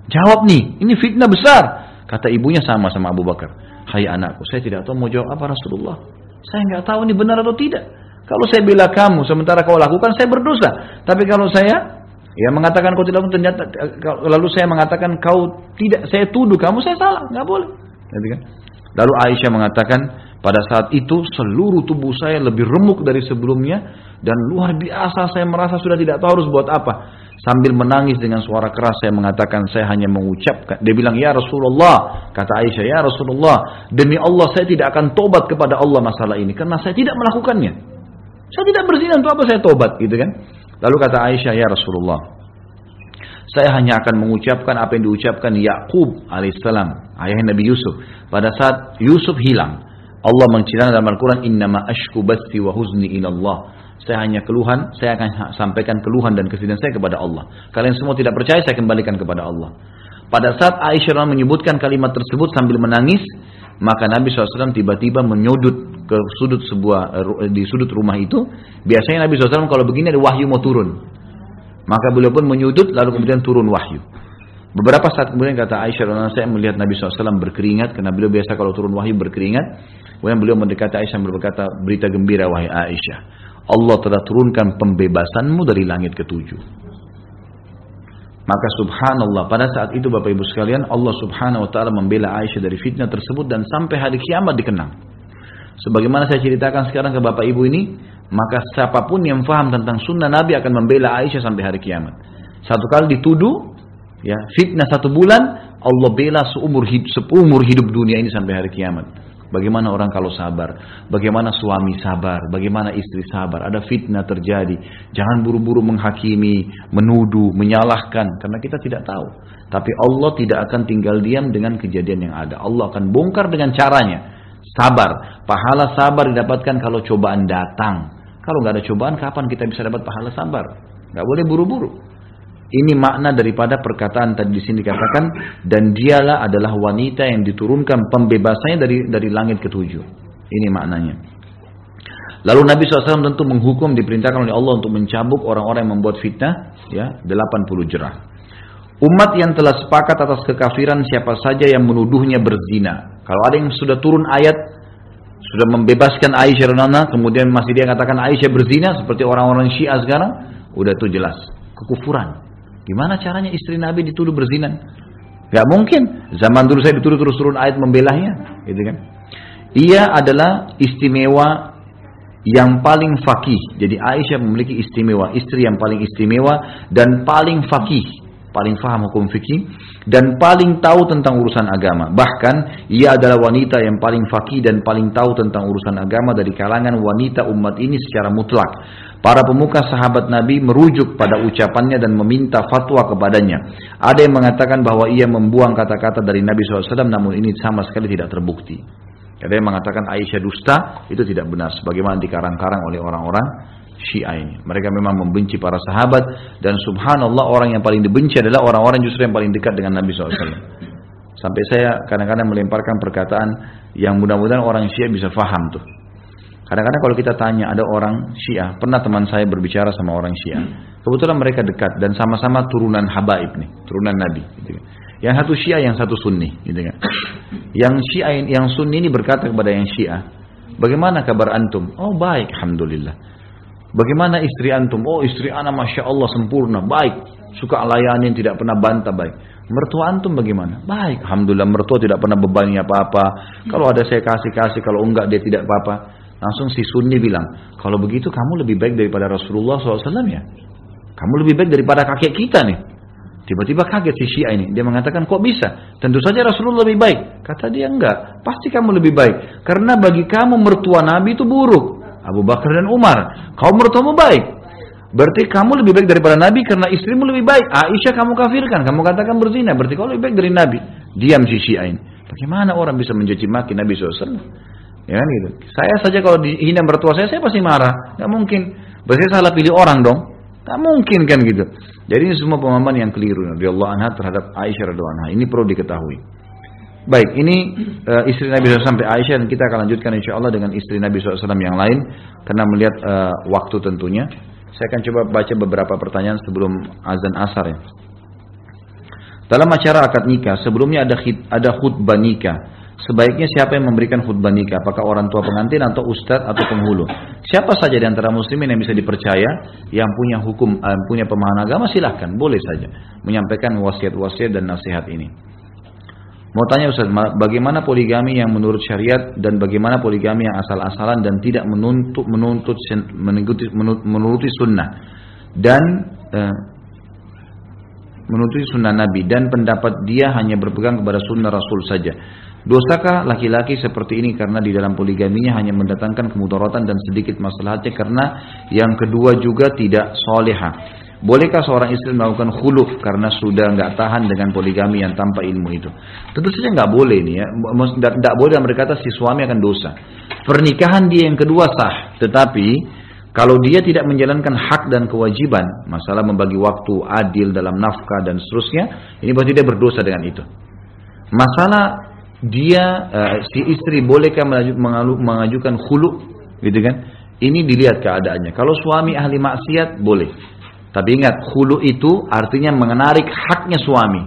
Jawab nih, ini fitnah besar. Kata ibunya sama sama Abu Bakar. Hai anakku, saya tidak tahu mau jawab apa Rasulullah. Saya nggak tahu ini benar atau tidak. Kalau saya bela kamu, sementara kau lakukan, saya berdosa. Tapi kalau saya ya mengatakan kau tidak ternyata lalu saya mengatakan kau tidak, saya tuduh kamu, saya salah, nggak boleh. Gitu kan? Lalu Aisyah mengatakan pada saat itu seluruh tubuh saya lebih remuk dari sebelumnya dan luar biasa saya merasa sudah tidak tahu harus buat apa. Sambil menangis dengan suara keras saya mengatakan saya hanya mengucapkan. Dia bilang, ya Rasulullah. Kata Aisyah, ya Rasulullah. Demi Allah saya tidak akan tobat kepada Allah masalah ini. Karena saya tidak melakukannya. Saya tidak berzina untuk apa saya tobat gitu kan. Lalu kata Aisyah, ya Rasulullah. Saya hanya akan mengucapkan apa yang diucapkan Yakub alaihissalam, ayah Nabi Yusuf. Pada saat Yusuf hilang, Allah menceritakan dalam Al-Quran, Innama ashku basti wa huzni ilallah. Saya hanya keluhan, saya akan sampaikan keluhan dan kesedihan saya kepada Allah. Kalian semua tidak percaya, saya kembalikan kepada Allah. Pada saat Aisyah menyebutkan kalimat tersebut sambil menangis, maka Nabi SAW tiba-tiba menyudut ke sudut sebuah di sudut rumah itu. Biasanya Nabi SAW kalau begini ada wahyu mau turun. Maka beliau pun menyudut lalu kemudian turun wahyu. Beberapa saat kemudian kata Aisyah saya melihat Nabi SAW berkeringat karena beliau biasa kalau turun wahyu berkeringat. Kemudian beliau mendekati Aisyah berkata berita gembira wahai Aisyah. Allah telah turunkan pembebasanmu dari langit ketujuh. Maka subhanallah pada saat itu Bapak Ibu sekalian Allah subhanahu wa ta'ala membela Aisyah dari fitnah tersebut dan sampai hari kiamat dikenang. Sebagaimana saya ceritakan sekarang ke Bapak Ibu ini, maka siapa pun yang faham tentang sunnah Nabi akan membela Aisyah sampai hari kiamat. Satu kali dituduh, ya fitnah satu bulan, Allah bela seumur hidup, seumur hidup dunia ini sampai hari kiamat. Bagaimana orang kalau sabar, bagaimana suami sabar, bagaimana istri sabar. Ada fitnah terjadi. Jangan buru-buru menghakimi, menuduh, menyalahkan karena kita tidak tahu. Tapi Allah tidak akan tinggal diam dengan kejadian yang ada. Allah akan bongkar dengan caranya. Sabar. Pahala sabar didapatkan kalau cobaan datang. Kalau nggak ada cobaan, kapan kita bisa dapat pahala sabar? Nggak boleh buru-buru. Ini makna daripada perkataan tadi di sini dikatakan dan dialah adalah wanita yang diturunkan pembebasannya dari dari langit ketujuh. Ini maknanya. Lalu Nabi SAW tentu menghukum diperintahkan oleh Allah untuk mencabuk orang-orang yang membuat fitnah ya 80 jerah. Umat yang telah sepakat atas kekafiran siapa saja yang menuduhnya berzina. Kalau ada yang sudah turun ayat sudah membebaskan Aisyah Nana, kemudian masih dia katakan Aisyah berzina seperti orang-orang Syiah sekarang, udah itu jelas kekufuran. Gimana caranya istri Nabi dituduh berzina? Gak mungkin. Zaman dulu saya dituduh terus turun ayat membelahnya, gitu kan? Ia adalah istimewa yang paling fakih. Jadi Aisyah memiliki istimewa, istri yang paling istimewa dan paling fakih, paling faham hukum fikih dan paling tahu tentang urusan agama. Bahkan ia adalah wanita yang paling fakih dan paling tahu tentang urusan agama dari kalangan wanita umat ini secara mutlak. Para pemuka sahabat Nabi merujuk pada ucapannya dan meminta fatwa kepadanya. Ada yang mengatakan bahwa ia membuang kata-kata dari Nabi SAW namun ini sama sekali tidak terbukti. Ada yang mengatakan Aisyah dusta, itu tidak benar. Sebagaimana dikarang-karang oleh orang-orang Syiah ini. Mereka memang membenci para sahabat dan subhanallah orang yang paling dibenci adalah orang-orang justru yang paling dekat dengan Nabi SAW. Sampai saya kadang-kadang melemparkan perkataan yang mudah-mudahan orang Syiah bisa faham tuh. Kadang-kadang kalau kita tanya ada orang Syiah, pernah teman saya berbicara sama orang Syiah. Kebetulan mereka dekat dan sama-sama turunan Habaib nih, turunan Nabi. Gitu kan. Yang satu Syiah, yang satu Sunni. Gitu kan. Yang Syiah, yang Sunni ini berkata kepada yang Syiah, bagaimana kabar antum? Oh baik, alhamdulillah. Bagaimana istri antum? Oh istri anak masya Allah sempurna, baik. Suka layanin, tidak pernah bantah, baik. Mertua antum bagaimana? Baik, alhamdulillah mertua tidak pernah bebani apa-apa. Kalau ada saya kasih-kasih, kalau enggak dia tidak apa-apa. Langsung si Sunni bilang, kalau begitu kamu lebih baik daripada Rasulullah SAW ya. Kamu lebih baik daripada kakek kita nih. Tiba-tiba kaget si Syiah ini. Dia mengatakan, kok bisa? Tentu saja Rasulullah lebih baik. Kata dia, enggak. Pasti kamu lebih baik. Karena bagi kamu mertua Nabi itu buruk. Abu Bakar dan Umar. Kau mertuamu baik. Berarti kamu lebih baik daripada Nabi karena istrimu lebih baik. Aisyah kamu kafirkan. Kamu katakan berzina. Berarti kau lebih baik dari Nabi. Diam si Syiah. Bagaimana orang bisa mencaci maki Nabi SAW? Ya kan gitu. Saya saja kalau dihina mertua saya, saya pasti marah. Gak mungkin. Berarti salah pilih orang dong. Gak mungkin kan gitu. Jadi ini semua pemahaman yang keliru Allah anha terhadap Aisyah radhiyallahu anha. Ini perlu diketahui. Baik, ini uh, istri Nabi SAW sampai Aisyah dan kita akan lanjutkan insya Allah dengan istri Nabi SAW yang lain karena melihat uh, waktu tentunya. Saya akan coba baca beberapa pertanyaan sebelum azan asar ya. Dalam acara akad nikah, sebelumnya ada ada khutbah nikah. Sebaiknya siapa yang memberikan khutbah nikah? Apakah orang tua pengantin atau ustadz atau penghulu? Siapa saja di antara muslimin yang bisa dipercaya, yang punya hukum, uh, punya pemahaman agama silahkan, boleh saja menyampaikan wasiat-wasiat dan nasihat ini. Mau tanya Ustaz, bagaimana poligami yang menurut syariat dan bagaimana poligami yang asal-asalan dan tidak menuntut menuntut menuruti, menuruti sunnah dan uh, menuruti sunnah Nabi dan pendapat dia hanya berpegang kepada sunnah Rasul saja. Dosakah laki-laki seperti ini karena di dalam poligaminya hanya mendatangkan kemudaratan dan sedikit masalahnya karena yang kedua juga tidak soleha. Bolehkah seorang istri melakukan khuluf karena sudah nggak tahan dengan poligami yang tanpa ilmu itu? Tentu saja nggak boleh nih ya. Tidak boleh dan berkata si suami akan dosa. Pernikahan dia yang kedua sah, tetapi kalau dia tidak menjalankan hak dan kewajiban, masalah membagi waktu adil dalam nafkah dan seterusnya, ini berarti dia berdosa dengan itu. Masalah dia uh, si istri bolehkah mengajukan khulu gitu kan ini dilihat keadaannya kalau suami ahli maksiat boleh tapi ingat khulu itu artinya menarik haknya suami.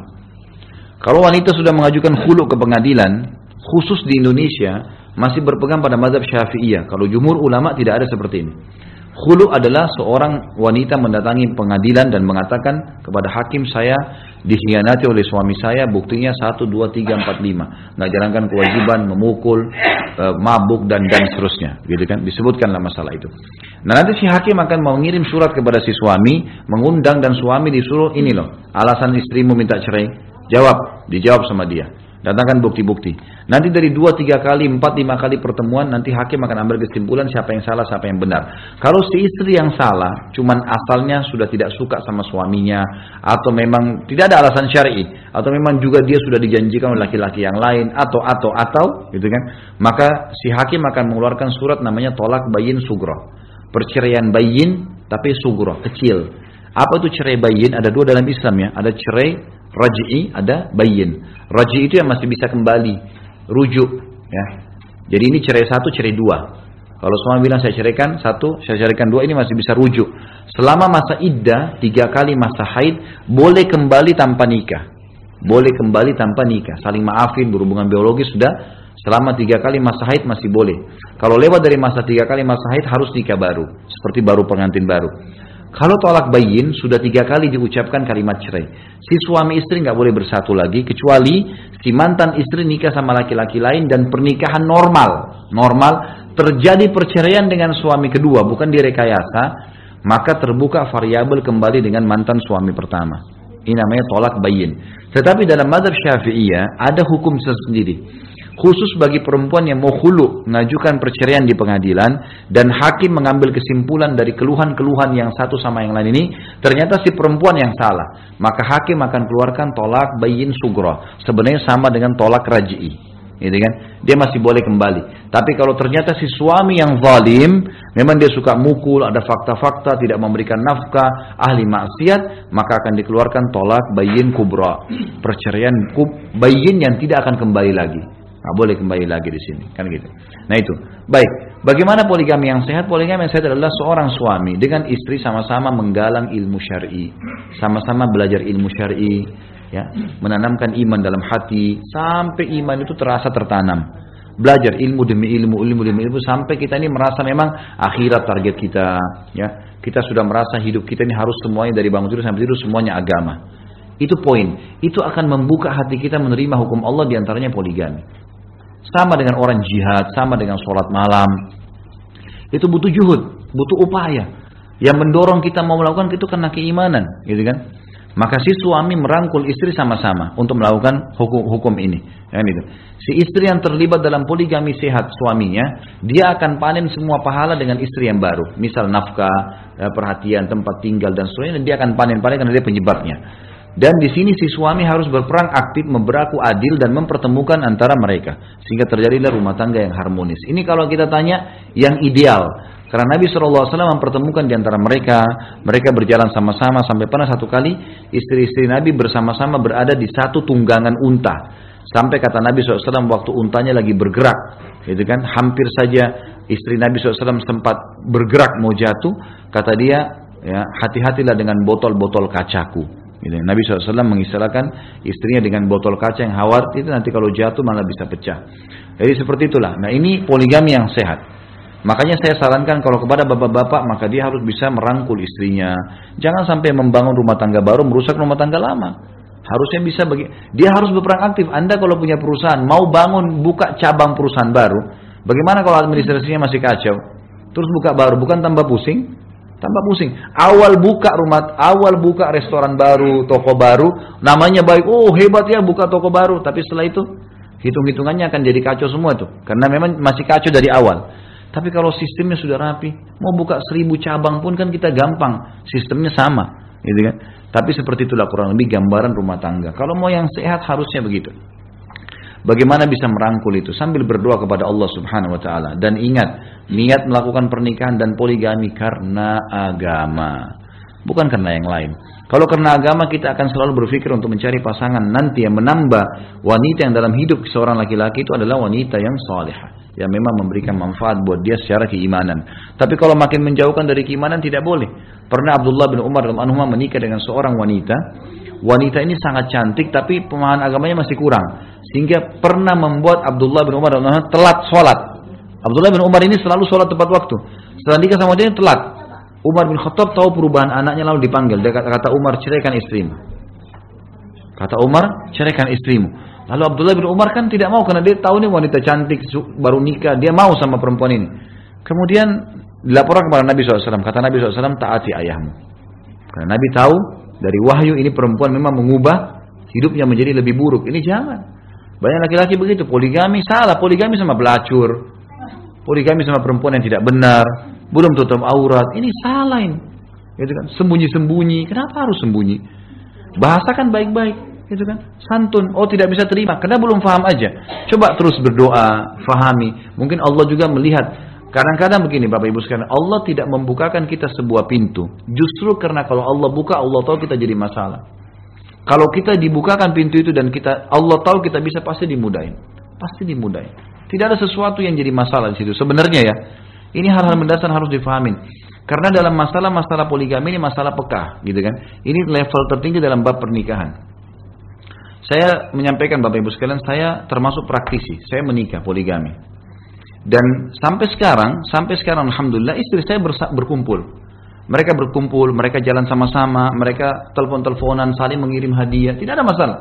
Kalau wanita sudah mengajukan khulu ke pengadilan khusus di Indonesia masih berpegang pada mazhab syafi'iyah. Kalau jumhur ulama tidak ada seperti ini. Khulu adalah seorang wanita mendatangi pengadilan dan mengatakan kepada hakim saya dikhianati oleh suami saya, buktinya 1, 2, 3, 4, 5. Nggak jalankan kewajiban, memukul, e, mabuk, dan dan seterusnya. Gitu kan? Disebutkanlah masalah itu. Nah nanti si hakim akan mengirim surat kepada si suami, mengundang dan suami disuruh ini loh, alasan istrimu minta cerai. Jawab, dijawab sama dia. Datangkan bukti-bukti. Nanti dari dua, tiga kali, empat, lima kali pertemuan, nanti hakim akan ambil kesimpulan siapa yang salah, siapa yang benar. Kalau si istri yang salah, cuman asalnya sudah tidak suka sama suaminya, atau memang tidak ada alasan syari, atau memang juga dia sudah dijanjikan oleh laki-laki yang lain, atau, atau, atau, gitu kan, maka si hakim akan mengeluarkan surat namanya tolak bayin sugro. Perceraian bayin, tapi sugro, kecil. Apa itu cerai bayin? Ada dua dalam Islam ya. Ada cerai Raj'i ada bayin. Raj'i itu yang masih bisa kembali, rujuk. Ya. Jadi ini cerai satu, cerai dua. Kalau suami bilang saya ceraikan satu, saya ceraikan dua, ini masih bisa rujuk. Selama masa iddah, tiga kali masa haid, boleh kembali tanpa nikah. Boleh kembali tanpa nikah. Saling maafin, berhubungan biologis sudah. Selama tiga kali masa haid masih boleh. Kalau lewat dari masa tiga kali masa haid harus nikah baru. Seperti baru pengantin baru. Kalau tolak bayin sudah tiga kali diucapkan kalimat cerai. Si suami istri nggak boleh bersatu lagi kecuali si mantan istri nikah sama laki-laki lain dan pernikahan normal. Normal terjadi perceraian dengan suami kedua bukan direkayasa, maka terbuka variabel kembali dengan mantan suami pertama. Ini namanya tolak bayin. Tetapi dalam mazhab Syafi'iyah ada hukum tersendiri khusus bagi perempuan yang mau hulu mengajukan perceraian di pengadilan dan hakim mengambil kesimpulan dari keluhan-keluhan yang satu sama yang lain ini ternyata si perempuan yang salah. Maka hakim akan keluarkan tolak bayin sugro sebenarnya sama dengan tolak raj'i gitu kan? Dia masih boleh kembali. Tapi kalau ternyata si suami yang zalim memang dia suka mukul ada fakta-fakta tidak memberikan nafkah ahli maksiat maka akan dikeluarkan tolak bayin kubra. Perceraian kub, bayin yang tidak akan kembali lagi Nggak boleh kembali lagi di sini, kan gitu. Nah itu, baik. Bagaimana poligami yang sehat? Poligami yang sehat adalah seorang suami dengan istri sama-sama menggalang ilmu syar'i, sama-sama belajar ilmu syar'i, ya, menanamkan iman dalam hati sampai iman itu terasa tertanam. Belajar ilmu demi ilmu, ilmu demi ilmu sampai kita ini merasa memang akhirat target kita, ya. Kita sudah merasa hidup kita ini harus semuanya dari bangun tidur sampai tidur semuanya agama. Itu poin. Itu akan membuka hati kita menerima hukum Allah di antaranya poligami. Sama dengan orang jihad, sama dengan sholat malam. Itu butuh juhud, butuh upaya. Yang mendorong kita mau melakukan itu karena keimanan, gitu kan? Maka si suami merangkul istri sama-sama untuk melakukan hukum hukum ini. Ya, gitu. Si istri yang terlibat dalam poligami sehat suaminya, dia akan panen semua pahala dengan istri yang baru. Misal nafkah, ya, perhatian, tempat tinggal dan seterusnya, dia akan panen-panen karena dia penyebabnya. Dan di sini si suami harus berperan aktif, memberaku adil dan mempertemukan antara mereka sehingga terjadilah rumah tangga yang harmonis. Ini kalau kita tanya yang ideal. Karena Nabi SAW mempertemukan di antara mereka, mereka berjalan sama-sama sampai pernah satu kali istri-istri Nabi bersama-sama berada di satu tunggangan unta. Sampai kata Nabi SAW waktu untanya lagi bergerak, gitu kan? Hampir saja istri Nabi SAW sempat bergerak mau jatuh, kata dia, ya hati-hatilah dengan botol-botol kacaku. Gitu. Nabi SAW mengistilahkan istrinya dengan botol kaca yang hawar itu nanti kalau jatuh malah bisa pecah. Jadi seperti itulah. Nah ini poligami yang sehat. Makanya saya sarankan kalau kepada bapak-bapak maka dia harus bisa merangkul istrinya. Jangan sampai membangun rumah tangga baru merusak rumah tangga lama. Harusnya bisa bagi dia harus berperan aktif. Anda kalau punya perusahaan mau bangun buka cabang perusahaan baru, bagaimana kalau administrasinya masih kacau? Terus buka baru bukan tambah pusing? Tambah pusing. Awal buka rumah, awal buka restoran baru, toko baru, namanya baik. Oh hebat ya buka toko baru. Tapi setelah itu hitung-hitungannya akan jadi kacau semua tuh. Karena memang masih kacau dari awal. Tapi kalau sistemnya sudah rapi, mau buka seribu cabang pun kan kita gampang. Sistemnya sama, gitu kan. Tapi seperti itulah kurang lebih gambaran rumah tangga. Kalau mau yang sehat harusnya begitu. Bagaimana bisa merangkul itu sambil berdoa kepada Allah Subhanahu wa taala dan ingat niat melakukan pernikahan dan poligami karena agama bukan karena yang lain. Kalau karena agama kita akan selalu berpikir untuk mencari pasangan nanti yang menambah wanita yang dalam hidup seorang laki-laki itu adalah wanita yang salihah yang memang memberikan manfaat buat dia secara keimanan. Tapi kalau makin menjauhkan dari keimanan tidak boleh. Pernah Abdullah bin Umar radhiyallahu menikah dengan seorang wanita wanita ini sangat cantik tapi pemahaman agamanya masih kurang. Sehingga pernah membuat Abdullah bin Umar telat sholat. Abdullah bin Umar ini selalu sholat tepat waktu. Setelah nikah sama dia telat. Umar bin Khattab tahu perubahan anaknya lalu dipanggil. Dia kata Umar ceraikan istrimu. Kata Umar ceraikan istrimu. Lalu Abdullah bin Umar kan tidak mau karena dia tahu ini wanita cantik baru nikah. Dia mau sama perempuan ini. Kemudian dilaporkan kepada Nabi SAW kata Nabi SAW taati ayahmu. Karena Nabi tahu dari wahyu ini perempuan memang mengubah hidupnya menjadi lebih buruk. Ini jangan. Banyak laki-laki begitu, poligami salah, poligami sama belacur. Poligami sama perempuan yang tidak benar, belum tutup aurat. Ini salah ini. Gitu kan? Sembunyi-sembunyi. Kenapa harus sembunyi? Bahasakan baik-baik, gitu kan? Santun. Oh, tidak bisa terima karena belum paham aja. Coba terus berdoa, fahami. Mungkin Allah juga melihat Kadang-kadang begini Bapak Ibu sekalian, Allah tidak membukakan kita sebuah pintu. Justru karena kalau Allah buka, Allah tahu kita jadi masalah. Kalau kita dibukakan pintu itu dan kita Allah tahu kita bisa pasti dimudahin. Pasti dimudahin. Tidak ada sesuatu yang jadi masalah di situ. Sebenarnya ya, ini hal-hal mendasar harus difahamin. Karena dalam masalah-masalah poligami ini masalah pekah, gitu kan. Ini level tertinggi dalam bab pernikahan. Saya menyampaikan Bapak Ibu sekalian, saya termasuk praktisi. Saya menikah poligami. Dan sampai sekarang, sampai sekarang Alhamdulillah istri saya berkumpul. Mereka berkumpul, mereka jalan sama-sama, mereka telepon-teleponan, saling mengirim hadiah, tidak ada masalah.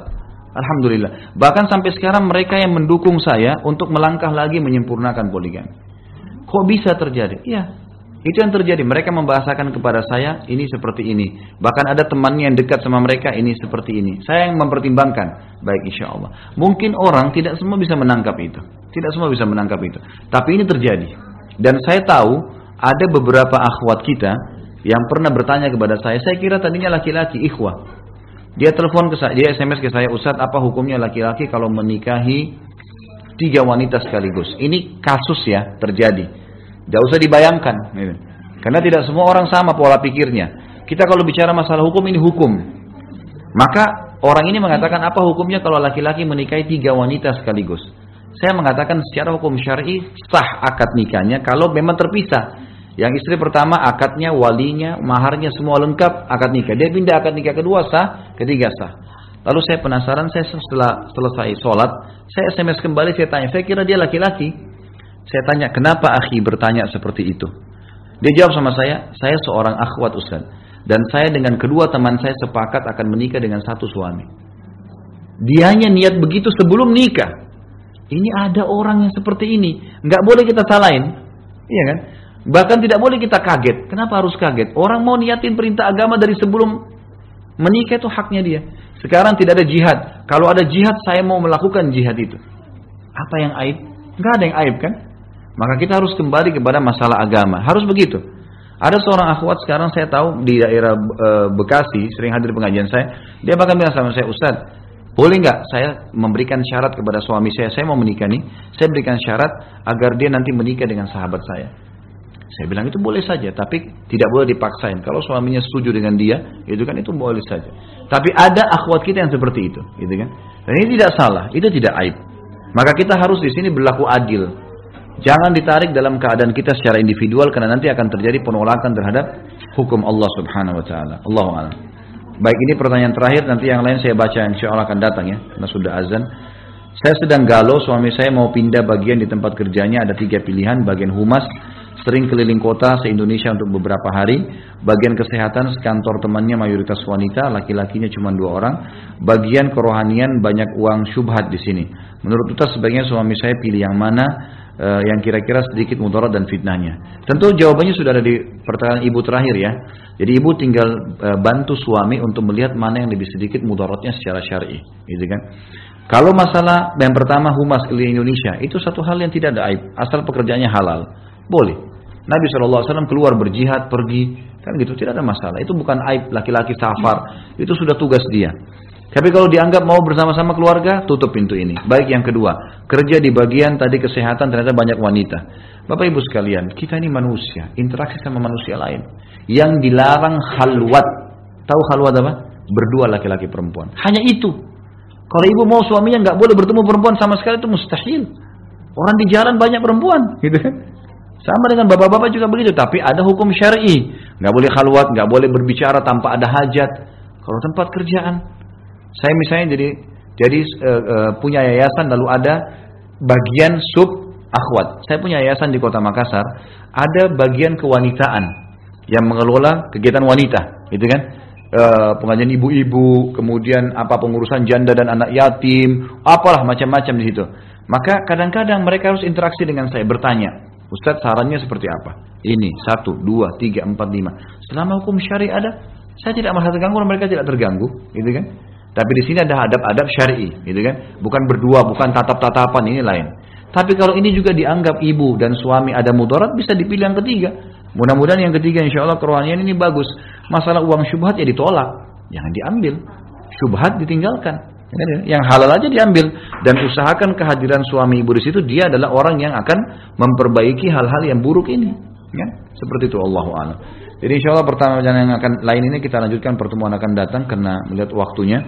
Alhamdulillah. Bahkan sampai sekarang mereka yang mendukung saya untuk melangkah lagi menyempurnakan poligami. Kok bisa terjadi? Iya, itu yang terjadi. Mereka membahasakan kepada saya ini seperti ini. Bahkan ada temannya yang dekat sama mereka ini seperti ini. Saya yang mempertimbangkan. Baik insya Allah. Mungkin orang tidak semua bisa menangkap itu. Tidak semua bisa menangkap itu. Tapi ini terjadi. Dan saya tahu ada beberapa akhwat kita yang pernah bertanya kepada saya. Saya kira tadinya laki-laki ikhwah. Dia telepon ke saya, dia SMS ke saya, Ustaz apa hukumnya laki-laki kalau menikahi tiga wanita sekaligus? Ini kasus ya terjadi. Tidak usah dibayangkan. Karena tidak semua orang sama pola pikirnya. Kita kalau bicara masalah hukum ini hukum. Maka orang ini mengatakan apa hukumnya kalau laki-laki menikahi tiga wanita sekaligus? Saya mengatakan secara hukum syar'i sah akad nikahnya kalau memang terpisah. Yang istri pertama akadnya, walinya, maharnya semua lengkap akad nikah. Dia pindah akad nikah kedua sah, ketiga sah. Lalu saya penasaran, saya setelah selesai sholat, saya SMS kembali, saya tanya, saya kira dia laki-laki. Saya tanya, kenapa akhi bertanya seperti itu? Dia jawab sama saya, saya seorang akhwat Ustaz. Dan saya dengan kedua teman saya sepakat akan menikah dengan satu suami. Dia hanya niat begitu sebelum nikah. Ini ada orang yang seperti ini. Nggak boleh kita salahin. Iya kan? Bahkan tidak boleh kita kaget. Kenapa harus kaget? Orang mau niatin perintah agama dari sebelum menikah itu haknya dia. Sekarang tidak ada jihad. Kalau ada jihad, saya mau melakukan jihad itu. Apa yang aib? Nggak ada yang aib kan? Maka kita harus kembali kepada masalah agama. Harus begitu. Ada seorang akhwat sekarang saya tahu di daerah e, Bekasi sering hadir pengajian saya. Dia bahkan bilang sama saya, Ustaz, boleh nggak saya memberikan syarat kepada suami saya, saya mau menikah nih, saya berikan syarat agar dia nanti menikah dengan sahabat saya. Saya bilang itu boleh saja, tapi tidak boleh dipaksain. Kalau suaminya setuju dengan dia, itu kan itu boleh saja. Tapi ada akhwat kita yang seperti itu, gitu kan? Dan ini tidak salah, itu tidak aib. Maka kita harus di sini berlaku adil. Jangan ditarik dalam keadaan kita secara individual karena nanti akan terjadi penolakan terhadap hukum Allah Subhanahu wa taala. Allahu a'lam. Baik, ini pertanyaan terakhir nanti yang lain saya baca insya Allah akan datang ya karena sudah azan. Saya sedang galau, suami saya mau pindah bagian di tempat kerjanya ada tiga pilihan, bagian humas, sering keliling kota se-Indonesia untuk beberapa hari, bagian kesehatan kantor temannya mayoritas wanita, laki-lakinya cuma dua orang, bagian kerohanian banyak uang syubhat di sini. Menurut kita sebaiknya suami saya pilih yang mana, uh, yang kira-kira sedikit mudarat dan fitnahnya. Tentu jawabannya sudah ada di pertanyaan ibu terakhir ya. Jadi ibu tinggal uh, bantu suami untuk melihat mana yang lebih sedikit mudaratnya secara syar'i, gitu kan. Kalau masalah yang pertama humas keliling Indonesia itu satu hal yang tidak ada aib, asal pekerjaannya halal, boleh. Nabi SAW keluar berjihad, pergi, kan gitu, tidak ada masalah. Itu bukan aib laki-laki safar, itu sudah tugas dia. Tapi kalau dianggap mau bersama-sama keluarga, tutup pintu ini. Baik yang kedua, kerja di bagian tadi kesehatan ternyata banyak wanita. Bapak Ibu sekalian, kita ini manusia, interaksi sama manusia lain. Yang dilarang halwat. Tahu halwat apa? Berdua laki-laki perempuan. Hanya itu. Kalau ibu mau suaminya nggak boleh bertemu perempuan sama sekali itu mustahil. Orang di jalan banyak perempuan, gitu kan? Sama dengan bapak-bapak juga begitu, tapi ada hukum syar'i. Nggak boleh khalwat, nggak boleh berbicara tanpa ada hajat. Kalau tempat kerjaan, saya misalnya jadi jadi uh, uh, punya yayasan lalu ada bagian sub akhwat. Saya punya yayasan di Kota Makassar, ada bagian kewanitaan yang mengelola kegiatan wanita, gitu kan? Uh, pengajian ibu-ibu, kemudian apa pengurusan janda dan anak yatim, apalah macam-macam di situ. Maka kadang-kadang mereka harus interaksi dengan saya, bertanya, Ustadz sarannya seperti apa? Ini, satu, dua, tiga, empat, lima. Selama hukum syari ada, saya tidak merasa terganggu, mereka tidak terganggu, gitu kan? Tapi di sini ada adab-adab syar'i, gitu kan? Bukan berdua, bukan tatap-tatapan ini lain. Tapi kalau ini juga dianggap ibu dan suami ada mudarat, bisa dipilih yang ketiga. Mudah-mudahan yang ketiga insya Allah kerohanian ini bagus. Masalah uang syubhat ya ditolak, jangan diambil. Syubhat ditinggalkan. Yang halal aja diambil dan usahakan kehadiran suami ibu di situ dia adalah orang yang akan memperbaiki hal-hal yang buruk ini. Ya, seperti itu Allah a'lam. Jadi insya Allah pertama yang akan lain ini kita lanjutkan pertemuan akan datang karena melihat waktunya.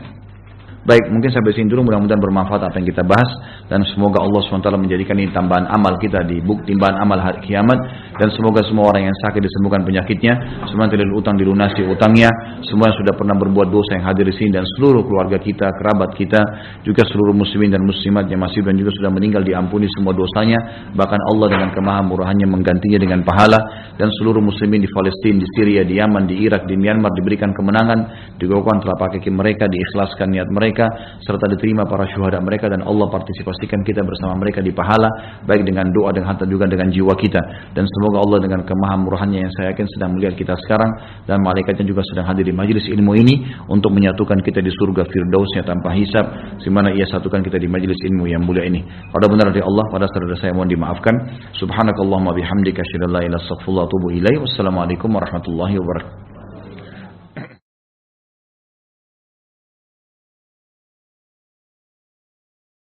Baik, mungkin sampai sini dulu. Mudah-mudahan bermanfaat apa yang kita bahas. Dan semoga Allah SWT menjadikan ini tambahan amal kita di bukti timbangan amal hari kiamat. Dan semoga semua orang yang sakit disembuhkan penyakitnya, semua yang tidak utang dilunasi utangnya, semua yang sudah pernah berbuat dosa yang hadir di sini. Dan seluruh keluarga kita, kerabat kita, juga seluruh muslimin dan muslimat yang masih dan juga sudah meninggal diampuni semua dosanya, bahkan Allah dengan kemahamurahannya menggantinya dengan pahala. Dan seluruh muslimin di Palestina, di Syria, di Yaman, di Irak, di Myanmar diberikan kemenangan, digolongkan telapak kaki mereka, diikhlaskan niat mereka mereka serta diterima para syuhada mereka dan Allah partisipasikan kita bersama mereka di pahala baik dengan doa dengan harta juga dengan jiwa kita. Dan semoga Allah dengan kemahamurahannya yang saya yakin sedang melihat kita sekarang dan malaikatnya juga sedang hadir di majelis ilmu ini untuk menyatukan kita di surga firdausnya tanpa hisab semana ia satukan kita di majelis ilmu yang mulia ini. Pada benar dari Allah pada saudara saya mohon dimaafkan. Subhanakallahumma bihamdika asyhadu an la ilaha illa wassalamualaikum warahmatullahi wabarakatuh